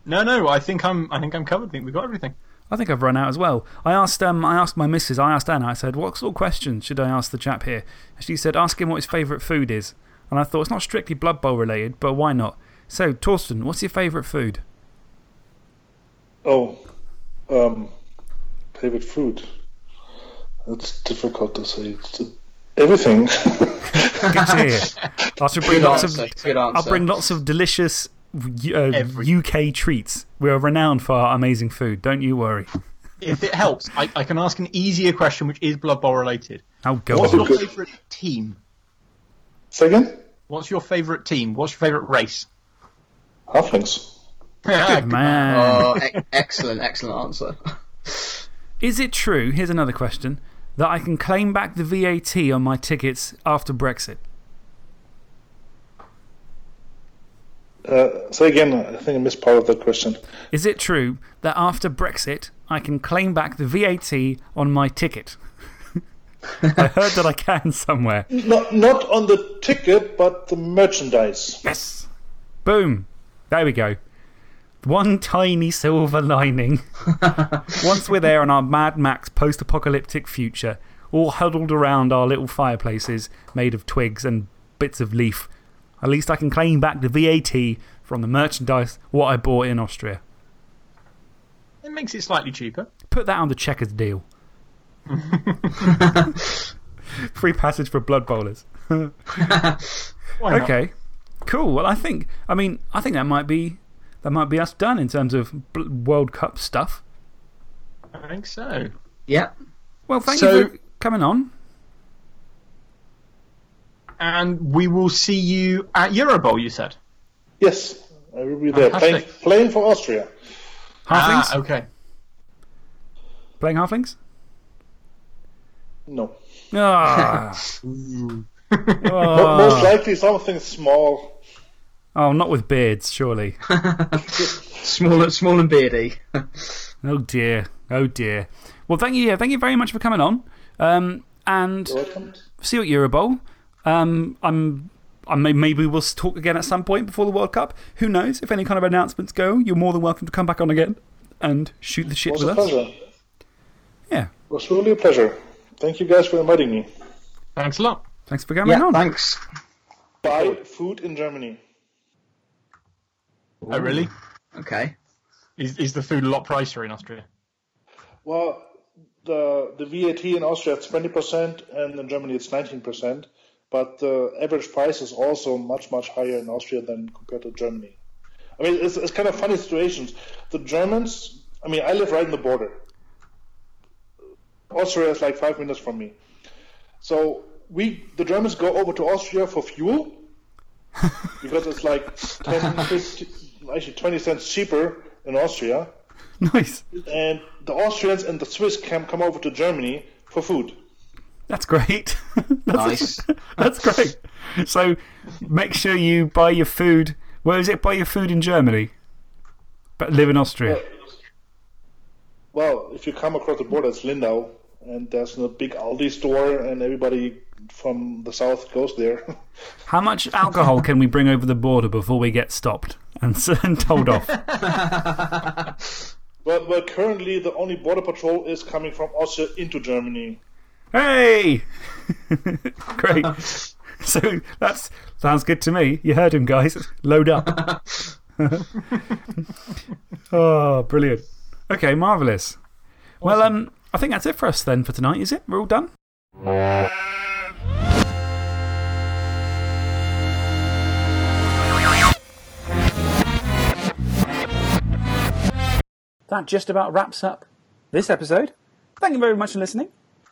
Speaker 4: No, no, I think I'm, I think I'm covered. I think we've got everything.
Speaker 1: I think I've run out as well. I asked, um, I asked my missus, I asked Anna, I said, what sort of questions should I ask the chap here? And she said, ask him what his favourite food is. And I thought, it's not strictly Blood Bowl related, but why not? So, Torsten, what's your favourite food?
Speaker 5: Oh, um, favorite food. That's difficult to say. It's everything.
Speaker 1: Good to hear. I bring lots
Speaker 6: answer.
Speaker 1: of, I'll bring lots of delicious uh, UK treats. We are renowned for our amazing food, don't you worry.
Speaker 4: If it helps, I, I can ask an easier question which is Blood Bowl related.
Speaker 1: Oh, go
Speaker 4: What's your
Speaker 5: good.
Speaker 4: favourite team?
Speaker 5: Second,
Speaker 4: What's your favourite team? What's your favourite race?
Speaker 5: halflings.
Speaker 1: Good man.
Speaker 6: Oh, e- excellent, excellent answer.
Speaker 1: Is it true, here's another question, that I can claim back the VAT on my tickets after Brexit?
Speaker 5: Uh, say again. I think I missed part of that question.
Speaker 1: Is it true that after Brexit, I can claim back the VAT on my ticket? I heard that I can somewhere.
Speaker 5: Not not on the ticket, but the merchandise.
Speaker 1: Yes! Boom! There we go. One tiny silver lining. Once we're there in our Mad Max post apocalyptic future, all huddled around our little fireplaces made of twigs and bits of leaf, at least I can claim back the VAT from the merchandise what I bought in Austria.
Speaker 4: It makes it slightly cheaper.
Speaker 1: Put that on the checkers deal. Free passage for blood bowlers.
Speaker 4: Why not?
Speaker 1: Okay. Cool. Well, I think, I mean, I think that might be, that might be us done in terms of World Cup stuff.
Speaker 4: I think so.
Speaker 6: Yeah.
Speaker 1: Well, thank
Speaker 4: So-
Speaker 1: you for coming on.
Speaker 4: And we will see you at Eurobowl, you said?
Speaker 5: Yes, I will be there playing, playing for Austria.
Speaker 1: Halflings?
Speaker 4: Ah, okay.
Speaker 1: Playing halflings?
Speaker 5: No,
Speaker 1: Ah.
Speaker 5: Mo-
Speaker 1: oh.
Speaker 5: most likely something small.
Speaker 1: oh, not with beards, surely.
Speaker 6: Small, small and beardy.
Speaker 1: Oh, dear. Oh, dear. Well, thank you, yeah, thank you very much for coming on. Um, and
Speaker 5: You're welcome.
Speaker 1: see you at Eurobowl. Um, I'm, I may, maybe we'll talk again at some point before the World Cup. Who knows? If any kind of announcements go, you're more than welcome to come back on again and shoot the shit
Speaker 5: It was
Speaker 1: with
Speaker 5: a
Speaker 1: us.
Speaker 5: pleasure.
Speaker 1: Yeah.
Speaker 5: It was really a pleasure. Thank you guys for inviting me.
Speaker 4: Thanks a lot.
Speaker 1: Thanks for coming
Speaker 6: Yeah,
Speaker 1: on.
Speaker 6: thanks.
Speaker 5: Buy food in Germany.
Speaker 4: Oh, really?
Speaker 6: Okay.
Speaker 4: Is, is the food a lot pricier in Austria?
Speaker 5: Well, the the VAT in Austria is twenty percent, and in Germany it's nineteen percent. But the average price is also much much higher in Austria than compared to Germany. I mean, it's, it's kind of funny situations. The Germans. I mean, I live right in the border. Austria is like five minutes from me. So we, the Germans, go over to Austria for fuel because it's like 10, 50, actually 20 cents cheaper in Austria
Speaker 1: Nice.
Speaker 5: and the Austrians and the Swiss can come over to Germany for food.
Speaker 1: That's great. that's,
Speaker 6: Nice.
Speaker 1: that's great. So make sure you buy your food. Where is it? Buy your food in Germany, but live in Austria.
Speaker 5: Well, if you come across the border, it's Lindau, and there's a big Aldi store, and everybody from the south goes there.
Speaker 1: How much alcohol can we bring over the border before we get stopped and, and told off?
Speaker 5: well, but currently, the only border patrol is coming from Austria into Germany.
Speaker 1: Hey! Great. So that sounds good to me. You heard him, guys. Load up. oh, brilliant. Okay, marvellous. Well, um, I think that's it for us then for tonight, is it? We're all done? That just about wraps up this episode. Thank you very much for listening.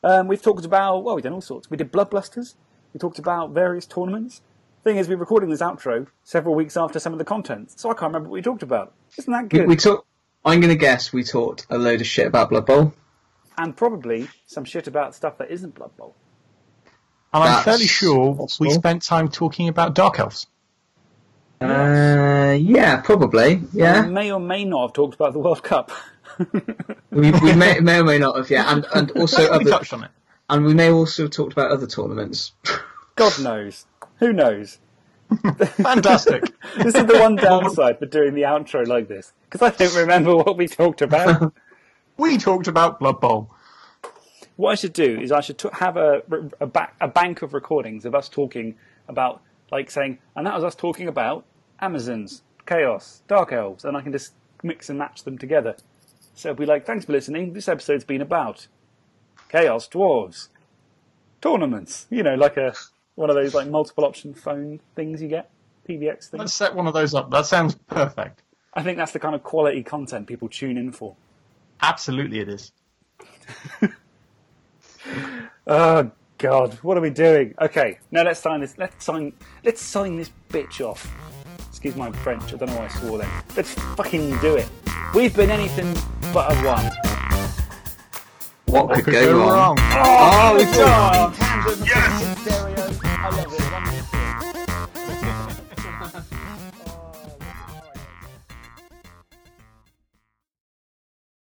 Speaker 1: Um, we've talked about, well, we've done all sorts. We did Blood Blusters. We talked about various tournaments. Thing is, we're recording this outro several weeks after some of the content, so I can't remember what we talked about. Isn't that good?
Speaker 2: we talk, I'm going to guess we talked a load of shit about Blood Bowl.
Speaker 1: and probably some shit about stuff that isn't Blood Bowl.
Speaker 3: And I'm
Speaker 2: That's
Speaker 3: fairly sure
Speaker 2: possible.
Speaker 3: we spent time talking about Dark Elves.
Speaker 2: Uh, yeah, probably.
Speaker 1: We
Speaker 2: Yeah.
Speaker 1: may or may not have talked about the World Cup.
Speaker 2: we we may, may or may not have, yeah. And, and also
Speaker 3: we
Speaker 2: other,
Speaker 3: touched on it.
Speaker 2: and we may also have talked about other tournaments.
Speaker 1: God knows. Who knows?
Speaker 3: Fantastic.
Speaker 1: This is the one downside for doing the outro like this, because I don't remember what we talked about.
Speaker 3: we talked about Blood Bowl.
Speaker 1: what I should do is I should t- have a, a, ba- a bank of recordings of us talking about, like saying, and that was us talking about Amazons, Chaos, Dark Elves, and I can just mix and match them together. So be like, thanks for listening. This episode's been about Chaos, Dwarves, tournaments. You know, like a one of those like multiple option phone things you get, PBX things.
Speaker 3: Let's set one of those up. That sounds perfect.
Speaker 1: I think that's the kind of quality content people tune in for.
Speaker 3: Absolutely, it is.
Speaker 1: Oh God, what are we doing? Okay, now let's sign this. Let's sign. Let's sign this bitch off. Excuse my French. I don't know why I swore then. Let's fucking do it. We've been anything but a one.
Speaker 2: What could
Speaker 3: Could
Speaker 2: go,
Speaker 3: go
Speaker 2: wrong?
Speaker 3: wrong.
Speaker 2: Oh, we
Speaker 1: Oh, tangent, stereo. I love it.